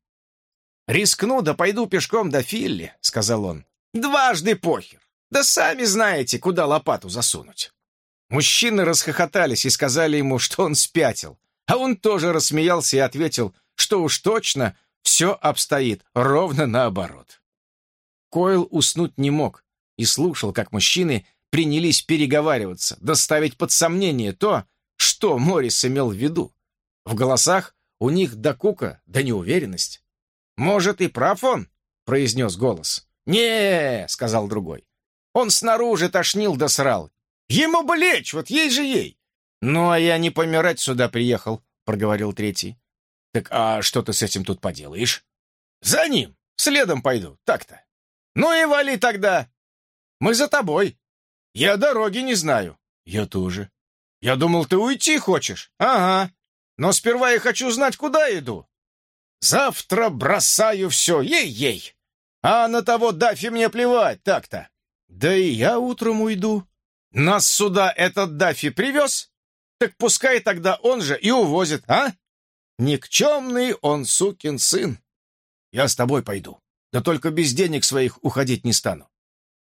«Рискну, да пойду пешком до Филли», — сказал он. «Дважды похер. Да сами знаете, куда лопату засунуть». Мужчины расхохотались и сказали ему, что он спятил. А он тоже рассмеялся и ответил, что уж точно все обстоит ровно наоборот. Койл уснуть не мог и слушал, как мужчины принялись переговариваться, доставить под сомнение то, что Моррис имел в виду. В голосах у них до кука, да неуверенность. «Может, и прав он?» — произнес голос. не сказал другой. «Он снаружи тошнил да срал. Ему бы лечь, вот ей же ей!» «Ну, а я не помирать сюда приехал», — проговорил третий. «Так а что ты с этим тут поделаешь?» «За ним! Следом пойду, так-то!» «Ну и вали тогда! Мы за тобой! Я дороги не знаю!» «Я тоже!» «Я думал, ты уйти хочешь?» «Ага! Но сперва я хочу знать, куда иду. Завтра бросаю все, ей-ей. А на того Дафи мне плевать, так-то. Да и я утром уйду. Нас сюда этот Дафи привез? Так пускай тогда он же и увозит, а? Никчемный он сукин сын. Я с тобой пойду, да только без денег своих уходить не стану.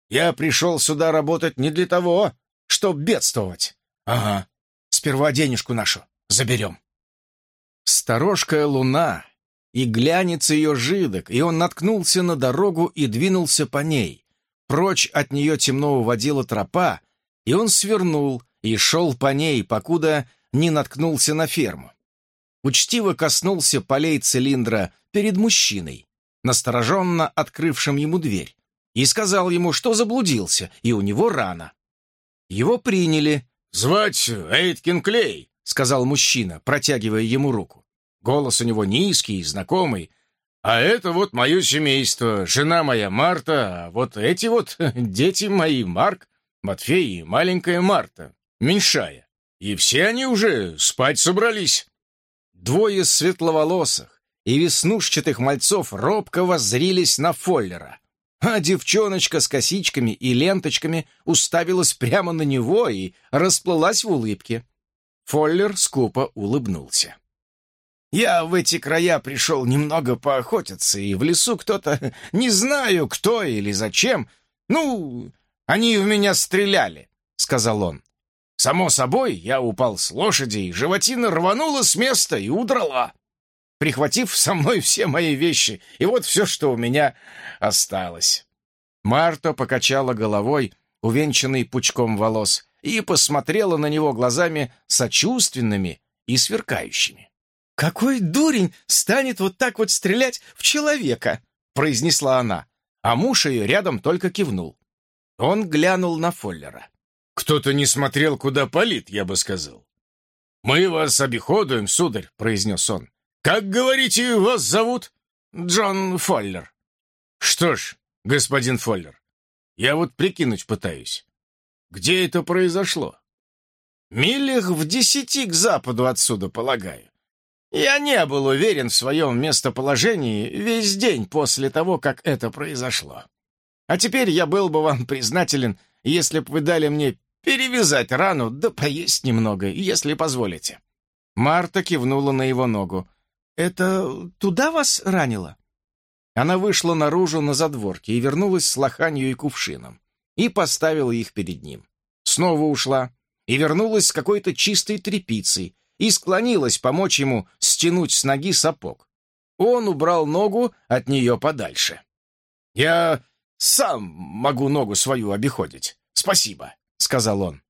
Я пришел сюда работать не для того, чтоб бедствовать. Ага, сперва денежку нашу заберем. сторожкая луна, и глянец ее жидок, и он наткнулся на дорогу и двинулся по ней. Прочь от нее темно уводила тропа, и он свернул и шел по ней, покуда не наткнулся на ферму. Учтиво коснулся полей цилиндра перед мужчиной, настороженно открывшим ему дверь, и сказал ему, что заблудился, и у него рана. Его приняли. «Звать Эйткин Клей», — сказал мужчина, протягивая ему руку. Голос у него низкий и знакомый. «А это вот мое семейство, жена моя Марта, а вот эти вот *laughs* дети мои, Марк, Матфей и маленькая Марта, меньшая. И все они уже спать собрались». Двое светловолосых и веснушчатых мальцов робко воззрились на Фоллера а девчоночка с косичками и ленточками уставилась прямо на него и расплылась в улыбке. Фоллер скупо улыбнулся. «Я в эти края пришел немного поохотиться, и в лесу кто-то, *laughs* не знаю кто или зачем, ну, они в меня стреляли», — сказал он. «Само собой, я упал с лошади, и животина рванула с места и удрала прихватив со мной все мои вещи, и вот все, что у меня осталось». Марта покачала головой, увенчанной пучком волос, и посмотрела на него глазами сочувственными и сверкающими. «Какой дурень станет вот так вот стрелять в человека?» — произнесла она, а муж ее рядом только кивнул. Он глянул на Фоллера. «Кто-то не смотрел, куда палит, я бы сказал». «Мы вас обиходуем, сударь», — произнес он. «Как, говорите, вас зовут?» «Джон Фоллер». «Что ж, господин Фоллер, я вот прикинуть пытаюсь. Где это произошло?» «Милях в десяти к западу отсюда, полагаю. Я не был уверен в своем местоположении весь день после того, как это произошло. А теперь я был бы вам признателен, если бы вы дали мне перевязать рану, да поесть немного, если позволите». Марта кивнула на его ногу. «Это туда вас ранило?» Она вышла наружу на задворке и вернулась с лоханью и кувшином, и поставила их перед ним. Снова ушла и вернулась с какой-то чистой тряпицей и склонилась помочь ему стянуть с ноги сапог. Он убрал ногу от нее подальше. «Я сам могу ногу свою обиходить. Спасибо», — сказал он.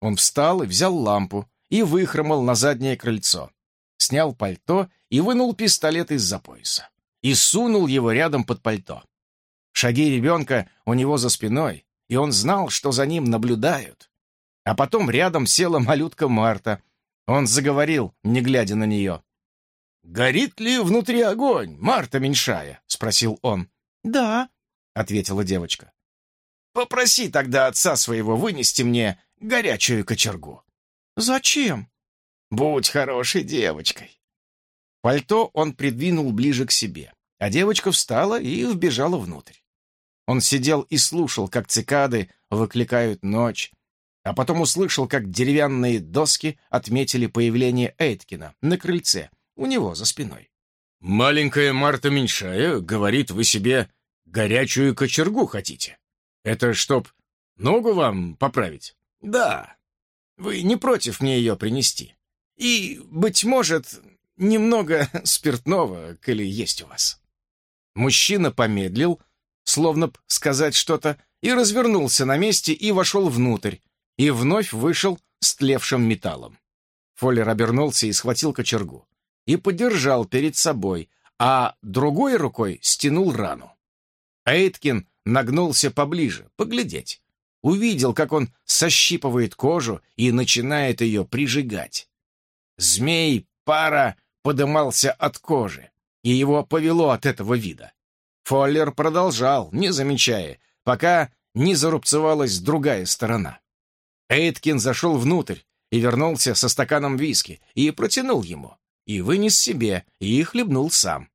Он встал и взял лампу и выхромал на заднее крыльцо снял пальто и вынул пистолет из-за пояса. И сунул его рядом под пальто. Шаги ребенка у него за спиной, и он знал, что за ним наблюдают. А потом рядом села малютка Марта. Он заговорил, не глядя на нее. «Горит ли внутри огонь, Марта меньшая?» — спросил он. «Да», — ответила девочка. «Попроси тогда отца своего вынести мне горячую кочергу». «Зачем?» Будь хорошей девочкой. Пальто он придвинул ближе к себе, а девочка встала и вбежала внутрь. Он сидел и слушал, как цикады выкликают ночь, а потом услышал, как деревянные доски отметили появление Эйткина на крыльце у него за спиной. «Маленькая Марта Меньшая говорит, вы себе горячую кочергу хотите. Это чтоб ногу вам поправить?» «Да. Вы не против мне ее принести?» И, быть может, немного *laughs* спиртного, коли есть у вас». Мужчина помедлил, словно б сказать что-то, и развернулся на месте и вошел внутрь, и вновь вышел с тлевшим металлом. Фоллер обернулся и схватил кочергу, и подержал перед собой, а другой рукой стянул рану. Эйткин нагнулся поближе, поглядеть. Увидел, как он сощипывает кожу и начинает ее прижигать. Змей пара подымался от кожи, и его повело от этого вида. Фоллер продолжал, не замечая, пока не зарубцевалась другая сторона. Эйткин зашел внутрь и вернулся со стаканом виски и протянул ему, и вынес себе, и хлебнул сам.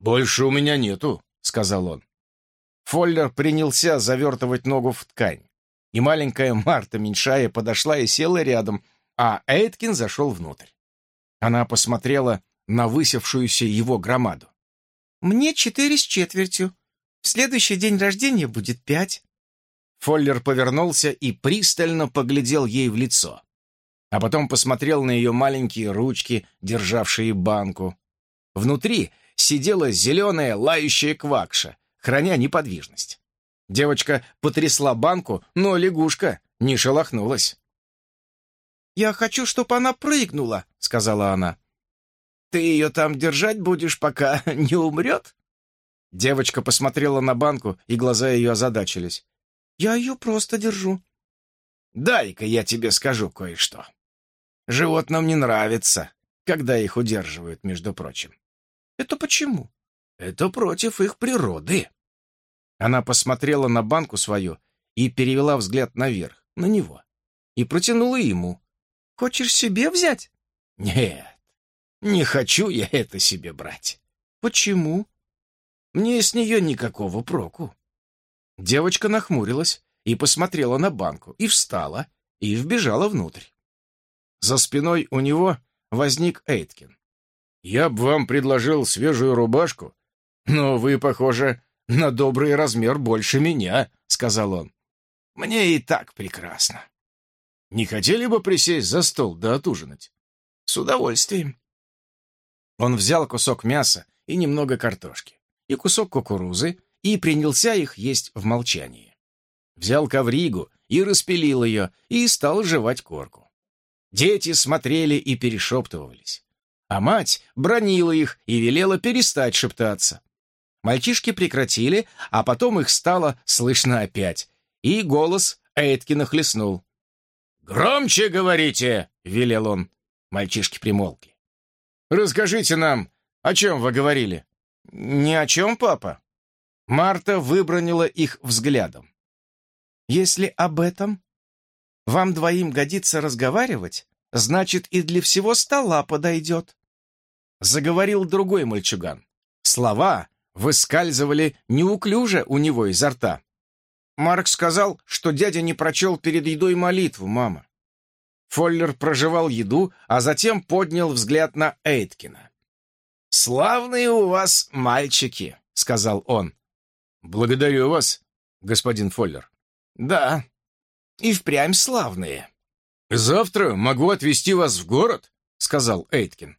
«Больше у меня нету», — сказал он. Фоллер принялся завертывать ногу в ткань, и маленькая Марта Меньшая подошла и села рядом, а Эйткин зашел внутрь. Она посмотрела на высевшуюся его громаду. «Мне четыре с четвертью. В следующий день рождения будет пять». Фоллер повернулся и пристально поглядел ей в лицо. а потом посмотрел на ее маленькие ручки, державшие банку. Внутри сидела зеленая лающая квакша, храня неподвижность. Девочка потрясла банку, но лягушка не шелохнулась. «Я хочу, чтобы она прыгнула», — сказала она. «Ты ее там держать будешь, пока *laughs* не умрет?» Девочка посмотрела на банку, и глаза ее озадачились. «Я ее просто держу». «Дай-ка я тебе скажу кое-что. Животным не нравится, когда их удерживают, между прочим». «Это почему?» «Это против их природы». Она посмотрела на банку свою и перевела взгляд наверх, на него, и протянула ему. «Хочешь себе взять?» «Нет, не хочу я это себе брать». «Почему?» Мне с нее никакого проку». Девочка нахмурилась и посмотрела на банку, и встала, и вбежала внутрь. За спиной у него возник Эйткин. «Я бы вам предложил свежую рубашку, но вы, похоже, на добрый размер больше меня», — сказал он. «Мне и так прекрасно. Не хотели бы присесть за стол да отужинать?» «С удовольствием». Он взял кусок мяса и немного картошки и кусок кукурузы и принялся их есть в молчании. Взял ковригу и распилил ее, и стал жевать корку. Дети смотрели и перешептывались. А мать бронила их и велела перестать шептаться. Мальчишки прекратили, а потом их стало слышно опять, и голос Эйткина хлестнул. «Громче говорите!» — велел он. Мальчишки примолкли. «Расскажите нам, о чем вы говорили?» «Ни о чем, папа». Марта выбронила их взглядом. «Если об этом вам двоим годится разговаривать, значит, и для всего стола подойдет». Заговорил другой мальчуган. Слова выскальзывали неуклюже у него изо рта. Марк сказал, что дядя не прочел перед едой молитву, мама. Фоллер прожевал еду, а затем поднял взгляд на Эйткина. «Славные у вас мальчики», — сказал он. «Благодарю вас, господин Фоллер». «Да, и впрямь славные». «Завтра могу отвезти вас в город», — сказал Эйткин.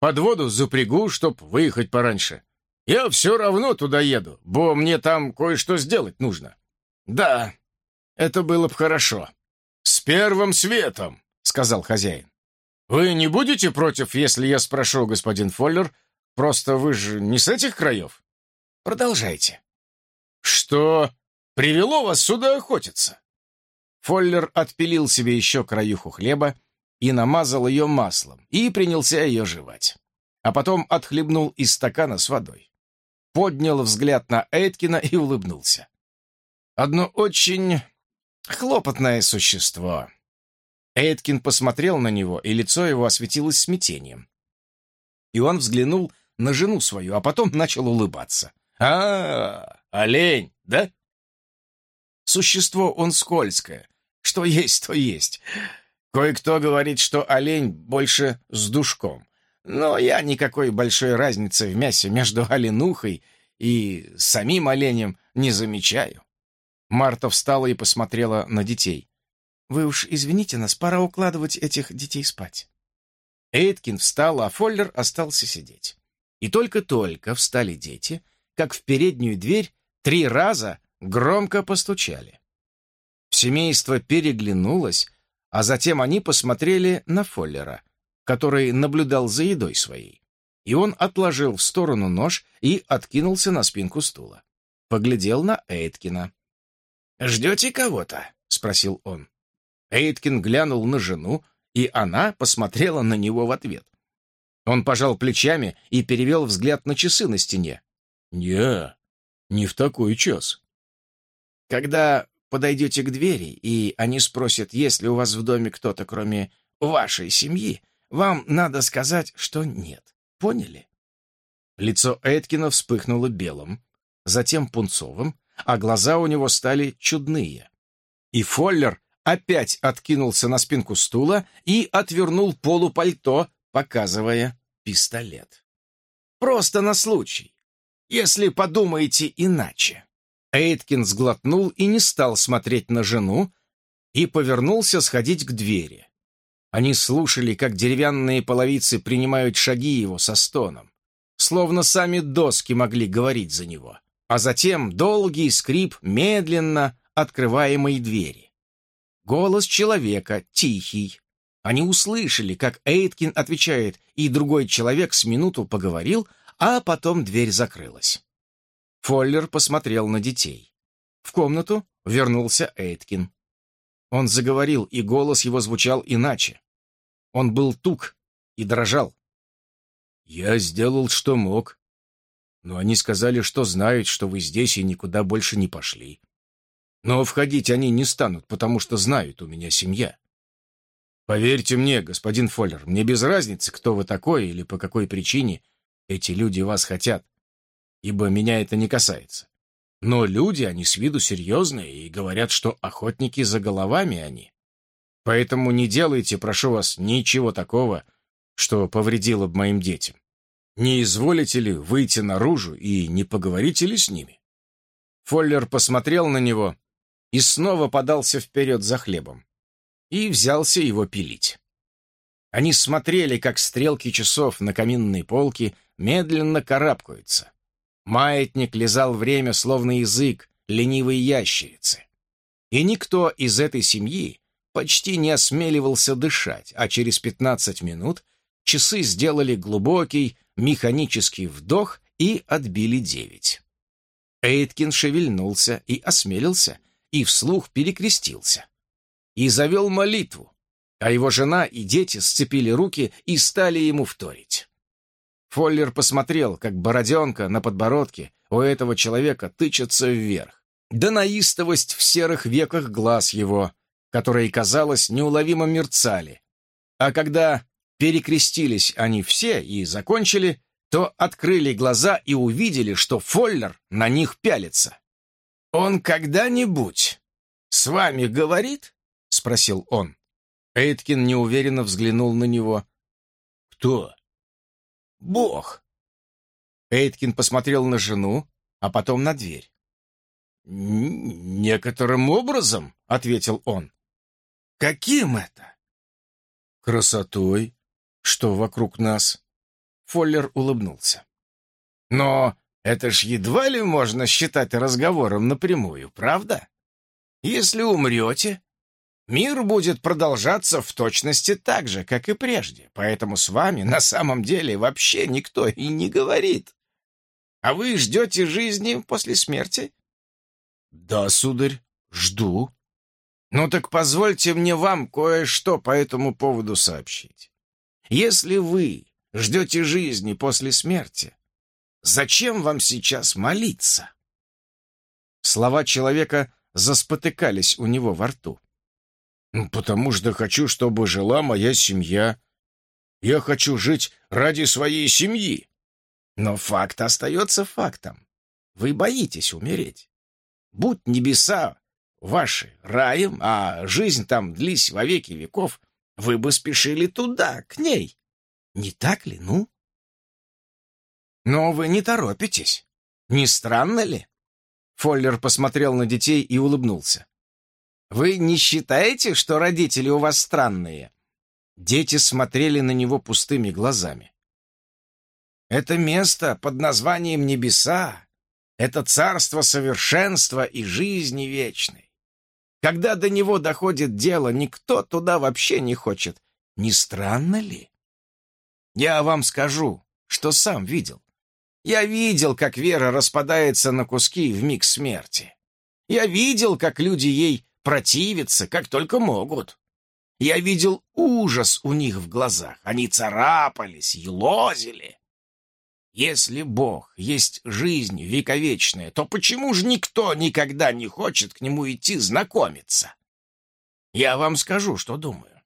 «Под воду запрягу, чтоб выехать пораньше. Я все равно туда еду, бо мне там кое-что сделать нужно». «Да, это было бы хорошо». «С первым светом», — сказал хозяин. «Вы не будете против, если я спрошу, господин Фоллер, Просто вы же не с этих краев. Продолжайте. Что привело вас сюда охотиться? Фоллер отпилил себе еще краюху хлеба и намазал ее маслом, и принялся ее жевать. А потом отхлебнул из стакана с водой. Поднял взгляд на Эйткина и улыбнулся. Одно очень хлопотное существо. Эйткин посмотрел на него, и лицо его осветилось смятением. И он взглянул на жену свою, а потом начал улыбаться. «А, олень, да?» Существо он скользкое. Что есть, то есть. Кое-кто говорит, что олень больше с душком. Но я никакой большой разницы в мясе между оленухой и самим оленем не замечаю. Марта встала и посмотрела на детей. «Вы уж извините нас, пора укладывать этих детей спать». Эйткин встал, а Фоллер остался сидеть. И только-только встали дети, как в переднюю дверь три раза громко постучали. Семейство переглянулось, а затем они посмотрели на Фоллера, который наблюдал за едой своей. И он отложил в сторону нож и откинулся на спинку стула. Поглядел на Эйткина. «Ждете кого-то?» — спросил он. Эйткин глянул на жену, и она посмотрела на него в ответ. Он пожал плечами и перевел взгляд на часы на стене. «Не, не в такой час». «Когда подойдете к двери, и они спросят, есть ли у вас в доме кто-то, кроме вашей семьи, вам надо сказать, что нет. Поняли?» Лицо Эткина вспыхнуло белым, затем пунцовым, а глаза у него стали чудные. И Фоллер опять откинулся на спинку стула и отвернул полупальто, показывая пистолет. Просто на случай, если подумаете иначе. Эйткин сглотнул и не стал смотреть на жену, и повернулся сходить к двери. Они слушали, как деревянные половицы принимают шаги его со стоном, словно сами доски могли говорить за него, а затем долгий скрип медленно открываемой двери. Голос человека, тихий. Они услышали, как Эйткин отвечает, и другой человек с минуту поговорил, а потом дверь закрылась. Фоллер посмотрел на детей. В комнату вернулся Эйткин. Он заговорил, и голос его звучал иначе. Он был тук и дрожал. «Я сделал, что мог. Но они сказали, что знают, что вы здесь и никуда больше не пошли. Но входить они не станут, потому что знают, у меня семья. Поверьте мне, господин Фоллер, мне без разницы, кто вы такой или по какой причине эти люди вас хотят, ибо меня это не касается. Но люди, они с виду серьезные и говорят, что охотники за головами они. Поэтому не делайте, прошу вас, ничего такого, что повредило бы моим детям. Не изволите ли выйти наружу и не поговорите ли с ними?» Фоллер посмотрел на него и снова подался вперед за хлебом и взялся его пилить. Они смотрели, как стрелки часов на каминной полке медленно карабкаются. Маятник лизал время, словно язык ленивой ящерицы. И никто из этой семьи почти не осмеливался дышать, а через пятнадцать минут часы сделали глубокий механический вдох и отбили девять. Эйткин шевельнулся и осмелился, и вслух перекрестился. И завел молитву, а его жена и дети сцепили руки и стали ему вторить. Фоллер посмотрел, как бороденка на подбородке у этого человека тычется вверх. Да наистовость в серых веках глаз его, которые, казалось, неуловимо мерцали. А когда перекрестились они все и закончили, то открыли глаза и увидели, что Фоллер на них пялится. «Он когда-нибудь с вами говорит?» — спросил он. Эйткин неуверенно взглянул на него. «Кто?» Бог!» Эйткин посмотрел на жену, а потом на дверь. «Некоторым образом», — ответил он. «Каким это?» «Красотой, что вокруг нас». Фоллер улыбнулся. «Но это ж едва ли можно считать разговором напрямую, правда? Если умрете, Мир будет продолжаться в точности так же, как и прежде, поэтому с вами на самом деле вообще никто и не говорит. А вы ждете жизни после смерти? Да, сударь, жду. Ну так позвольте мне вам кое-что по этому поводу сообщить. Если вы ждете жизни после смерти, зачем вам сейчас молиться? Слова человека заспотыкались у него во рту. «Потому что хочу, чтобы жила моя семья. Я хочу жить ради своей семьи». Но факт остается фактом. Вы боитесь умереть. Будь небеса ваши раем, а жизнь там длись во веки веков, вы бы спешили туда, к ней. Не так ли, ну? Но вы не торопитесь. Не странно ли? Фоллер посмотрел на детей и улыбнулся. Вы не считаете, что родители у вас странные?» Дети смотрели на него пустыми глазами. «Это место под названием Небеса. Это царство совершенства и жизни вечной. Когда до него доходит дело, никто туда вообще не хочет. Не странно ли? Я вам скажу, что сам видел. Я видел, как вера распадается на куски в миг смерти. Я видел, как люди ей противиться, как только могут. Я видел ужас у них в глазах. Они царапались, елозили. Если Бог есть жизнь вековечная, то почему же никто никогда не хочет к нему идти знакомиться? Я вам скажу, что думаю.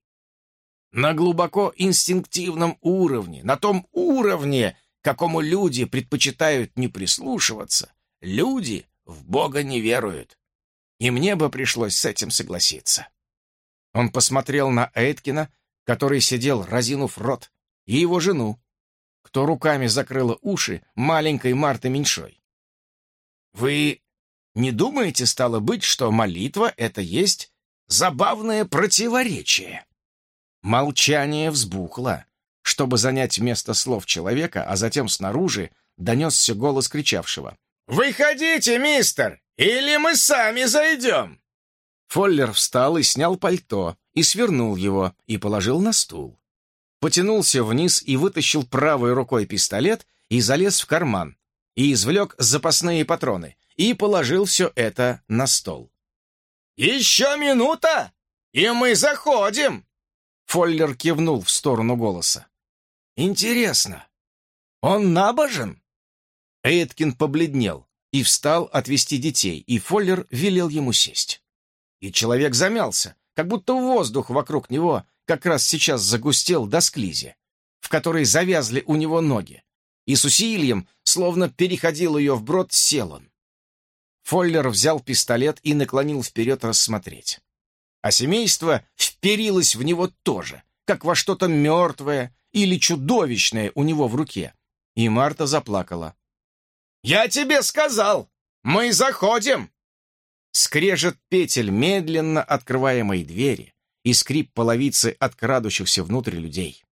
На глубоко инстинктивном уровне, на том уровне, какому люди предпочитают не прислушиваться, люди в Бога не веруют и мне бы пришлось с этим согласиться. Он посмотрел на Эйткина, который сидел, разинув рот, и его жену, кто руками закрыла уши маленькой Марты Меньшой. «Вы не думаете, стало быть, что молитва — это есть забавное противоречие?» Молчание взбухло, чтобы занять место слов человека, а затем снаружи донесся голос кричавшего. «Выходите, мистер, или мы сами зайдем!» Фоллер встал и снял пальто, и свернул его, и положил на стул. Потянулся вниз и вытащил правой рукой пистолет и залез в карман, и извлек запасные патроны, и положил все это на стол. «Еще минута, и мы заходим!» Фоллер кивнул в сторону голоса. «Интересно, он набожен?» Эйткин побледнел и встал отвести детей, и Фоллер велел ему сесть. И человек замялся, как будто воздух вокруг него как раз сейчас загустел до склизи, в которой завязли у него ноги, и с усилием, словно переходил ее вброд, сел он. Фоллер взял пистолет и наклонил вперед рассмотреть. А семейство вперилось в него тоже, как во что-то мертвое или чудовищное у него в руке. И Марта заплакала. «Я тебе сказал! Мы заходим!» Скрежет петель медленно открываемой двери и скрип половицы от крадущихся внутрь людей.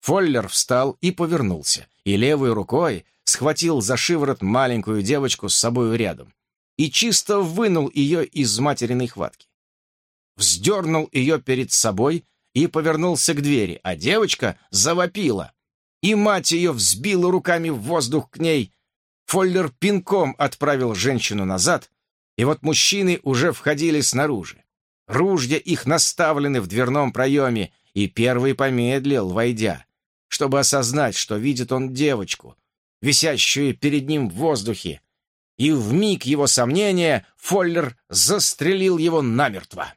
Фоллер встал и повернулся, и левой рукой схватил за шиворот маленькую девочку с собой рядом и чисто вынул ее из материной хватки. Вздернул ее перед собой и повернулся к двери, а девочка завопила, и мать ее взбила руками в воздух к ней. Фоллер пинком отправил женщину назад, и вот мужчины уже входили снаружи. Ружья их наставлены в дверном проеме, и первый помедлил, войдя, чтобы осознать, что видит он девочку, висящую перед ним в воздухе, и в миг его сомнения Фоллер застрелил его намертво.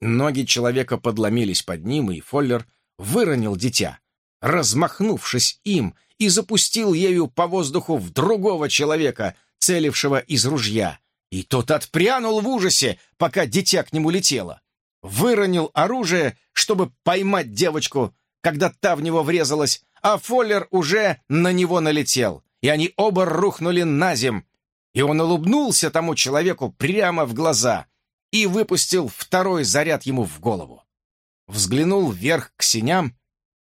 Ноги человека подломились под ним, и Фоллер выронил дитя, размахнувшись им, и запустил ею по воздуху в другого человека, целившего из ружья. И тот отпрянул в ужасе, пока дитя к нему летело. Выронил оружие, чтобы поймать девочку, когда та в него врезалась, а Фоллер уже на него налетел, и они оба рухнули на земь. И он улыбнулся тому человеку прямо в глаза и выпустил второй заряд ему в голову. Взглянул вверх к синям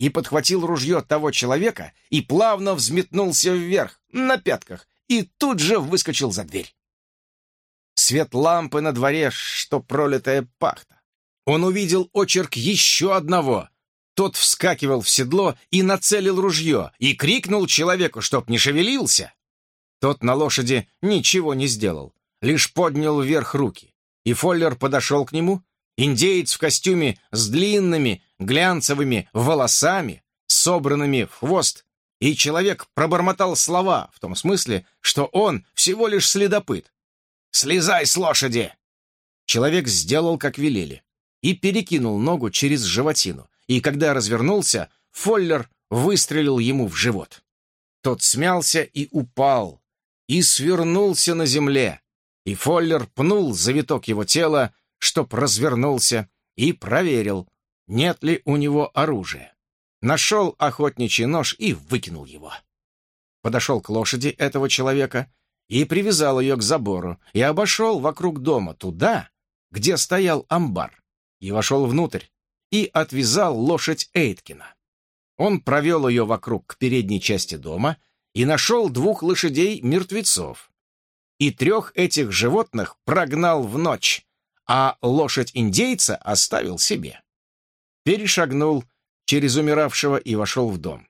и подхватил ружье того человека и плавно взметнулся вверх, на пятках, и тут же выскочил за дверь. Свет лампы на дворе, что пролитая пахта. Он увидел очерк еще одного. Тот вскакивал в седло и нацелил ружье, и крикнул человеку, чтоб не шевелился. Тот на лошади ничего не сделал, лишь поднял вверх руки. И Фоллер подошел к нему, индеец в костюме с длинными глянцевыми волосами, собранными в хвост, и человек пробормотал слова в том смысле, что он всего лишь следопыт. «Слезай с лошади!» Человек сделал, как велели, и перекинул ногу через животину, и когда развернулся, Фоллер выстрелил ему в живот. Тот смялся и упал, и свернулся на земле, и Фоллер пнул завиток его тела, чтоб развернулся, и проверил, нет ли у него оружия. Нашел охотничий нож и выкинул его. Подошел к лошади этого человека и привязал ее к забору, и обошел вокруг дома туда, где стоял амбар, и вошел внутрь, и отвязал лошадь Эйткина. Он провел ее вокруг к передней части дома и нашел двух лошадей-мертвецов. И трех этих животных прогнал в ночь, а лошадь индейца оставил себе. Перешагнул через умиравшего и вошел в дом.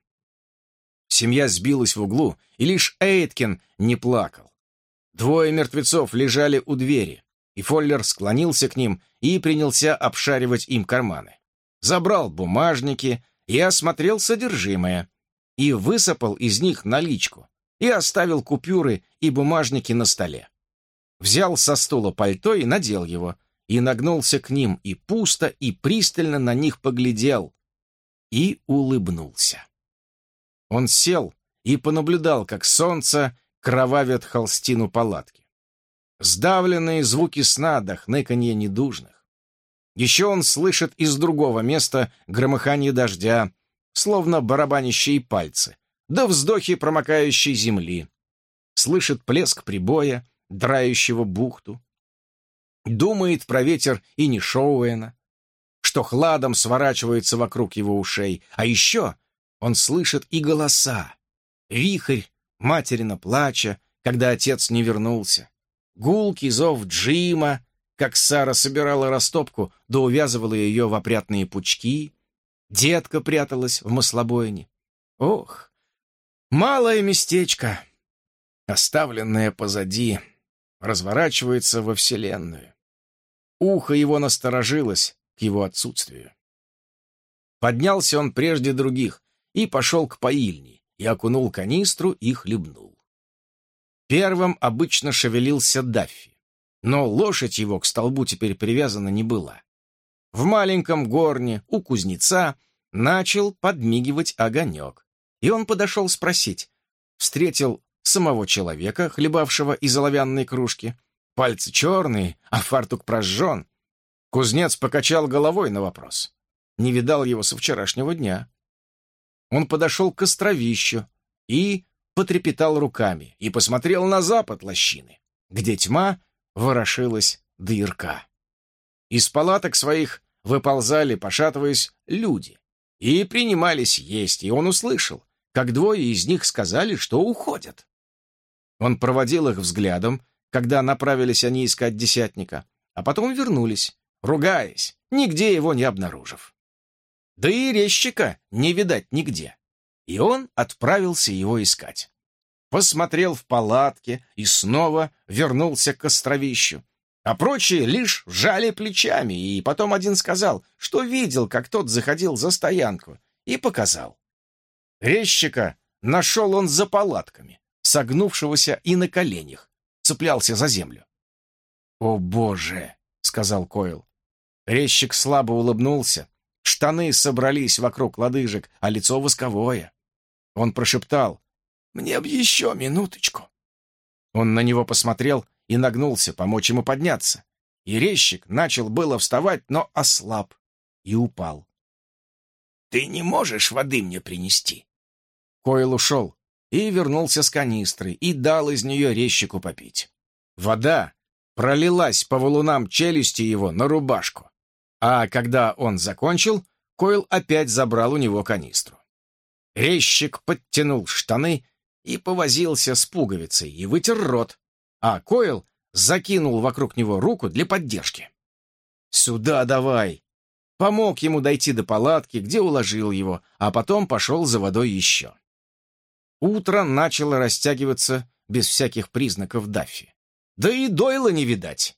Семья сбилась в углу, и лишь Эйткин не плакал. Двое мертвецов лежали у двери, и Фоллер склонился к ним и принялся обшаривать им карманы. Забрал бумажники и осмотрел содержимое и высыпал из них наличку, и оставил купюры и бумажники на столе. Взял со стула пальто и надел его, и нагнулся к ним, и пусто, и пристально на них поглядел, и улыбнулся. Он сел и понаблюдал, как солнце кровавит холстину палатки. Сдавленные звуки сна до хныканья недужных. Еще он слышит из другого места громыхание дождя, словно барабанящие пальцы, да вздохи промокающей земли. Слышит плеск прибоя, драющего бухту. Думает про ветер и не Шоуэна. что хладом сворачивается вокруг его ушей, а еще он слышит и голоса. Вихрь материна плача, когда отец не вернулся. Гулкий зов Джима, как Сара собирала растопку, да увязывала ее в опрятные пучки. Детка пряталась в маслобойне. Ох, малое местечко, оставленное позади, разворачивается во Вселенную. Ухо его насторожилось к его отсутствию. Поднялся он прежде других и пошел к поильне, и окунул канистру и хлебнул. Первым обычно шевелился Даффи, но лошадь его к столбу теперь привязана не была. В маленьком горне у кузнеца начал подмигивать огонек, и он подошел спросить. Встретил самого человека, хлебавшего из оловянной кружки. Пальцы черные, а фартук прожжен. Кузнец покачал головой на вопрос. Не видал его со вчерашнего дня он подошел к островищу и потрепетал руками и посмотрел на запад лощины, где тьма ворошилась дырка. Из палаток своих выползали, пошатываясь, люди и принимались есть, и он услышал, как двое из них сказали, что уходят. Он проводил их взглядом, когда направились они искать десятника, а потом вернулись, ругаясь, нигде его не обнаружив. Да и резчика не видать нигде. И он отправился его искать. Посмотрел в палатке и снова вернулся к островищу. А прочие лишь жали плечами, и потом один сказал, что видел, как тот заходил за стоянку, и показал. Резчика нашел он за палатками, согнувшегося и на коленях, цеплялся за землю. «О, Боже!» — сказал Койл. Резчик слабо улыбнулся, Штаны собрались вокруг лодыжек, а лицо восковое. Он прошептал «Мне б еще минуточку». Он на него посмотрел и нагнулся помочь ему подняться. И резчик начал было вставать, но ослаб и упал. «Ты не можешь воды мне принести?» Койл ушел и вернулся с канистрой и дал из нее резчику попить. Вода пролилась по валунам челюсти его на рубашку. А когда он закончил, Койл опять забрал у него канистру. Резчик подтянул штаны и повозился с пуговицей и вытер рот, а Койл закинул вокруг него руку для поддержки. «Сюда давай!» Помог ему дойти до палатки, где уложил его, а потом пошел за водой еще. Утро начало растягиваться без всяких признаков Даффи. Да и Дойла не видать.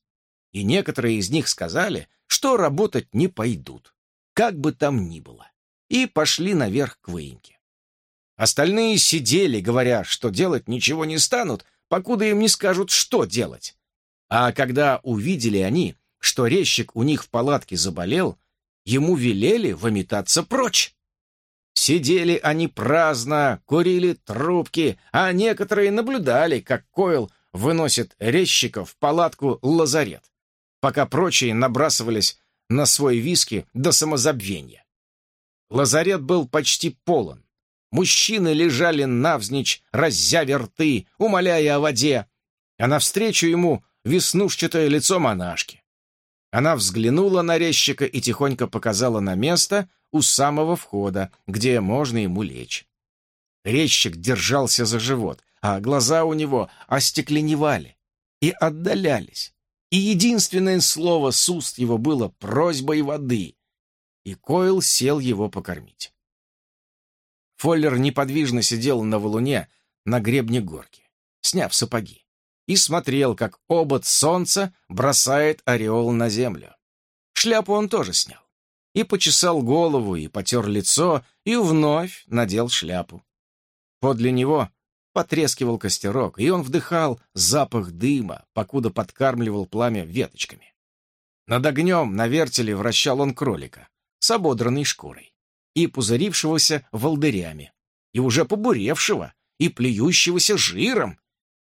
И некоторые из них сказали, что работать не пойдут, как бы там ни было, и пошли наверх к выемке. Остальные сидели, говоря, что делать ничего не станут, покуда им не скажут, что делать. А когда увидели они, что резчик у них в палатке заболел, ему велели выметаться прочь. Сидели они праздно, курили трубки, а некоторые наблюдали, как Койл выносит резчика в палатку лазарет пока прочие набрасывались на свой виски до самозабвения. Лазарет был почти полон. Мужчины лежали навзничь, раззявя рты, умоляя о воде, а навстречу ему веснушчатое лицо монашки. Она взглянула на резчика и тихонько показала на место у самого входа, где можно ему лечь. Резчик держался за живот, а глаза у него остекленевали и отдалялись и единственное слово с уст его было просьбой воды, и Койл сел его покормить. Фоллер неподвижно сидел на валуне на гребне горки, сняв сапоги, и смотрел, как обод солнца бросает ореол на землю. Шляпу он тоже снял, и почесал голову, и потер лицо, и вновь надел шляпу. Подле него Потрескивал костерок, и он вдыхал запах дыма, покуда подкармливал пламя веточками. Над огнем на вертеле вращал он кролика с ободранной шкурой и пузырившегося волдырями, и уже побуревшего, и плюющегося жиром,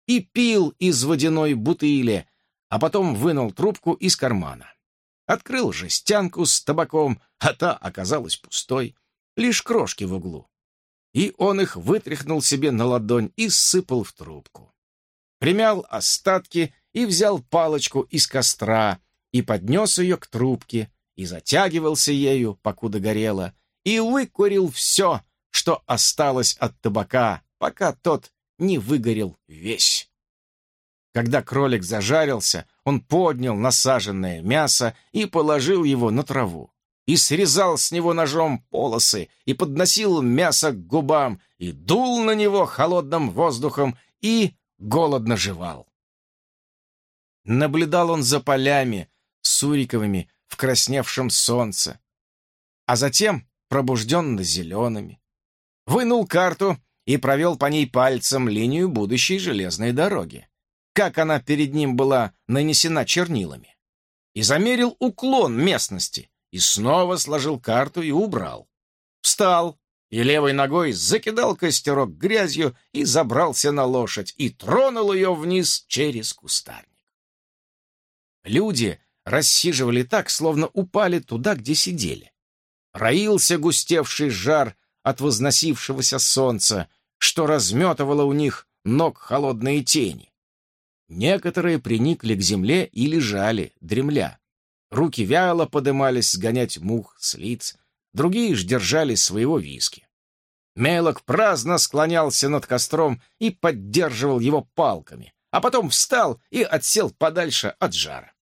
и пил из водяной бутыли, а потом вынул трубку из кармана. Открыл жестянку с табаком, а та оказалась пустой, лишь крошки в углу и он их вытряхнул себе на ладонь и сыпал в трубку. Примял остатки и взял палочку из костра и поднес ее к трубке и затягивался ею, покуда горело, и выкурил все, что осталось от табака, пока тот не выгорел весь. Когда кролик зажарился, он поднял насаженное мясо и положил его на траву, и срезал с него ножом полосы, и подносил мясо к губам, и дул на него холодным воздухом, и голодно жевал. Наблюдал он за полями, суриковыми, в красневшем солнце, а затем пробужденно зелеными. Вынул карту и провел по ней пальцем линию будущей железной дороги, как она перед ним была нанесена чернилами, и замерил уклон местности, и снова сложил карту и убрал. Встал и левой ногой закидал костерок грязью и забрался на лошадь и тронул ее вниз через кустарник. Люди рассиживали так, словно упали туда, где сидели. Роился густевший жар от возносившегося солнца, что разметывало у них ног холодные тени. Некоторые приникли к земле и лежали, дремля. Руки вяло подымались сгонять мух с лиц, другие ж держали своего виски. Мелок праздно склонялся над костром и поддерживал его палками, а потом встал и отсел подальше от жара.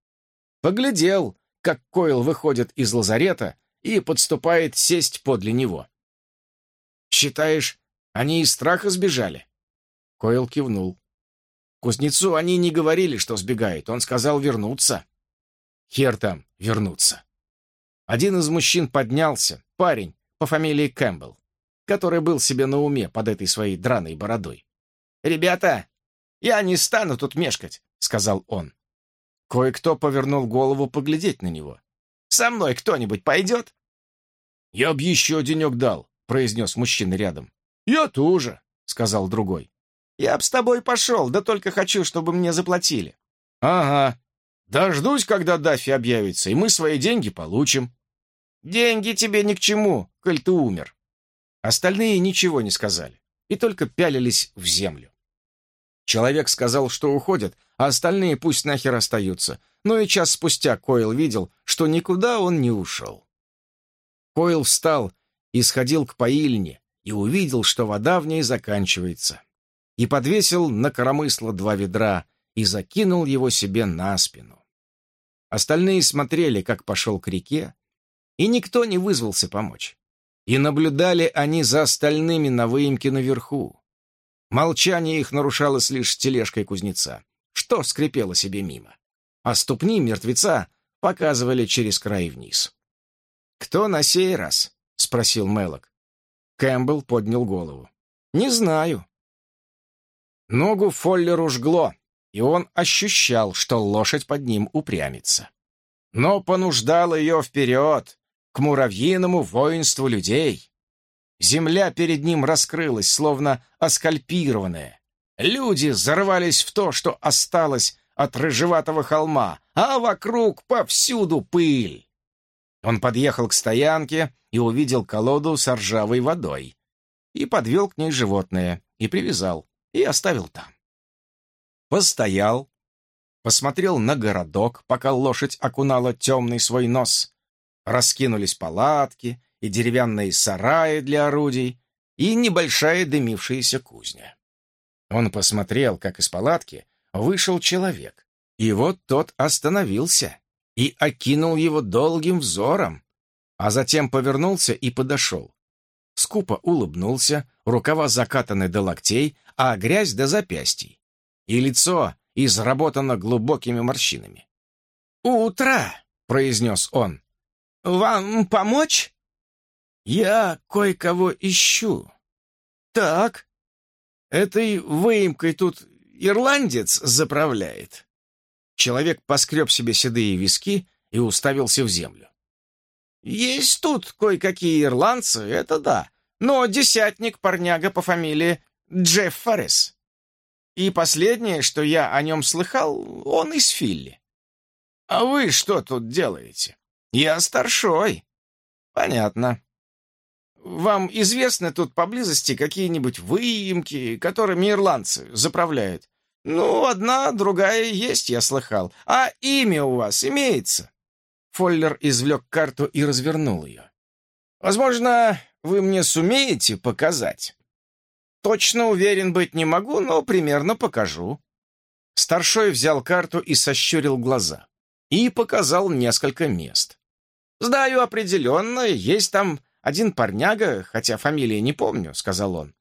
Поглядел, как Койл выходит из лазарета и подступает сесть подле него. «Считаешь, они из страха сбежали?» Койл кивнул. Кузнецу они не говорили, что сбегает. Он сказал вернуться. Хер там вернуться. Один из мужчин поднялся, парень по фамилии Кэмпбелл, который был себе на уме под этой своей драной бородой. «Ребята, я не стану тут мешкать», — сказал он. Кое-кто повернул голову поглядеть на него. «Со мной кто-нибудь пойдет?» «Я б еще денек дал», — произнес мужчина рядом. «Я тоже», — сказал другой. «Я б с тобой пошел, да только хочу, чтобы мне заплатили». «Ага. Дождусь, когда Даффи объявится, и мы свои деньги получим». «Деньги тебе ни к чему, коль ты умер». Остальные ничего не сказали и только пялились в землю. Человек сказал, что уходят, а остальные пусть нахер остаются. Но и час спустя Койл видел, что никуда он не ушел. Койл встал и сходил к поильне и увидел, что вода в ней заканчивается. И подвесил на коромысло два ведра и закинул его себе на спину. Остальные смотрели, как пошел к реке, и никто не вызвался помочь. И наблюдали они за остальными на выемке наверху. Молчание их нарушалось лишь тележкой кузнеца, что скрипело себе мимо. А ступни мертвеца показывали через край вниз. «Кто на сей раз?» — спросил Мелок. Кэмпбелл поднял голову. «Не знаю». Ногу Фоллеру жгло, и он ощущал, что лошадь под ним упрямится. Но понуждал ее вперед, к муравьиному воинству людей. Земля перед ним раскрылась, словно оскальпированная. Люди зарывались в то, что осталось от рыжеватого холма, а вокруг повсюду пыль. Он подъехал к стоянке и увидел колоду с ржавой водой. И подвел к ней животное, и привязал, и оставил там. Постоял, посмотрел на городок, пока лошадь окунала темный свой нос. Раскинулись палатки и деревянные сараи для орудий, и небольшая дымившаяся кузня. Он посмотрел, как из палатки вышел человек, и вот тот остановился и окинул его долгим взором, а затем повернулся и подошел. Скупо улыбнулся, рукава закатаны до локтей, а грязь до запястий, и лицо изработано глубокими морщинами. «Утро!» — произнес он. «Вам помочь?» «Я кое-кого ищу». «Так, этой выемкой тут ирландец заправляет». Человек поскреб себе седые виски и уставился в землю. «Есть тут кое-какие ирландцы, это да, но десятник-парняга по фамилии Джефф Форрес. И последнее, что я о нем слыхал, он из Филли. А вы что тут делаете? Я старшой. Понятно. Вам известны тут поблизости какие-нибудь выемки, которыми ирландцы заправляют? Ну, одна, другая есть, я слыхал. А имя у вас имеется? Фоллер извлек карту и развернул ее. «Возможно, вы мне сумеете показать?» «Точно уверен быть не могу, но примерно покажу». Старшой взял карту и сощурил глаза. И показал несколько мест. «Знаю определенно, есть там один парняга, хотя фамилии не помню», — сказал он.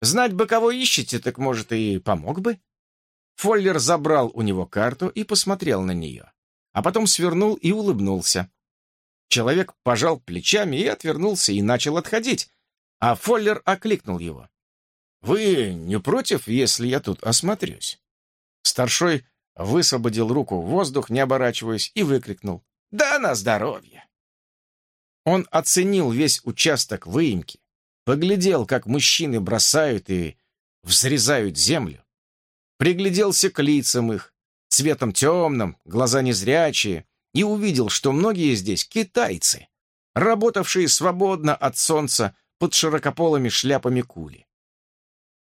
«Знать бы, кого ищете, так, может, и помог бы». Фоллер забрал у него карту и посмотрел на нее, а потом свернул и улыбнулся. Человек пожал плечами и отвернулся и начал отходить, а Фоллер окликнул его. «Вы не против, если я тут осмотрюсь?» Старшой высвободил руку в воздух, не оборачиваясь, и выкрикнул. «Да на здоровье!» Он оценил весь участок выемки, поглядел, как мужчины бросают и взрезают землю, пригляделся к лицам их, цветом темным, глаза незрячие, и увидел, что многие здесь китайцы, работавшие свободно от солнца под широкополыми шляпами кули.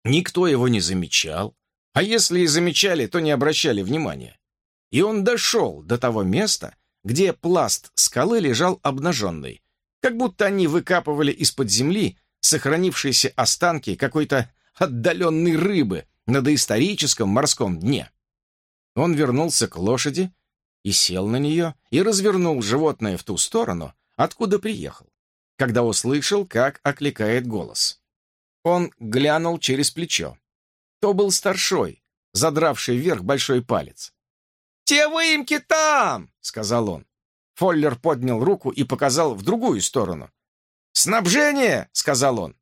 Никто его не замечал, а если и замечали, то не обращали внимания. И он дошел до того места, где пласт скалы лежал обнаженный, как будто они выкапывали из-под земли сохранившиеся останки какой-то отдаленной рыбы на доисторическом морском дне. Он вернулся к лошади и сел на нее, и развернул животное в ту сторону, откуда приехал, когда услышал, как окликает голос. Он глянул через плечо. То был старшой, задравший вверх большой палец. «Те выемки там!» — сказал он. Фоллер поднял руку и показал в другую сторону. «Снабжение!» — сказал он.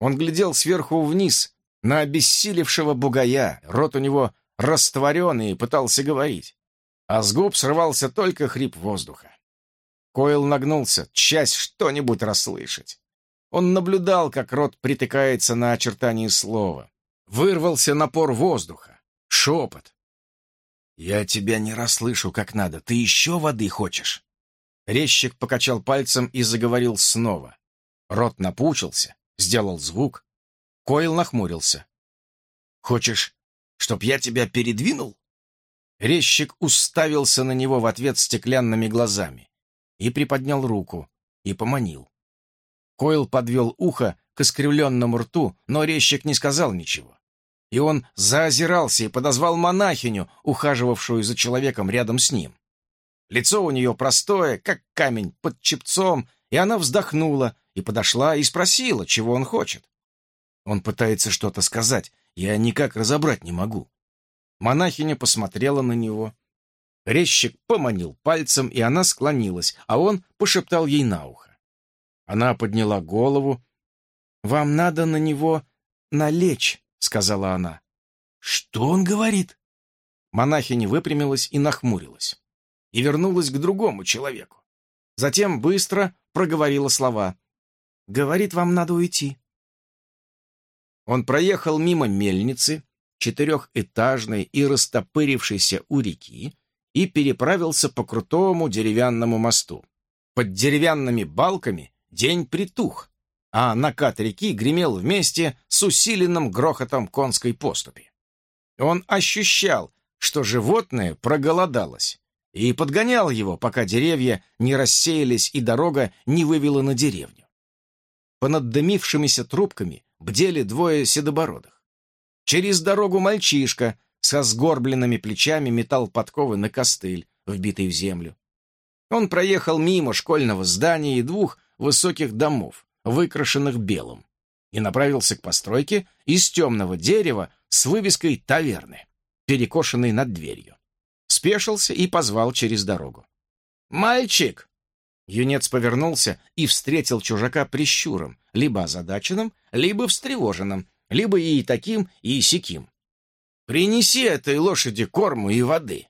Он глядел сверху вниз на обессилевшего бугая, рот у него растворенный и пытался говорить, а с губ срывался только хрип воздуха. Койл нагнулся, часть что-нибудь расслышать. Он наблюдал, как рот притыкается на очертании слова. Вырвался напор воздуха, шепот. «Я тебя не расслышу как надо. Ты еще воды хочешь?» Резчик покачал пальцем и заговорил снова. Рот напучился, сделал звук. Койл нахмурился. «Хочешь, чтоб я тебя передвинул?» Резчик уставился на него в ответ стеклянными глазами и приподнял руку и поманил. Койл подвел ухо к искривленному рту, но резчик не сказал ничего. И он заозирался и подозвал монахиню, ухаживавшую за человеком рядом с ним. Лицо у нее простое, как камень, под чепцом, и она вздохнула и подошла и спросила, чего он хочет. Он пытается что-то сказать, я никак разобрать не могу. Монахиня посмотрела на него. Резчик поманил пальцем, и она склонилась, а он пошептал ей на ухо. Она подняла голову. «Вам надо на него налечь», — сказала она. «Что он говорит?» Монахиня выпрямилась и нахмурилась и вернулась к другому человеку. Затем быстро проговорила слова. «Говорит, вам надо уйти». Он проехал мимо мельницы, четырехэтажной и растопырившейся у реки, и переправился по крутому деревянному мосту. Под деревянными балками день притух, а накат реки гремел вместе с усиленным грохотом конской поступи. Он ощущал, что животное проголодалось, и подгонял его, пока деревья не рассеялись и дорога не вывела на деревню. Понад дымившимися трубками бдели двое седобородых. Через дорогу мальчишка со сгорбленными плечами метал подковы на костыль, вбитый в землю. Он проехал мимо школьного здания и двух высоких домов, выкрашенных белым, и направился к постройке из темного дерева с вывеской «Таверны», перекошенной над дверью спешился и позвал через дорогу. «Мальчик!» Юнец повернулся и встретил чужака прищуром, либо озадаченным, либо встревоженным, либо и таким, и сяким. «Принеси этой лошади корму и воды!»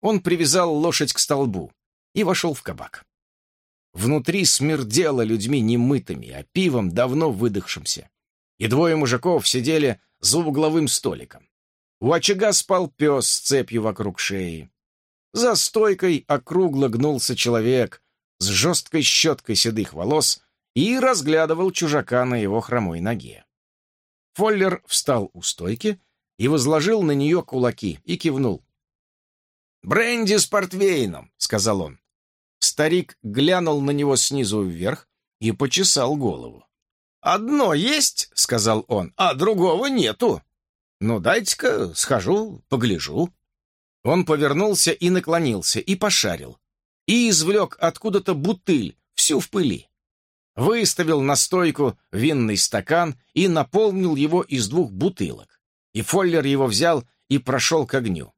Он привязал лошадь к столбу и вошел в кабак. Внутри смердело людьми немытыми, а пивом давно выдохшимся. И двое мужиков сидели за угловым столиком. У очага спал пес с цепью вокруг шеи. За стойкой округло гнулся человек с жесткой щеткой седых волос и разглядывал чужака на его хромой ноге. Фоллер встал у стойки и возложил на нее кулаки и кивнул. «Бренди с портвейном», — сказал он. Старик глянул на него снизу вверх и почесал голову. «Одно есть», — сказал он, — «а другого нету. Ну, дайте-ка схожу, погляжу». Он повернулся и наклонился, и пошарил, и извлек откуда-то бутыль, всю в пыли. Выставил на стойку винный стакан и наполнил его из двух бутылок. И Фоллер его взял и прошел к огню.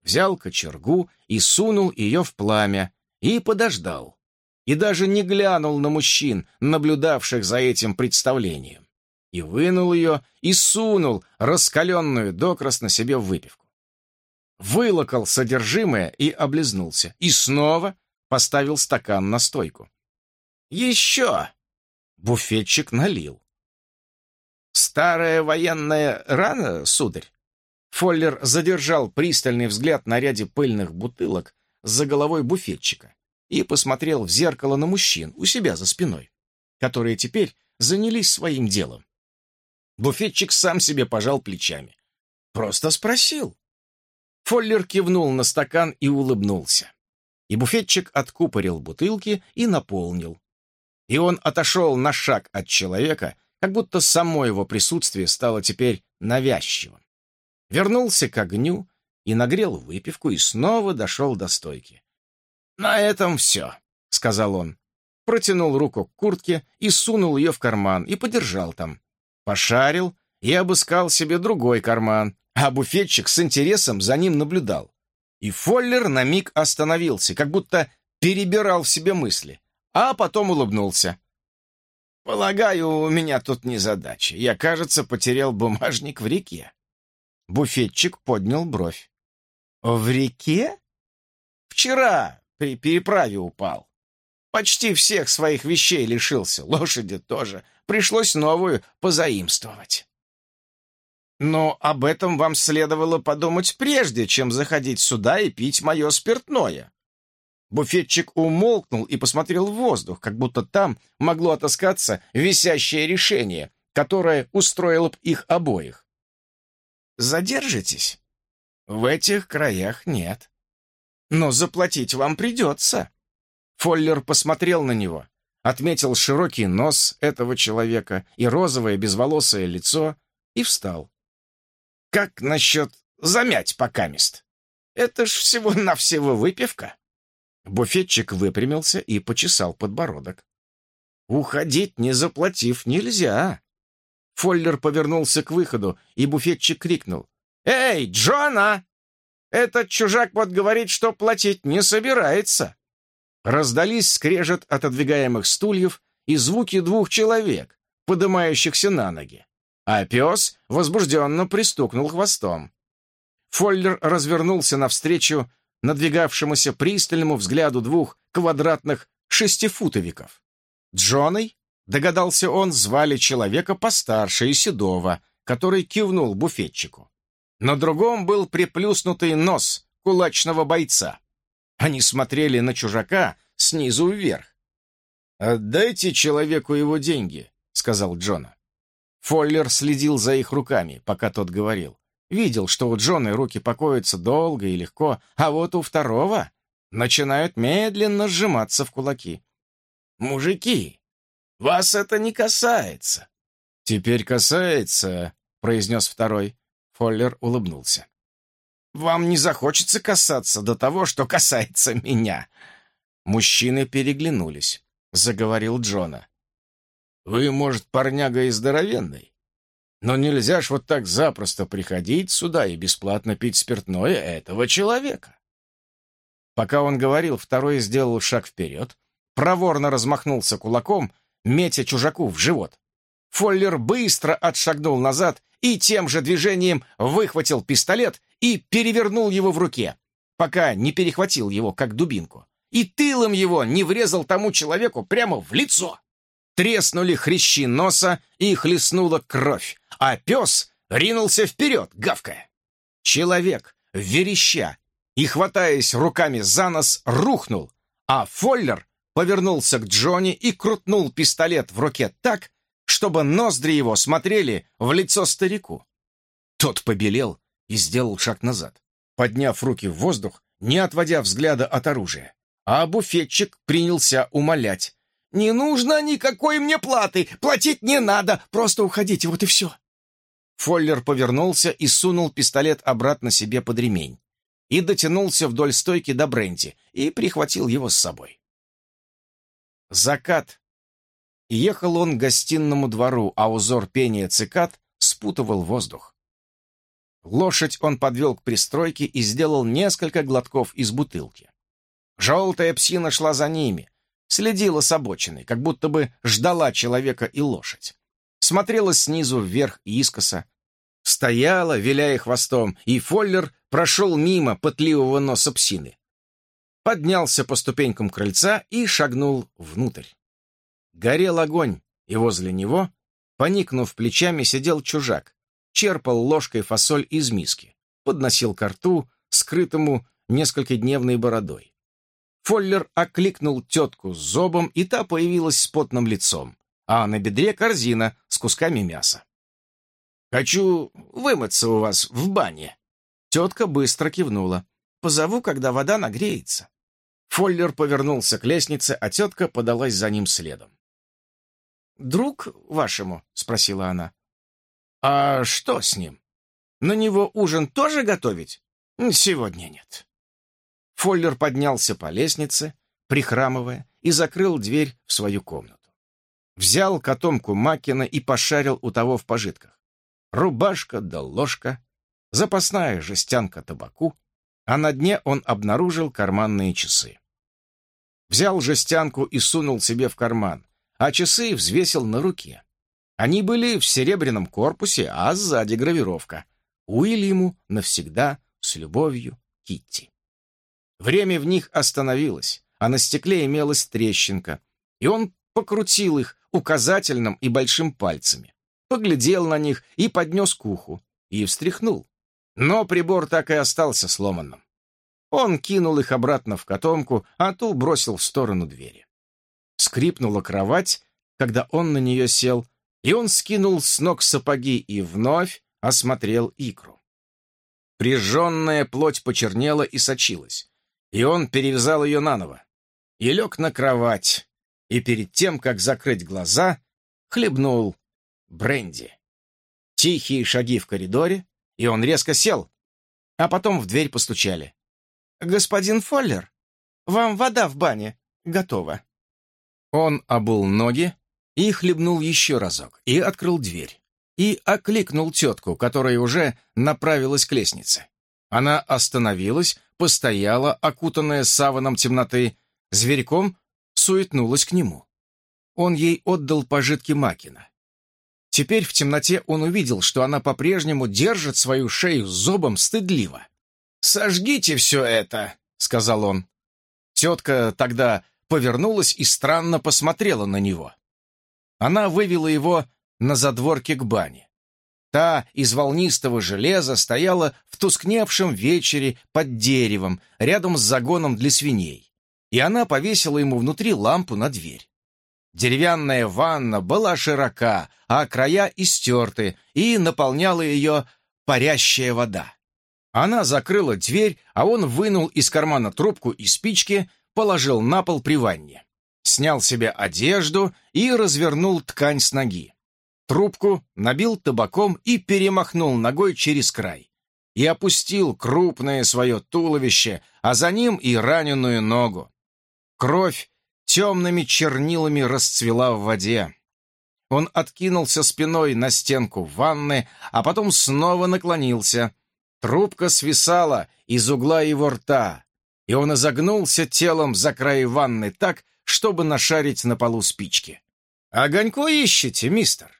Взял кочергу и сунул ее в пламя, и подождал и даже не глянул на мужчин, наблюдавших за этим представлением, и вынул ее и сунул раскаленную докрас на себе в выпивку. Вылокал содержимое и облизнулся, и снова поставил стакан на стойку. «Еще!» — буфетчик налил. «Старая военная рана, сударь?» Фоллер задержал пристальный взгляд на ряде пыльных бутылок за головой буфетчика и посмотрел в зеркало на мужчин у себя за спиной, которые теперь занялись своим делом. Буфетчик сам себе пожал плечами. Просто спросил. Фоллер кивнул на стакан и улыбнулся. И буфетчик откупорил бутылки и наполнил. И он отошел на шаг от человека, как будто само его присутствие стало теперь навязчивым. Вернулся к огню и нагрел выпивку и снова дошел до стойки. «На этом все», — сказал он. Протянул руку к куртке и сунул ее в карман и подержал там. Пошарил и обыскал себе другой карман, а буфетчик с интересом за ним наблюдал. И Фоллер на миг остановился, как будто перебирал в себе мысли, а потом улыбнулся. «Полагаю, у меня тут не задача. Я, кажется, потерял бумажник в реке». Буфетчик поднял бровь. «В реке?» «Вчера, при переправе упал. Почти всех своих вещей лишился, лошади тоже. Пришлось новую позаимствовать. Но об этом вам следовало подумать прежде, чем заходить сюда и пить мое спиртное. Буфетчик умолкнул и посмотрел в воздух, как будто там могло отыскаться висящее решение, которое устроило б их обоих. «Задержитесь?» «В этих краях нет. Но заплатить вам придется. Фоллер посмотрел на него, отметил широкий нос этого человека и розовое безволосое лицо и встал. «Как насчет замять покамест? Это ж всего-навсего выпивка». Буфетчик выпрямился и почесал подбородок. «Уходить, не заплатив, нельзя». Фоллер повернулся к выходу, и буфетчик крикнул. «Эй, Джона!» Этот чужак вот говорит, что платить не собирается. Раздались скрежет отодвигаемых стульев и звуки двух человек, поднимающихся на ноги. А пес возбужденно пристукнул хвостом. Фоллер развернулся навстречу надвигавшемуся пристальному взгляду двух квадратных шестифутовиков. Джоной, догадался он, звали человека постарше и седого, который кивнул буфетчику. На другом был приплюснутый нос кулачного бойца. Они смотрели на чужака снизу вверх. «Отдайте человеку его деньги», — сказал Джона. Фоллер следил за их руками, пока тот говорил. Видел, что у Джона руки покоятся долго и легко, а вот у второго начинают медленно сжиматься в кулаки. «Мужики, вас это не касается». «Теперь касается», — произнес второй. Фоллер улыбнулся. «Вам не захочется касаться до того, что касается меня». Мужчины переглянулись. Заговорил Джона. «Вы, может, парняга и здоровенный, но нельзя ж вот так запросто приходить сюда и бесплатно пить спиртное этого человека». Пока он говорил, второй сделал шаг вперед, проворно размахнулся кулаком, метя чужаку в живот. Фоллер быстро отшагнул назад и тем же движением выхватил пистолет и перевернул его в руке, пока не перехватил его, как дубинку, и тылом его не врезал тому человеку прямо в лицо. Треснули хрящи носа и хлестнула кровь, а пес ринулся вперед, гавкая. Человек, вереща и хватаясь руками за нос, рухнул, а Фоллер повернулся к Джонни и крутнул пистолет в руке так, чтобы ноздри его смотрели в лицо старику. Тот побелел и сделал шаг назад. Подняв руки в воздух, не отводя взгляда от оружия. А буфетчик принялся умолять. «Не нужно никакой мне платы! Платить не надо! Просто уходите, вот и все!» Фоллер повернулся и сунул пистолет обратно себе под ремень. И дотянулся вдоль стойки до Бренди и прихватил его с собой. Закат. Ехал он к гостинному двору, а узор пения цикад спутывал воздух. Лошадь он подвел к пристройке и сделал несколько глотков из бутылки. Желтая псина шла за ними, следила с обочины, как будто бы ждала человека и лошадь. Смотрела снизу вверх искоса, стояла, виляя хвостом, и Фоллер прошел мимо пытливого носа псины. Поднялся по ступенькам крыльца и шагнул внутрь. Горел огонь, и возле него, поникнув плечами, сидел чужак, черпал ложкой фасоль из миски, подносил ко рту, скрытому несколькодневной бородой. Фоллер окликнул тетку с зобом, и та появилась с потным лицом, а на бедре корзина с кусками мяса. «Хочу вымыться у вас в бане». Тетка быстро кивнула. «Позову, когда вода нагреется». Фоллер повернулся к лестнице, а тетка подалась за ним следом. «Друг вашему?» — спросила она. «А что с ним? На него ужин тоже готовить?» «Сегодня нет». Фоллер поднялся по лестнице, прихрамывая, и закрыл дверь в свою комнату. Взял котомку Макина и пошарил у того в пожитках. Рубашка да ложка, запасная жестянка табаку, а на дне он обнаружил карманные часы. Взял жестянку и сунул себе в карман, а часы взвесил на руке. Они были в серебряном корпусе, а сзади гравировка. Уильяму навсегда с любовью Китти. Время в них остановилось, а на стекле имелась трещинка, и он покрутил их указательным и большим пальцами, поглядел на них и поднес к уху, и встряхнул. Но прибор так и остался сломанным. Он кинул их обратно в котомку, а ту бросил в сторону двери. Скрипнула кровать, когда он на нее сел, и он скинул с ног сапоги и вновь осмотрел икру. Прижженная плоть почернела и сочилась, и он перевязал ее наново и лег на кровать, и перед тем, как закрыть глаза, хлебнул бренди. Тихие шаги в коридоре, и он резко сел, а потом в дверь постучали. «Господин Фоллер, вам вода в бане готова». Он обул ноги, и хлебнул еще разок, и открыл дверь, и окликнул тетку, которая уже направилась к лестнице. Она остановилась, постояла, окутанная саваном темноты, зверьком суетнулась к нему. Он ей отдал пожитки Макина. Теперь в темноте он увидел, что она по-прежнему держит свою шею зобом стыдливо. «Сожгите все это», — сказал он. Тетка тогда повернулась и странно посмотрела на него она вывела его на задворке к бане. Та из волнистого железа стояла в тускневшем вечере под деревом, рядом с загоном для свиней, и она повесила ему внутри лампу на дверь. Деревянная ванна была широка, а края истерты, и наполняла ее парящая вода. Она закрыла дверь, а он вынул из кармана трубку и спички, положил на пол при ванне снял себе одежду и развернул ткань с ноги. Трубку набил табаком и перемахнул ногой через край. И опустил крупное свое туловище, а за ним и раненую ногу. Кровь темными чернилами расцвела в воде. Он откинулся спиной на стенку ванны, а потом снова наклонился. Трубка свисала из угла его рта, и он изогнулся телом за край ванны так, чтобы нашарить на полу спички. «Огоньку ищете, мистер?»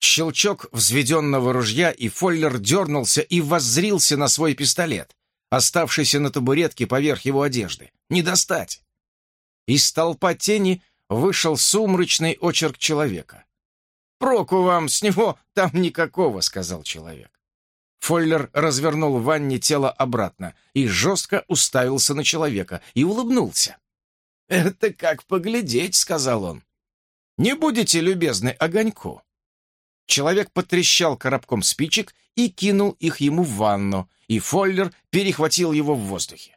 Щелчок взведенного ружья, и Фоллер дернулся и воззрился на свой пистолет, оставшийся на табуретке поверх его одежды. «Не достать!» Из толпа тени вышел сумрачный очерк человека. «Проку вам с него там никакого», — сказал человек. Фоллер развернул в ванне тело обратно и жестко уставился на человека и улыбнулся. «Это как поглядеть», — сказал он. «Не будете любезны огоньку?» Человек потрещал коробком спичек и кинул их ему в ванну, и Фоллер перехватил его в воздухе.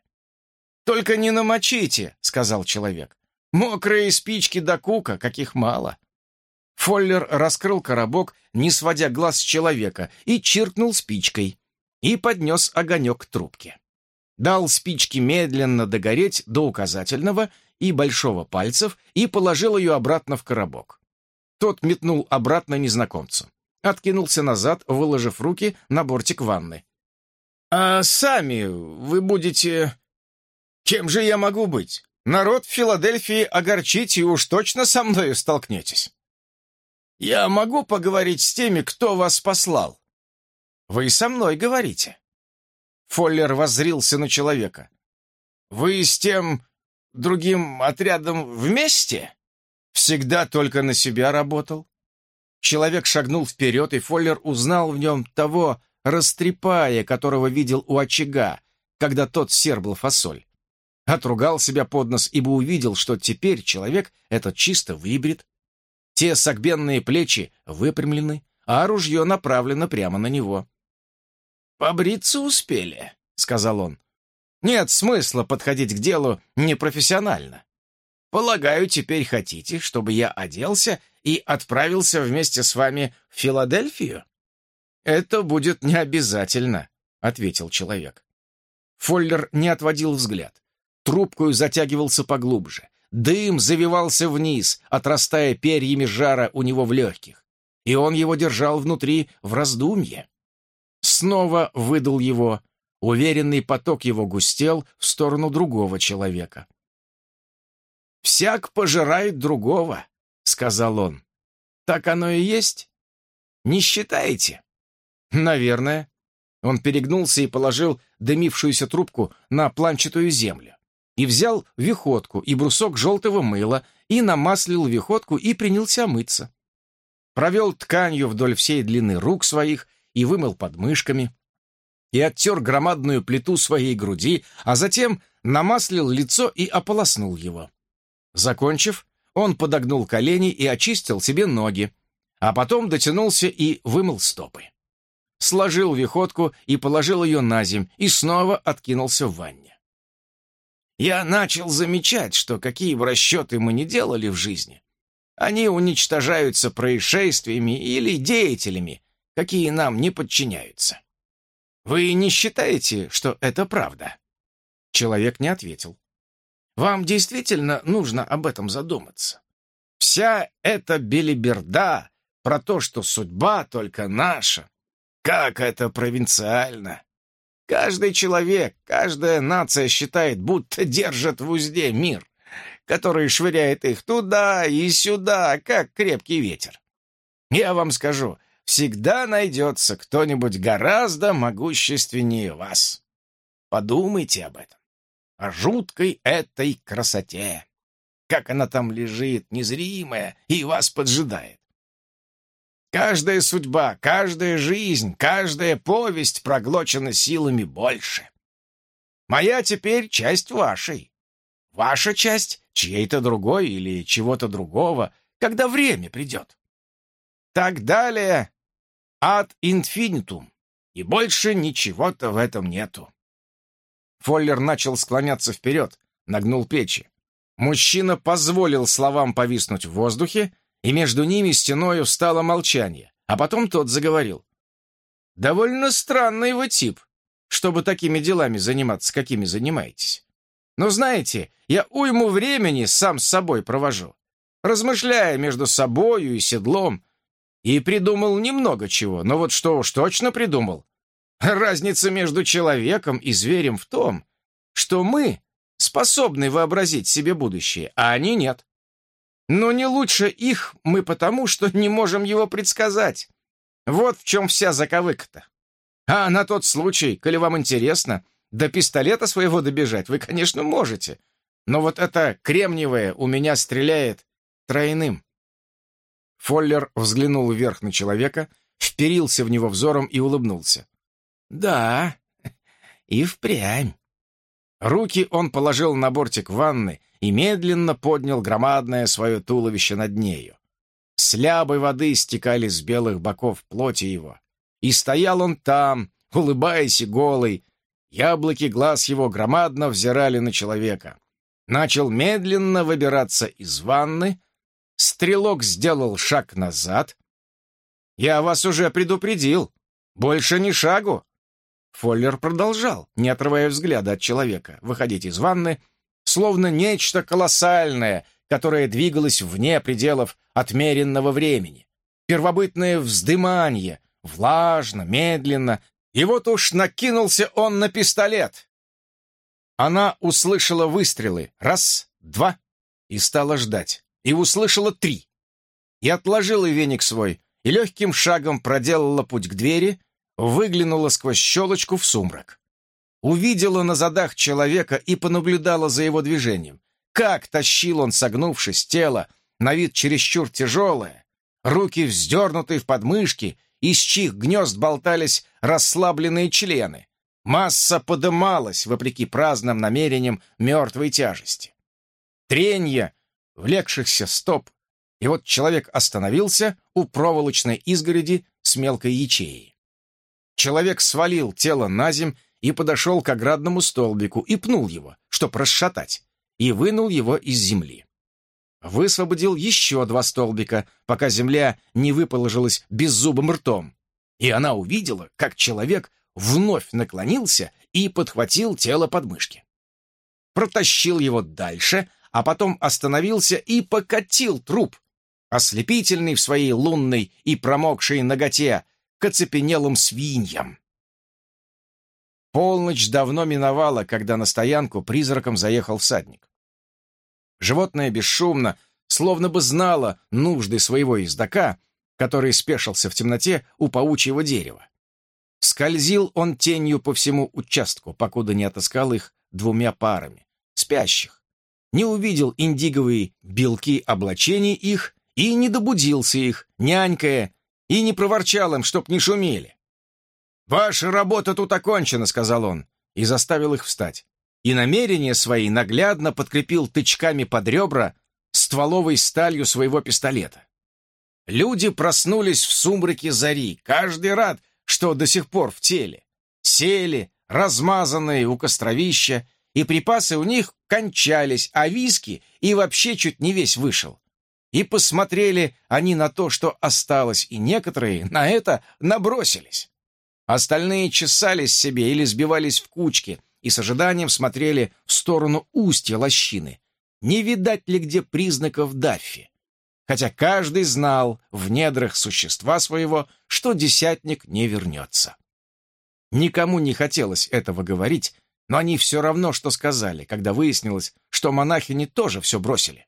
«Только не намочите», — сказал человек. «Мокрые спички до кука, каких мало». Фоллер раскрыл коробок, не сводя глаз с человека, и чиркнул спичкой, и поднес огонек к трубке. Дал спичке медленно догореть до указательного и большого пальцев и положил ее обратно в коробок. Тот метнул обратно незнакомцу. Откинулся назад, выложив руки на бортик ванны. «А сами вы будете... Кем же я могу быть? Народ в Филадельфии огорчить и уж точно со мною столкнетесь. Я могу поговорить с теми, кто вас послал. Вы со мной говорите. Фоллер воззрился на человека. Вы с тем другим отрядом вместе? Всегда только на себя работал. Человек шагнул вперед, и Фоллер узнал в нем того растрепая, которого видел у очага, когда тот сербл фасоль. Отругал себя под нос, ибо увидел, что теперь человек этот чисто выбрит, те согбенные плечи выпрямлены, а ружье направлено прямо на него. «Побриться успели», — сказал он. «Нет смысла подходить к делу непрофессионально. Полагаю, теперь хотите, чтобы я оделся и отправился вместе с вами в Филадельфию?» «Это будет не обязательно», — ответил человек. Фоллер не отводил взгляд. Трубкою затягивался поглубже. Дым завивался вниз, отрастая перьями жара у него в легких, и он его держал внутри в раздумье. Снова выдал его. Уверенный поток его густел в сторону другого человека. «Всяк пожирает другого», — сказал он. «Так оно и есть? Не считаете?» «Наверное». Он перегнулся и положил дымившуюся трубку на планчатую землю и взял виходку и брусок желтого мыла, и намаслил виходку и принялся мыться. Провел тканью вдоль всей длины рук своих и вымыл подмышками, и оттер громадную плиту своей груди, а затем намаслил лицо и ополоснул его. Закончив, он подогнул колени и очистил себе ноги, а потом дотянулся и вымыл стопы. Сложил виходку и положил ее на земь, и снова откинулся в ванне. Я начал замечать, что какие бы расчеты мы ни делали в жизни, они уничтожаются происшествиями или деятелями, какие нам не подчиняются. Вы не считаете, что это правда? Человек не ответил. Вам действительно нужно об этом задуматься. Вся эта белиберда про то, что судьба только наша, как это провинциально. Каждый человек, каждая нация считает, будто держит в узде мир, который швыряет их туда и сюда, как крепкий ветер. Я вам скажу, всегда найдется кто-нибудь гораздо могущественнее вас. Подумайте об этом, о жуткой этой красоте, как она там лежит, незримая, и вас поджидает. Каждая судьба, каждая жизнь, каждая повесть проглочена силами больше. Моя теперь часть вашей. Ваша часть чьей-то другой или чего-то другого, когда время придет. Так далее ad infinitum. И больше ничего-то в этом нету. Фоллер начал склоняться вперед, нагнул плечи. Мужчина позволил словам повиснуть в воздухе и между ними стеною встало молчание, а потом тот заговорил. «Довольно странный вы тип, чтобы такими делами заниматься, какими занимаетесь. Но знаете, я уйму времени сам с собой провожу, размышляя между собою и седлом, и придумал немного чего, но вот что уж точно придумал. Разница между человеком и зверем в том, что мы способны вообразить себе будущее, а они нет. Но не лучше их мы потому, что не можем его предсказать. Вот в чем вся заковыка-то. А на тот случай, коли вам интересно, до пистолета своего добежать вы, конечно, можете. Но вот это кремниевое у меня стреляет тройным. Фоллер взглянул вверх на человека, вперился в него взором и улыбнулся. «Да, и впрямь». Руки он положил на бортик ванны и медленно поднял громадное свое туловище над нею. Слябы воды стекали с белых боков плоти его. И стоял он там, улыбаясь и голый, Яблоки глаз его громадно взирали на человека. Начал медленно выбираться из ванны. Стрелок сделал шаг назад. «Я вас уже предупредил. Больше ни шагу!» Фоллер продолжал, не отрывая взгляда от человека, выходить из ванны, словно нечто колоссальное, которое двигалось вне пределов отмеренного времени. Первобытное вздымание, влажно, медленно, и вот уж накинулся он на пистолет. Она услышала выстрелы. Раз, два. И стала ждать. И услышала три. И отложила веник свой, и легким шагом проделала путь к двери, выглянула сквозь щелочку в сумрак. Увидела на задах человека и понаблюдала за его движением. Как тащил он, согнувшись, тело, на вид чересчур тяжелое, руки вздернутые в подмышки, из чьих гнезд болтались расслабленные члены. Масса подымалась, вопреки праздным намерениям мертвой тяжести. Тренья, влекшихся стоп, и вот человек остановился у проволочной изгороди с мелкой ячеей. Человек свалил тело на земь и подошел к оградному столбику и пнул его, чтоб расшатать, и вынул его из земли. Высвободил еще два столбика, пока земля не выположилась беззубым ртом, и она увидела, как человек вновь наклонился и подхватил тело подмышки. Протащил его дальше, а потом остановился и покатил труп, ослепительный в своей лунной и промокшей ноготе, к оцепенелым свиньям. Полночь давно миновала, когда на стоянку призраком заехал всадник. Животное бесшумно, словно бы знало нужды своего ездока, который спешился в темноте у паучьего дерева. Скользил он тенью по всему участку, покуда не отыскал их двумя парами, спящих. Не увидел индиговые белки облачений их и не добудился их, нянькая, и не проворчал им, чтоб не шумели. «Ваша работа тут окончена», — сказал он, и заставил их встать. И намерения свои наглядно подкрепил тычками под ребра стволовой сталью своего пистолета. Люди проснулись в сумраке зари, каждый рад, что до сих пор в теле. Сели, размазанные у костровища, и припасы у них кончались, а виски и вообще чуть не весь вышел. И посмотрели они на то, что осталось, и некоторые на это набросились. Остальные чесались себе или сбивались в кучки и с ожиданием смотрели в сторону устья лощины. Не видать ли где признаков Даффи? Хотя каждый знал в недрах существа своего, что десятник не вернется. Никому не хотелось этого говорить, но они все равно что сказали, когда выяснилось, что монахини тоже все бросили.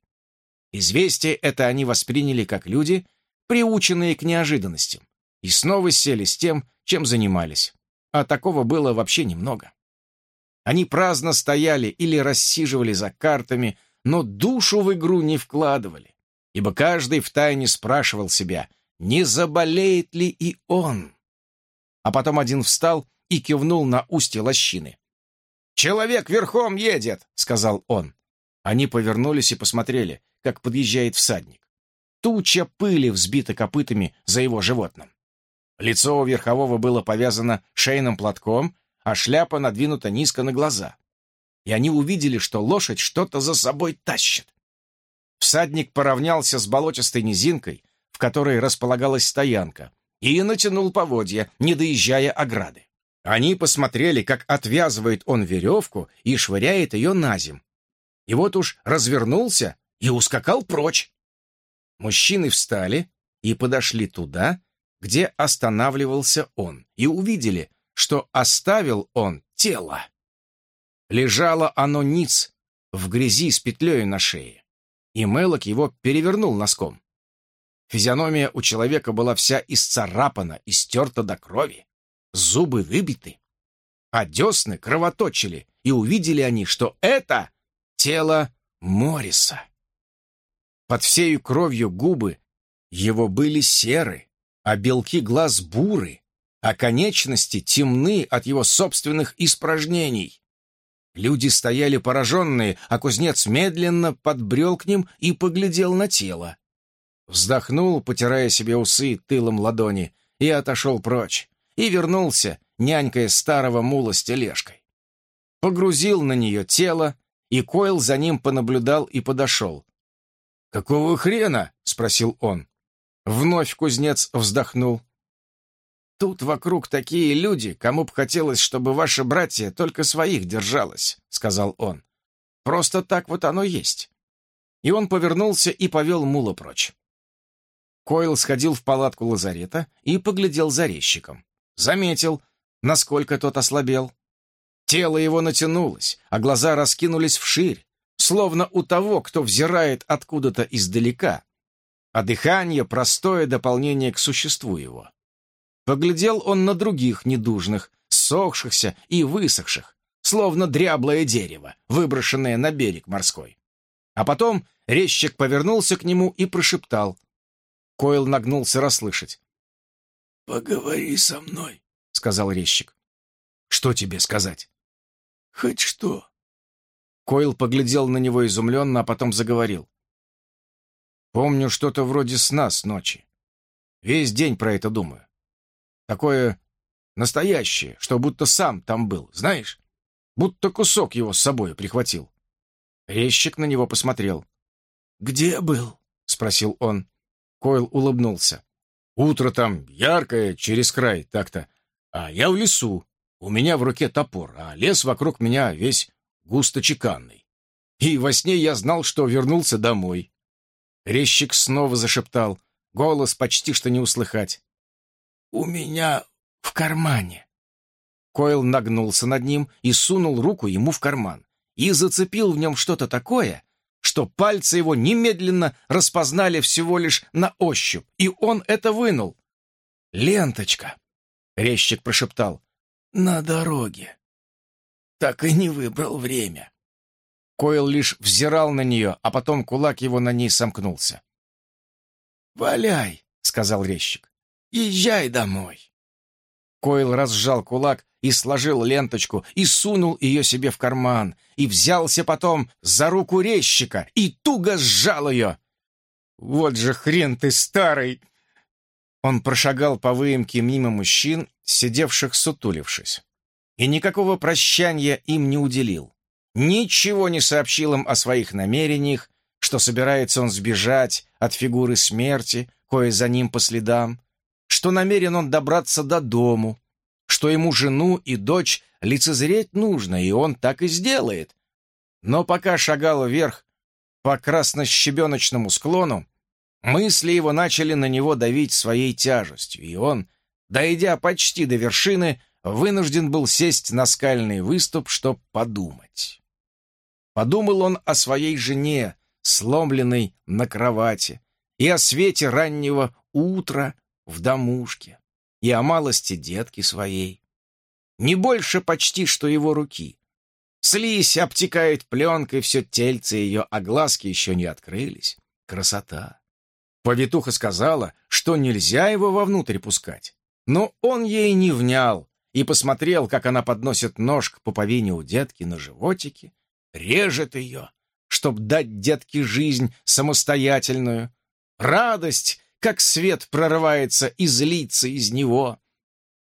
Известие это они восприняли как люди, приученные к неожиданностям, и снова сели с тем, чем занимались. А такого было вообще немного. Они праздно стояли или рассиживали за картами, но душу в игру не вкладывали, ибо каждый втайне спрашивал себя, не заболеет ли и он. А потом один встал и кивнул на устье лощины. «Человек верхом едет», — сказал он. Они повернулись и посмотрели как подъезжает всадник. Туча пыли взбита копытами за его животным. Лицо у верхового было повязано шейным платком, а шляпа надвинута низко на глаза. И они увидели, что лошадь что-то за собой тащит. Всадник поравнялся с болотистой низинкой, в которой располагалась стоянка, и натянул поводья, не доезжая ограды. Они посмотрели, как отвязывает он веревку и швыряет ее на земь. И вот уж развернулся и ускакал прочь. Мужчины встали и подошли туда, где останавливался он, и увидели, что оставил он тело. Лежало оно ниц, в грязи с петлей на шее, и Мелок его перевернул носком. Физиономия у человека была вся исцарапана и стерта до крови, зубы выбиты, а десны кровоточили, и увидели они, что это тело Мориса. Под всею кровью губы его были серы, а белки глаз буры, а конечности темны от его собственных испражнений. Люди стояли пораженные, а кузнец медленно подбрел к ним и поглядел на тело. Вздохнул, потирая себе усы тылом ладони, и отошел прочь, и вернулся, нянькая старого мула с тележкой. погрузил на нее тело, и Койл за ним понаблюдал и подошел. «Какого хрена?» — спросил он. Вновь кузнец вздохнул. «Тут вокруг такие люди, кому б хотелось, чтобы ваше братья только своих держалось», — сказал он. «Просто так вот оно есть». И он повернулся и повел мула прочь. Койл сходил в палатку лазарета и поглядел за резчиком. Заметил, насколько тот ослабел. Тело его натянулось, а глаза раскинулись вширь, словно у того, кто взирает откуда-то издалека, а дыхание — простое дополнение к существу его. Поглядел он на других недужных, сохшихся и высохших, словно дряблое дерево, выброшенное на берег морской. А потом резчик повернулся к нему и прошептал. Койл нагнулся расслышать. «Поговори со мной», — сказал резчик. «Что тебе сказать?» «Хоть что». Койл поглядел на него изумленно, а потом заговорил. «Помню что-то вроде сна с ночи. Весь день про это думаю. Такое настоящее, что будто сам там был, знаешь? Будто кусок его с собой прихватил». Резчик на него посмотрел. «Где был?» — спросил он. Койл улыбнулся. «Утро там яркое, через край, так-то. А я в лесу. У меня в руке топор, а лес вокруг меня весь густо чеканный. И во сне я знал, что вернулся домой. Резчик снова зашептал. Голос почти что не услыхать. «У меня в кармане». Койл нагнулся над ним и сунул руку ему в карман. И зацепил в нем что-то такое, что пальцы его немедленно распознали всего лишь на ощупь, и он это вынул. «Ленточка!» — резчик прошептал. «На дороге». Так и не выбрал время. Койл лишь взирал на нее, а потом кулак его на ней сомкнулся. «Валяй!» — сказал резчик. «Езжай домой!» Койл разжал кулак и сложил ленточку, и сунул ее себе в карман, и взялся потом за руку резчика, и туго сжал ее. «Вот же хрен ты старый!» Он прошагал по выемке мимо мужчин, сидевших сутулившись и никакого прощания им не уделил. Ничего не сообщил им о своих намерениях, что собирается он сбежать от фигуры смерти, кое за ним по следам, что намерен он добраться до дому, что ему жену и дочь лицезреть нужно, и он так и сделает. Но пока шагал вверх по красно-щебеночному склону, мысли его начали на него давить своей тяжестью, и он, дойдя почти до вершины, вынужден был сесть на скальный выступ, чтоб подумать. Подумал он о своей жене, сломленной на кровати, и о свете раннего утра в домушке, и о малости детки своей. Не больше почти, что его руки. Слизь обтекает пленкой все тельце ее, а глазки еще не открылись. Красота. Повитуха сказала, что нельзя его вовнутрь пускать. Но он ей не внял, и посмотрел, как она подносит нож к пуповине у детки на животике, режет ее, чтоб дать детке жизнь самостоятельную. Радость, как свет прорывается и злится из него.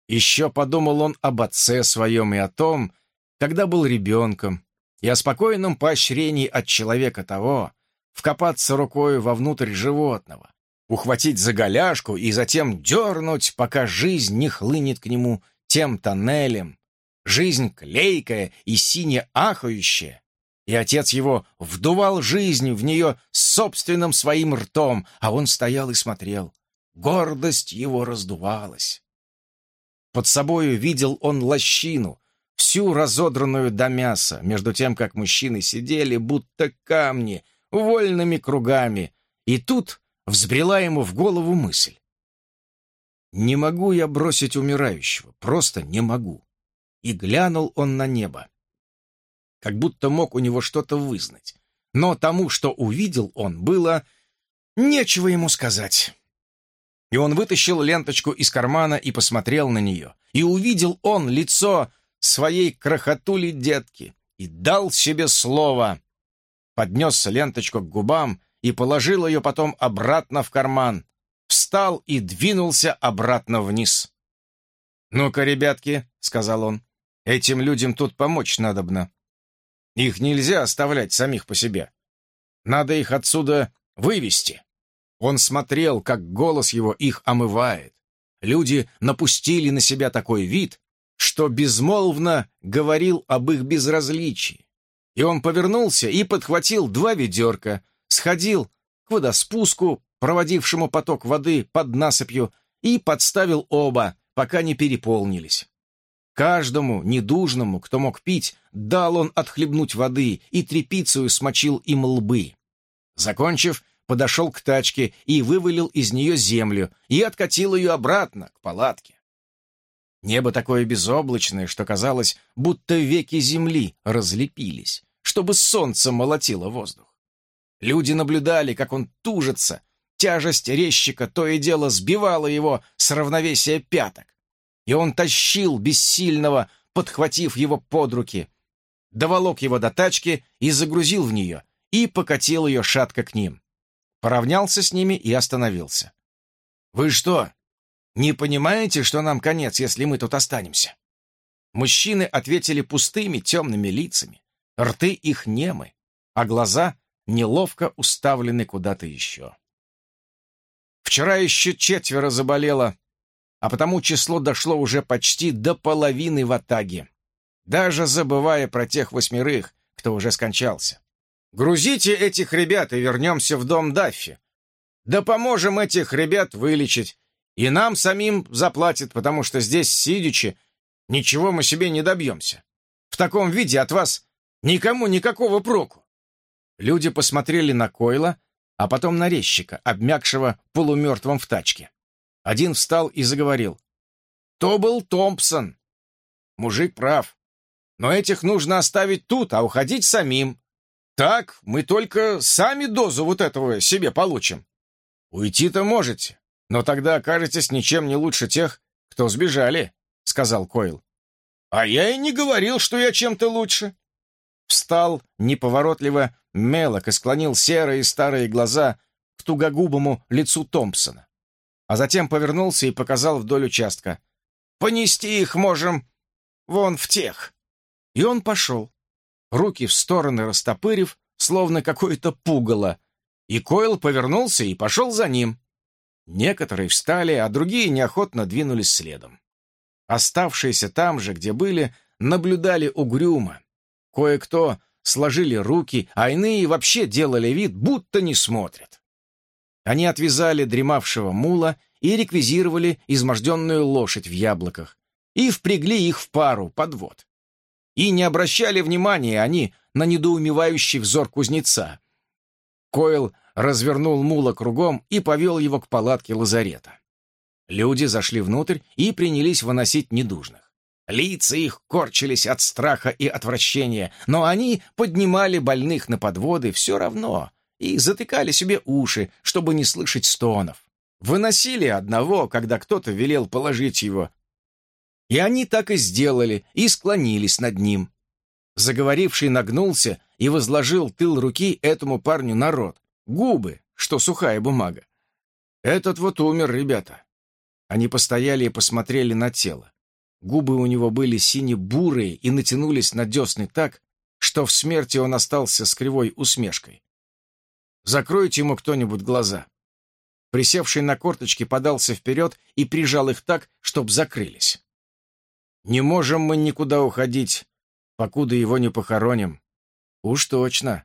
Еще подумал он об отце своем и о том, когда был ребенком, и о спокойном поощрении от человека того, вкопаться рукой вовнутрь животного, ухватить за голяшку и затем дернуть, пока жизнь не хлынет к нему тем тоннелем, жизнь клейкая и сине ахающая, и отец его вдувал жизнь в нее собственным своим ртом, а он стоял и смотрел. Гордость его раздувалась. Под собою видел он лощину, всю разодранную до мяса, между тем, как мужчины сидели, будто камни, вольными кругами, и тут взбрела ему в голову мысль. Не могу я бросить умирающего, просто не могу. И глянул он на небо. Как будто мог у него что-то вызнать. Но тому, что увидел он, было нечего ему сказать. И он вытащил ленточку из кармана и посмотрел на нее. И увидел он лицо своей крохотули детки и дал себе слово. Поднес ленточку к губам и положил ее потом обратно в карман встал и двинулся обратно вниз. «Ну-ка, ребятки», — сказал он, Этим людям тут помочь надобно. Их нельзя оставлять самих по себе. Надо их отсюда вывести. Он смотрел, как голос его их омывает. Люди напустили на себя такой вид, что безмолвно говорил об их безразличии. И он повернулся и подхватил два ведерка, сходил к водоспуску, проводившему поток воды под насыпью, и подставил оба, пока не переполнились. Каждому недужному, кто мог пить, дал он отхлебнуть воды и тряпицею смочил им лбы. Закончив, подошел к тачке и вывалил из нее землю и откатил ее обратно к палатке. Небо такое безоблачное, что казалось, будто веки земли разлепились, чтобы солнце молотило воздух. Люди наблюдали, как он тужится, тяжесть резчика то и дело сбивала его с равновесия пяток и он тащил бессильного, подхватив его под руки, доволок его до тачки и загрузил в нее, и покатил ее шатко к ним. Поравнялся с ними и остановился. «Вы что, не понимаете, что нам конец, если мы тут останемся?» Мужчины ответили пустыми темными лицами, рты их немы, а глаза неловко уставлены куда-то еще. Вчера еще четверо заболело а потому число дошло уже почти до половины в Атаге, даже забывая про тех восьмерых, кто уже скончался. Грузите этих ребят и вернемся в дом Даффи. Да поможем этих ребят вылечить, и нам самим заплатят, потому что здесь, сидячи, ничего мы себе не добьемся. В таком виде от вас никому никакого проку. Люди посмотрели на Койла, а потом на резчика, обмякшего полумертвым в тачке. Один встал и заговорил. «То был Томпсон!» Мужик прав. Но этих нужно оставить тут, а уходить самим. Так мы только сами дозу вот этого себе получим. Уйти-то можете, но тогда окажетесь ничем не лучше тех, кто сбежали, — сказал Койл. А я и не говорил, что я чем-то лучше. Встал неповоротливо, мелок и склонил серые старые глаза к тугогубому лицу Томпсона а затем повернулся и показал вдоль участка. «Понести их можем вон в тех». И он пошел, руки в стороны растопырив, словно какое-то пугало, и Койл повернулся и пошел за ним. Некоторые встали, а другие неохотно двинулись следом. Оставшиеся там же, где были, наблюдали угрюмо. Кое-кто сложили руки, а иные вообще делали вид, будто не смотрят. Они отвязали дремавшего мула и реквизировали изможденную лошадь в яблоках и впрягли их в пару, подвод. И не обращали внимания они на недоумевающий взор кузнеца. Койл развернул мула кругом и повел его к палатке лазарета. Люди зашли внутрь и принялись выносить недужных. Лица их корчились от страха и отвращения, но они поднимали больных на подводы все равно, и затыкали себе уши, чтобы не слышать стонов. Выносили одного, когда кто-то велел положить его. И они так и сделали, и склонились над ним. Заговоривший нагнулся и возложил тыл руки этому парню на рот. Губы, что сухая бумага. Этот вот умер, ребята. Они постояли и посмотрели на тело. Губы у него были сине-бурые и натянулись на десны так, что в смерти он остался с кривой усмешкой. Закройте ему кто-нибудь глаза». Присевший на корточки подался вперед и прижал их так, чтоб закрылись. «Не можем мы никуда уходить, покуда его не похороним». «Уж точно».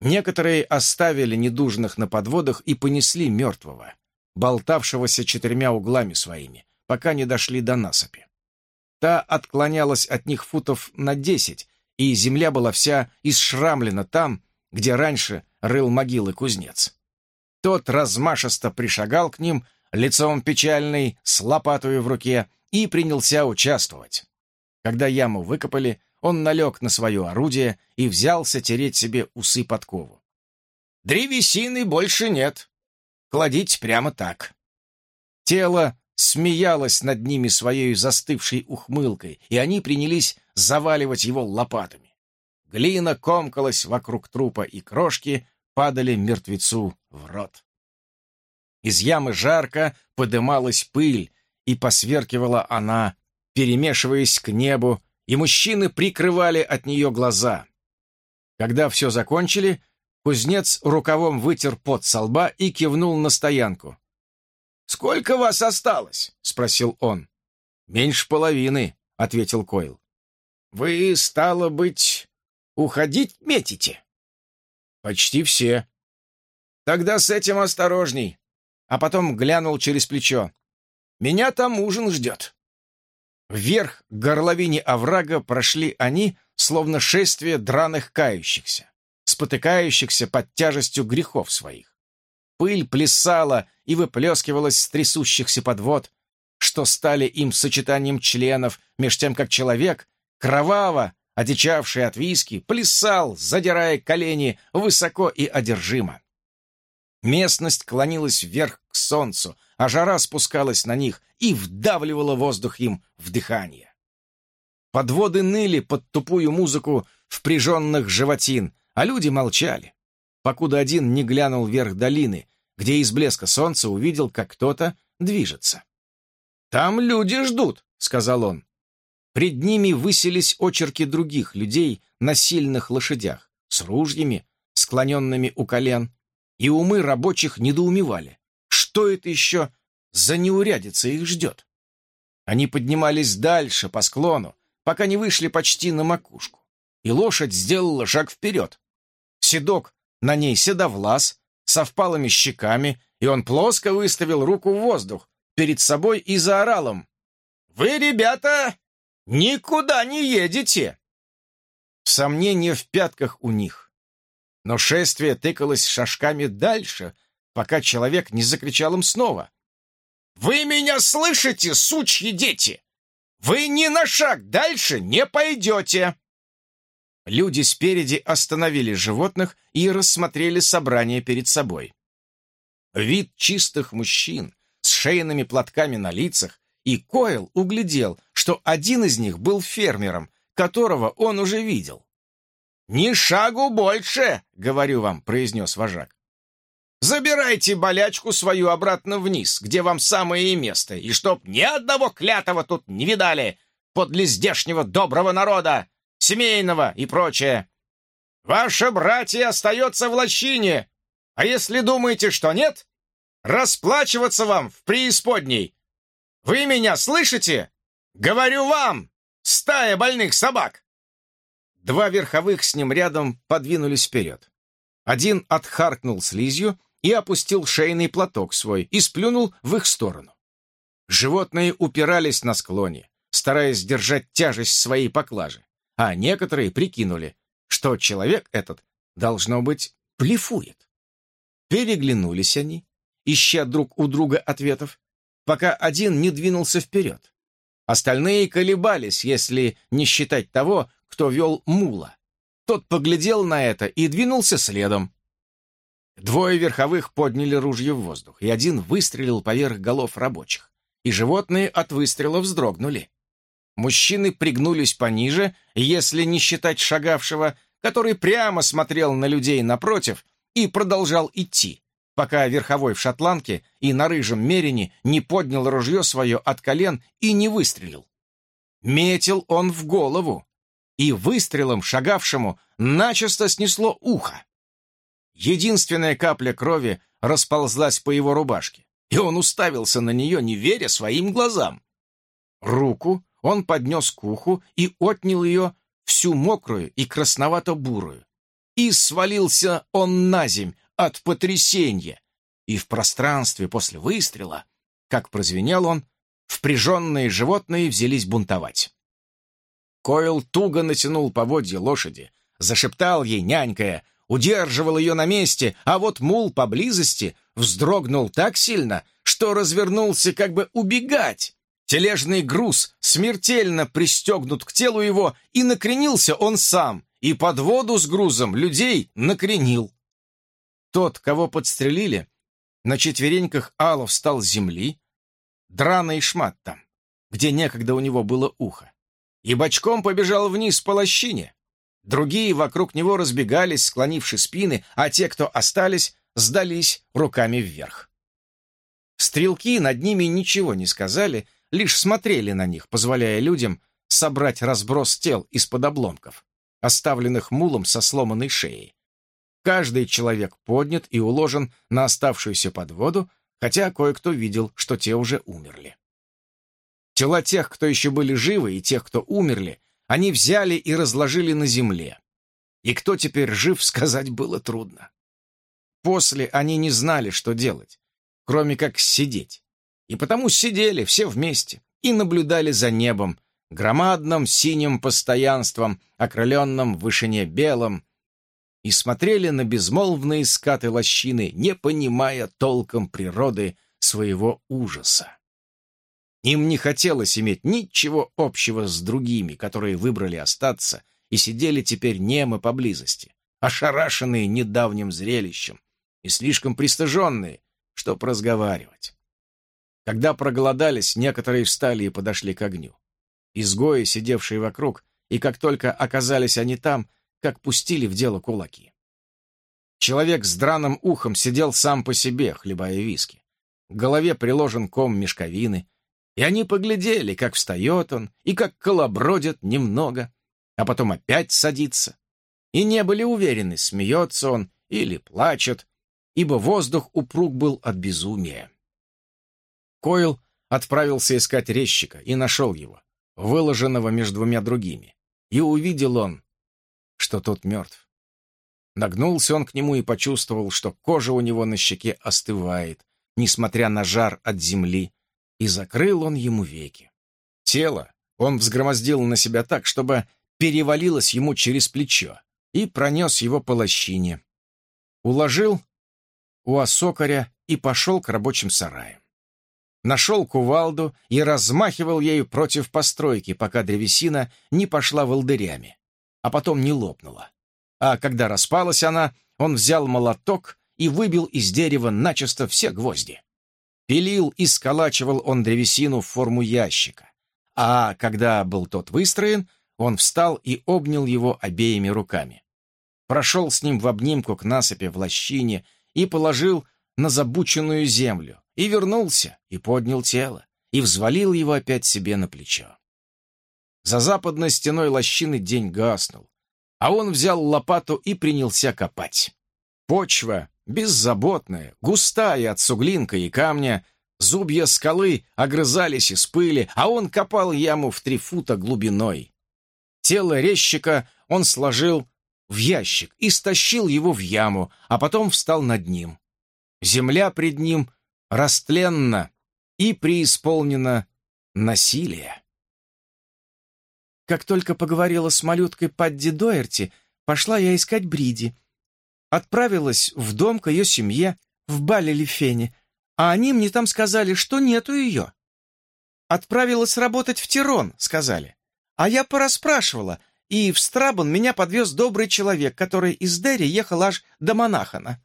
Некоторые оставили недужных на подводах и понесли мертвого, болтавшегося четырьмя углами своими, пока не дошли до насыпи. Та отклонялась от них футов на десять, и земля была вся исшрамлена там, где раньше рыл могилы кузнец. Тот размашисто пришагал к ним, лицом печальный, с лопатой в руке, и принялся участвовать. Когда яму выкопали, он налег на свое орудие и взялся тереть себе усы подкову. «Древесины больше нет. Кладите прямо так». Тело смеялось над ними своей застывшей ухмылкой, и они принялись заваливать его лопатами. Глина комкалась вокруг трупа, и крошки падали мертвецу в рот. Из ямы жарко подымалась пыль, и посверкивала она, перемешиваясь к небу и мужчины прикрывали от нее глаза. Когда все закончили, кузнец рукавом вытер пот со лба и кивнул на стоянку. «Сколько вас осталось?» — спросил он. «Меньше половины», — ответил Койл. «Вы, стало быть, уходить метите?» «Почти все». «Тогда с этим осторожней». А потом глянул через плечо. «Меня там ужин ждет». Вверх к горловине оврага прошли они, словно шествие драных кающихся, спотыкающихся под тяжестью грехов своих. Пыль плясала и выплескивалась с трясущихся подвод, что стали им сочетанием членов, меж тем как человек, кроваво, одичавший от виски, плясал, задирая колени высоко и одержимо. Местность клонилась вверх к солнцу, а жара спускалась на них и вдавливала воздух им в дыхание. Подводы ныли под тупую музыку впряженных животин, а люди молчали покуда один не глянул вверх долины, где из блеска солнца увидел, как кто-то движется. «Там люди ждут», — сказал он. Пред ними высились очерки других людей на сильных лошадях, с ружьями, склоненными у колен, и умы рабочих недоумевали, что это еще за неурядица их ждет. Они поднимались дальше по склону, пока не вышли почти на макушку, и лошадь сделала шаг вперед. Седок на ней седовлас, со впалыми щеками, и он плоско выставил руку в воздух перед собой и заорал им. «Вы, ребята, никуда не едете!» Сомнение в пятках у них. Но шествие тыкалось шажками дальше, пока человек не закричал им снова. «Вы меня слышите, сучьи дети? Вы ни на шаг дальше не пойдете!» Люди спереди остановили животных и рассмотрели собрание перед собой. Вид чистых мужчин с шейными платками на лицах, и Койл углядел, что один из них был фермером, которого он уже видел. «Ни шагу больше!» — говорю вам, — произнес вожак. «Забирайте болячку свою обратно вниз, где вам самое и место, и чтоб ни одного клятого тут не видали подле здешнего доброго народа, семейного и прочее. Ваше братья остается в лощине, а если думаете, что нет, расплачиваться вам в преисподней. Вы меня слышите? Говорю вам, стая больных собак!» Два верховых с ним рядом подвинулись вперед. Один отхаркнул слизью и опустил шейный платок свой и сплюнул в их сторону. Животные упирались на склоне, стараясь держать тяжесть своей поклажи а некоторые прикинули, что человек этот, должно быть, блефует. Переглянулись они, ища друг у друга ответов, пока один не двинулся вперед. Остальные колебались, если не считать того, кто вел мула. Тот поглядел на это и двинулся следом. Двое верховых подняли ружье в воздух, и один выстрелил поверх голов рабочих, и животные от выстрела вздрогнули. Мужчины пригнулись пониже, если не считать шагавшего, который прямо смотрел на людей напротив и продолжал идти, пока верховой в шотландке и на рыжем мерине не поднял ружье свое от колен и не выстрелил. Метил он в голову, и выстрелом шагавшему начисто снесло ухо. Единственная капля крови расползлась по его рубашке, и он уставился на нее, не веря своим глазам. Руку он поднес к уху и отнял ее всю мокрую и красновато-бурую. И свалился он на земь от потрясения. И в пространстве после выстрела, как прозвенел он, впряженные животные взялись бунтовать. Койл туго натянул поводья лошади, зашептал ей нянькая, удерживал ее на месте, а вот мул поблизости вздрогнул так сильно, что развернулся как бы убегать, Тележный груз смертельно пристегнут к телу его, и накренился он сам, и под воду с грузом людей накренил. Тот, кого подстрелили, на четвереньках Алов встал с земли, драный шмат там, где некогда у него было ухо, и бочком побежал вниз по лощине. Другие вокруг него разбегались, склонивши спины, а те, кто остались, сдались руками вверх. Стрелки над ними ничего не сказали, лишь смотрели на них, позволяя людям собрать разброс тел из-под обломков, оставленных мулом со сломанной шеей. Каждый человек поднят и уложен на оставшуюся под воду, хотя кое-кто видел, что те уже умерли. Тела тех, кто еще были живы, и тех, кто умерли, они взяли и разложили на земле. И кто теперь жив, *laughs* сказать было трудно. После они не знали, что делать, кроме как сидеть. И потому сидели все вместе и наблюдали за небом, громадным синим постоянством, окрыленным в вышине белым, и смотрели на безмолвные скаты лощины, не понимая толком природы своего ужаса. Им не хотелось иметь ничего общего с другими, которые выбрали остаться и сидели теперь немы поблизости, ошарашенные недавним зрелищем и слишком пристыженные, чтоб разговаривать. Когда проголодались, некоторые встали и подошли к огню. Изгои, сидевшие вокруг, и как только оказались они там, как пустили в дело кулаки. Человек с драным ухом сидел сам по себе, хлебая виски. К голове приложен ком мешковины, и они поглядели, как встает он, и как колобродит немного, а потом опять садится. И не были уверены, смеется он или плачет, ибо воздух упруг был от безумия. Койл отправился искать резчика и нашел его, выложенного между двумя другими. И увидел он, что тот мертв. Нагнулся он к нему и почувствовал, что кожа у него на щеке остывает, несмотря на жар от земли, и закрыл он ему веки. Тело он взгромоздил на себя так, чтобы перевалилось ему через плечо, и пронес его по лощине. Уложил у осокаря и пошел к рабочим сараям. Нашел кувалду и размахивал ею против постройки, пока древесина не пошла волдырями, а потом не лопнула. А когда распалась она, он взял молоток и выбил из дерева начисто все гвозди. Пилил и сколачивал он древесину в форму ящика. А когда был тот выстроен, он встал и обнял его обеими руками. Прошел с ним в обнимку к насыпи в лощине и положил на забученную землю, и вернулся, и поднял тело, и взвалил его опять себе на плечо. За западной стеной лощины день гаснул, а он взял лопату и принялся копать. Почва беззаботная, густая от суглинка и камня, зубья скалы огрызались из пыли, а он копал яму в три фута глубиной. Тело резчика он сложил в ящик и стащил его в яму, а потом встал над ним. Земля пред ним растленна и преисполнена насилия. Как только поговорила с малюткой Падди Доерти, пошла я искать Бриди — Отправилась в дом к ее семье в Бале-Лифене, а они мне там сказали, что нету ее. Отправилась работать в Тирон, сказали. А я порасспрашивала, и в Страбан меня подвез добрый человек, который из Дерри ехал аж до Монахана.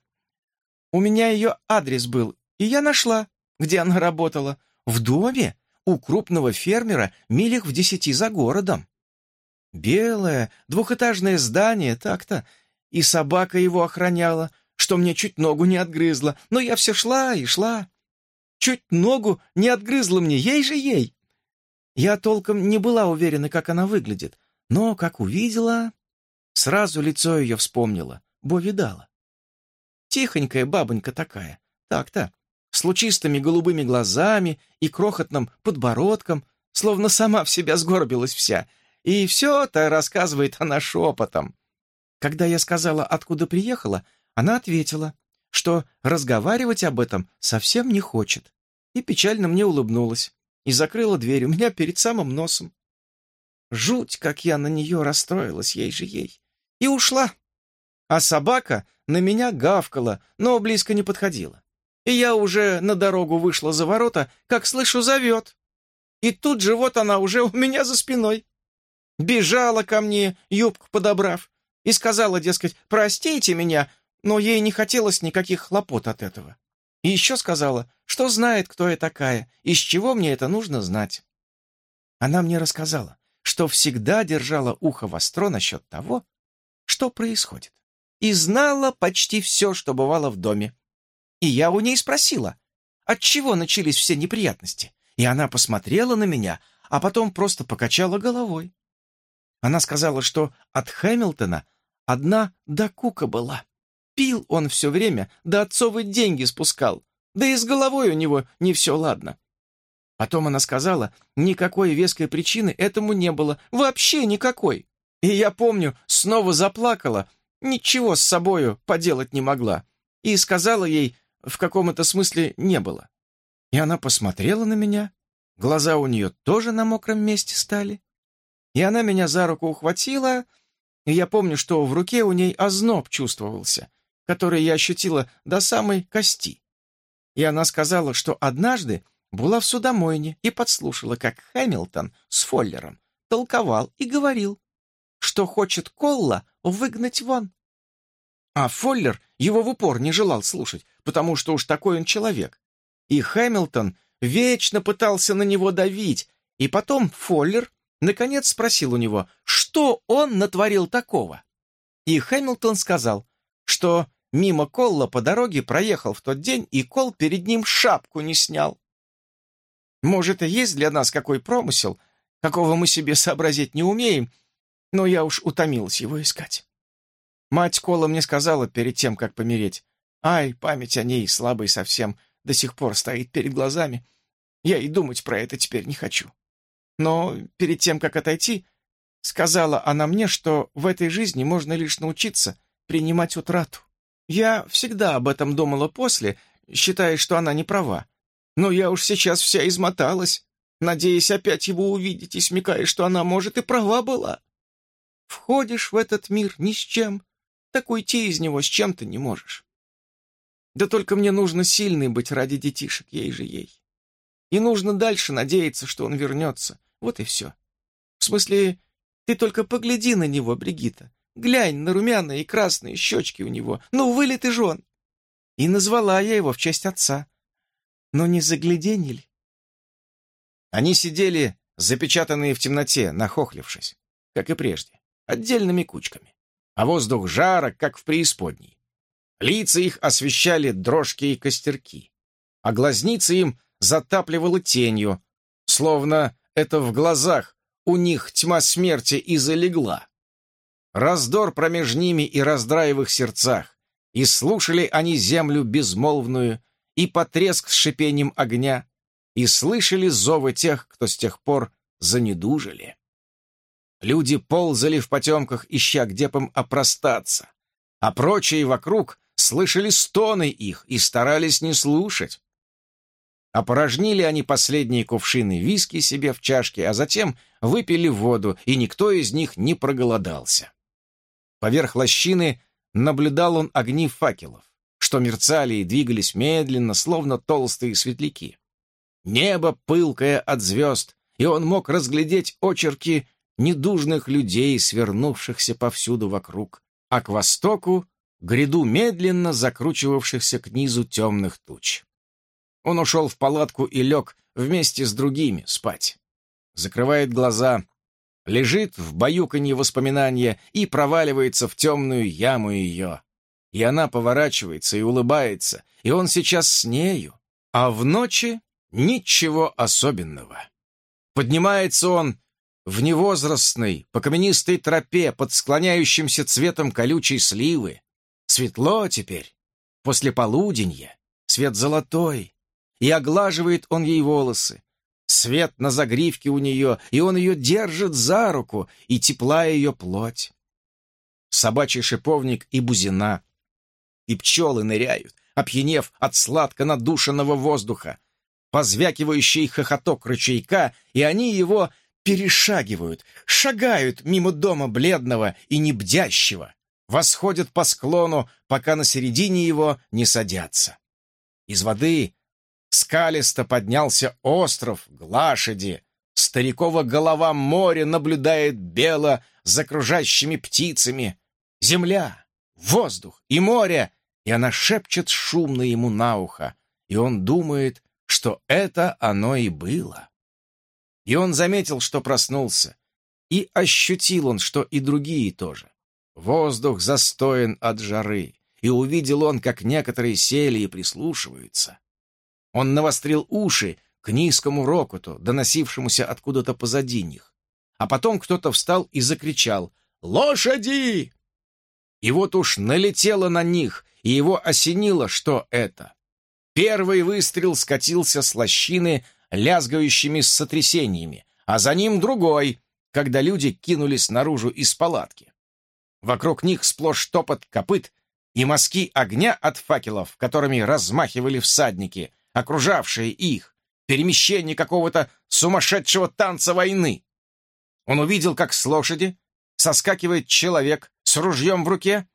У меня ее адрес был, и я нашла, где она работала. В доме у крупного фермера милях в десяти за городом. Белое, двухэтажное здание, так-то, и собака его охраняла, что мне чуть ногу не отгрызла, но я все шла и шла. Чуть ногу не отгрызла мне, ей же ей. Я толком не была уверена, как она выглядит, но, как увидела, сразу лицо ее вспомнила, бо видала. Тихонькая бабонька такая, так-то, с лучистыми голубыми глазами и крохотным подбородком, словно сама в себя сгорбилась вся, и все это рассказывает она шепотом. Когда я сказала, откуда приехала, она ответила, что разговаривать об этом совсем не хочет, и печально мне улыбнулась и закрыла дверь у меня перед самым носом. Жуть, как я на нее расстроилась, ей же ей. И ушла. А собака на меня гавкала, но близко не подходила. И я уже на дорогу вышла за ворота, как слышу, зовет. И тут же вот она уже у меня за спиной. Бежала ко мне, юбку подобрав, и сказала, дескать, простите меня, но ей не хотелось никаких хлопот от этого. И еще сказала, что знает, кто я такая, и с чего мне это нужно знать. Она мне рассказала, что всегда держала ухо востро насчет того, что происходит, и знала почти все, что бывало в доме. И я у ней спросила, от чего начались все неприятности, и она посмотрела на меня, а потом просто покачала головой. Она сказала, что от Хэмилтона одна докука была. Пил он все время, да отцовы деньги спускал, да и с головой у него не все ладно. Потом она сказала, никакой веской причины этому не было, вообще никакой. И я помню, снова заплакала, ничего с собою поделать не могла. И сказала ей, в каком-то смысле не было. И она посмотрела на меня, глаза у нее тоже на мокром месте стали. И она меня за руку ухватила, и я помню, что в руке у ней озноб чувствовался, который я ощутила до самой кости. И она сказала, что однажды была в судомойне и подслушала, как Хэмилтон с Фоллером толковал и говорил, что хочет Колла выгнать вон. А Фоллер его в упор не желал слушать, потому что уж такой он человек. И Хэмилтон вечно пытался на него давить, и потом Фоллер наконец спросил у него, что он натворил такого. И Хэмилтон сказал, что мимо Колла по дороге проехал в тот день, и Кол перед ним шапку не снял. Может, и есть для нас какой промысел, какого мы себе сообразить не умеем, но я уж утомилась его искать. Мать Кола мне сказала перед тем, как помереть, «Ай, память о ней, слабой совсем, до сих пор стоит перед глазами. Я и думать про это теперь не хочу». Но перед тем, как отойти, сказала она мне, что в этой жизни можно лишь научиться принимать утрату. Я всегда об этом думала после, считая, что она не права. Но я уж сейчас вся измоталась, надеясь опять его увидеть и смекая, что она, может, и права была. Входишь в этот мир ни с чем, так уйти из него с чем-то не можешь. Да только мне нужно сильной быть ради детишек, ей же ей. И нужно дальше надеяться, что он вернется. Вот и все. В смысле, ты только погляди на него, Бригита. Глянь на румяные и красные щечки у него. Ну, вылитый жен. И назвала я его в честь отца. Но не загляденье ли? Они сидели, запечатанные в темноте, нахохлившись, как и прежде, отдельными кучками. А воздух жарок, как в преисподней. Лица их освещали дрожки и костерки, а глазницы им затапливало тенью, словно это в глазах у них тьма смерти и залегла. Раздор промеж ними и раздраивых сердцах, и слушали они землю безмолвную, и потреск с шипением огня, и слышали зовы тех, кто с тех пор занедужили. Люди ползали в потемках, ища где бы опростаться, а прочие вокруг слышали стоны их и старались не слушать. Опорожнили они последние кувшины виски себе в чашке, а затем выпили воду, и никто из них не проголодался. Поверх лощины наблюдал он огни факелов что мерцали и двигались медленно, словно толстые светляки. Небо пылкое от звезд, и он мог разглядеть очерки недужных людей, свернувшихся повсюду вокруг, а к востоку — гряду медленно закручивавшихся к низу темных туч. Он ушел в палатку и лег вместе с другими спать. Закрывает глаза, лежит в баюканье воспоминания и проваливается в темную яму ее и она поворачивается и улыбается, и он сейчас с нею, а в ночи ничего особенного. Поднимается он в невозрастной, по каменистой тропе под склоняющимся цветом колючей сливы. Светло теперь, после полуденья, свет золотой, и оглаживает он ей волосы. Свет на загривке у нее, и он ее держит за руку, и тепла ее плоть. Собачий шиповник и бузина, и пчелы ныряют, опьянев от сладко надушенного воздуха. Позвякивающий хохоток ручейка, и они его перешагивают, шагают мимо дома бледного и небдящего, восходят по склону, пока на середине его не садятся. Из воды скалисто поднялся остров Глашеди, старикова голова моря наблюдает бело за окружающими птицами. Земля, воздух и море и она шепчет шумно ему на ухо, и он думает, что это оно и было. И он заметил, что проснулся, и ощутил он, что и другие тоже. Воздух застоен от жары, и увидел он, как некоторые сели и прислушиваются. Он навострил уши к низкому рокоту, доносившемуся откуда-то позади них. А потом кто-то встал и закричал «Лошади!» И вот уж налетело на них, и его осенило, что это. Первый выстрел скатился с лощины, лязгающими с сотрясениями, а за ним другой, когда люди кинулись наружу из палатки. Вокруг них сплошь топот копыт и мазки огня от факелов, которыми размахивали всадники, окружавшие их, перемещение какого-то сумасшедшего танца войны. Он увидел, как с лошади соскакивает человек с ружьем в руке,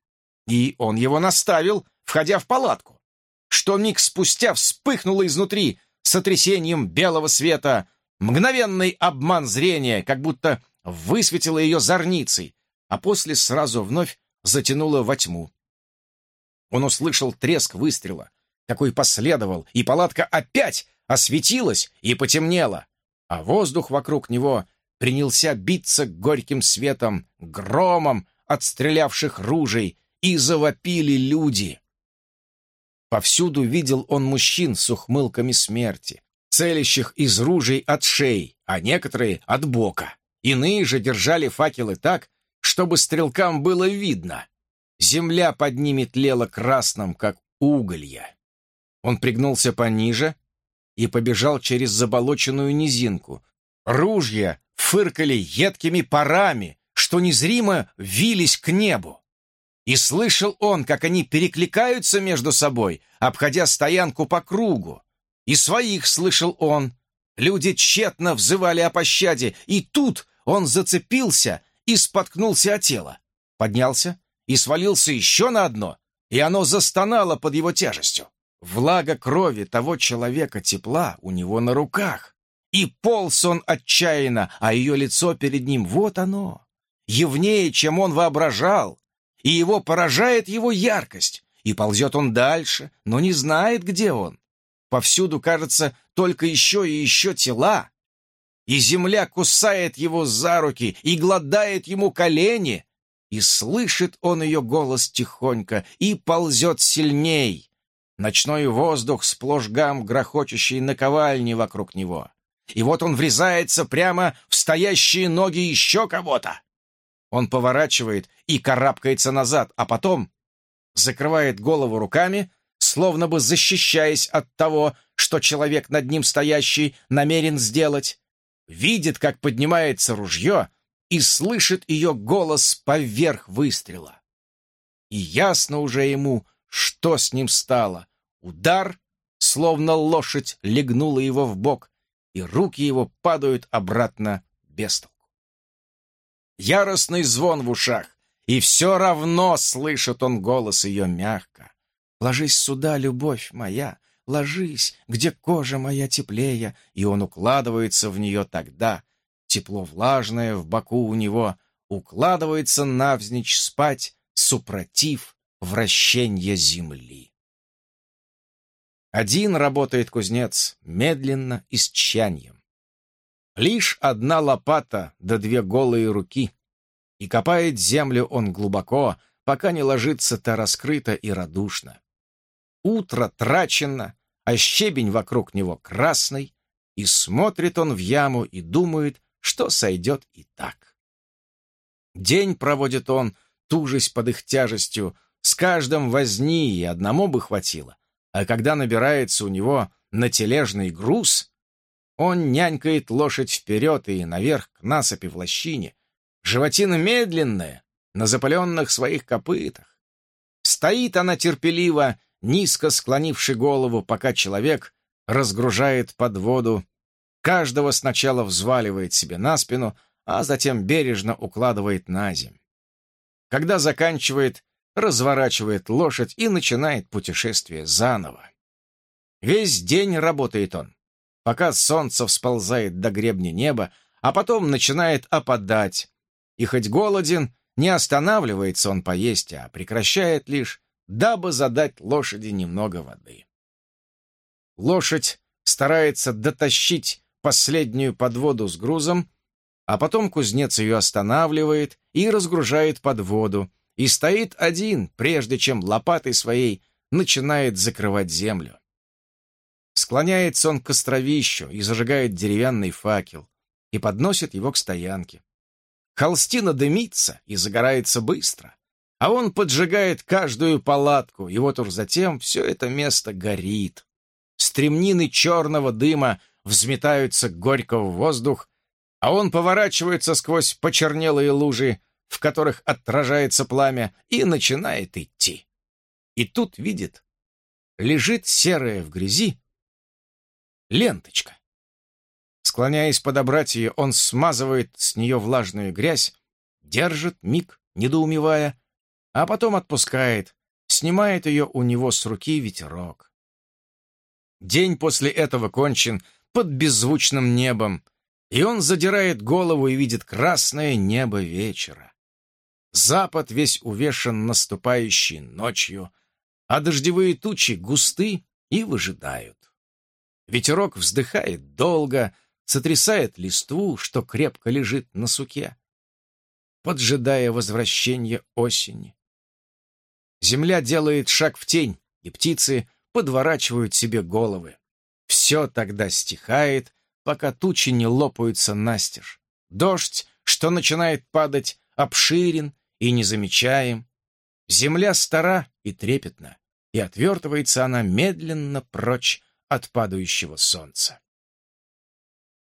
и он его наставил, входя в палатку, что миг спустя вспыхнуло изнутри сотрясением белого света, мгновенный обман зрения, как будто высветило ее зорницей, а после сразу вновь затянуло во тьму. Он услышал треск выстрела, какой последовал, и палатка опять осветилась и потемнела, а воздух вокруг него принялся биться горьким светом, громом отстрелявших ружей, и завопили люди. Повсюду видел он мужчин с ухмылками смерти, целящих из ружей от шеи, а некоторые — от бока. Иные же держали факелы так, чтобы стрелкам было видно. Земля под ними тлела красным, как уголья. Он пригнулся пониже и побежал через заболоченную низинку. Ружья фыркали едкими парами, что незримо вились к небу. И слышал он, как они перекликаются между собой, обходя стоянку по кругу. И своих слышал он. Люди тщетно взывали о пощаде, и тут он зацепился и споткнулся о тело. Поднялся и свалился еще на одно, и оно застонало под его тяжестью. Влага крови того человека тепла у него на руках. И полз он отчаянно, а ее лицо перед ним, вот оно, явнее, чем он воображал, и его поражает его яркость, и ползет он дальше, но не знает, где он. Повсюду, кажется, только еще и еще тела, и земля кусает его за руки и гладает ему колени, и слышит он ее голос тихонько и ползет сильней. Ночной воздух сплошь гам грохочущий наковальни вокруг него. И вот он врезается прямо в стоящие ноги еще кого-то. Он поворачивает и карабкается назад, а потом закрывает голову руками, словно бы защищаясь от того, что человек над ним стоящий намерен сделать, видит, как поднимается ружье и слышит ее голос поверх выстрела. И ясно уже ему, что с ним стало. Удар, словно лошадь, легнула его в бок, и руки его падают обратно без толку. Яростный звон в ушах, и все равно слышит он голос ее мягко. «Ложись сюда, любовь моя, Ложись, где кожа моя теплее, и он укладывается в нее тогда. Тепло влажное в боку у него укладывается навзничь спать, супротив вращения земли. Один работает кузнец, медленно и с тщанием. Лишь одна лопата да две голые руки. И копает землю он глубоко, пока не ложится-то раскрыто и радушно. Утро трачено, а щебень вокруг него красный, и смотрит он в яму и думает, что сойдет и так. День проводит он, тужась под их тяжестью, с каждым возни и одному бы хватило, а когда набирается у него натележный груз, он нянькает лошадь вперед и наверх к насыпи в лощине, животина медленная, на запаленных своих копытах. Стоит она терпеливо низко склонивший голову, пока человек разгружает под воду, каждого сначала взваливает себе на спину, а затем бережно укладывает на земь. Когда заканчивает, разворачивает лошадь и начинает путешествие заново. Весь день работает он, пока солнце всползает до гребня неба, а потом начинает опадать, и хоть голоден, не останавливается он поесть, а прекращает лишь, дабы задать лошади немного воды. Лошадь старается дотащить последнюю подводу с грузом, а потом кузнец ее останавливает и разгружает под воду, и стоит один, прежде чем лопатой своей начинает закрывать землю. Склоняется он к островищу и зажигает деревянный факел и подносит его к стоянке. Холстина дымится и загорается быстро, а он поджигает каждую палатку, и вот уж затем все это место горит. Стремнины черного дыма взметаются горько в воздух, а он поворачивается сквозь почернелые лужи, в которых отражается пламя, и начинает идти. И тут видит, лежит серая в грязи ленточка. Склоняясь подобрать ее, он смазывает с нее влажную грязь, держит миг, недоумевая, а потом отпускает, снимает ее у него с руки ветерок. День после этого кончен под беззвучным небом, и он задирает голову и видит красное небо вечера. Запад весь увешан наступающей ночью, а дождевые тучи густы и выжидают. Ветерок вздыхает долго, сотрясает листву, что крепко лежит на суке, поджидая возвращения осени. Земля делает шаг в тень, и птицы подворачивают себе головы. Все тогда стихает, пока тучи не лопаются настежь. Дождь, что начинает падать, обширен и незамечаем. Земля стара и трепетна, и отвертывается она медленно прочь от падающего солнца.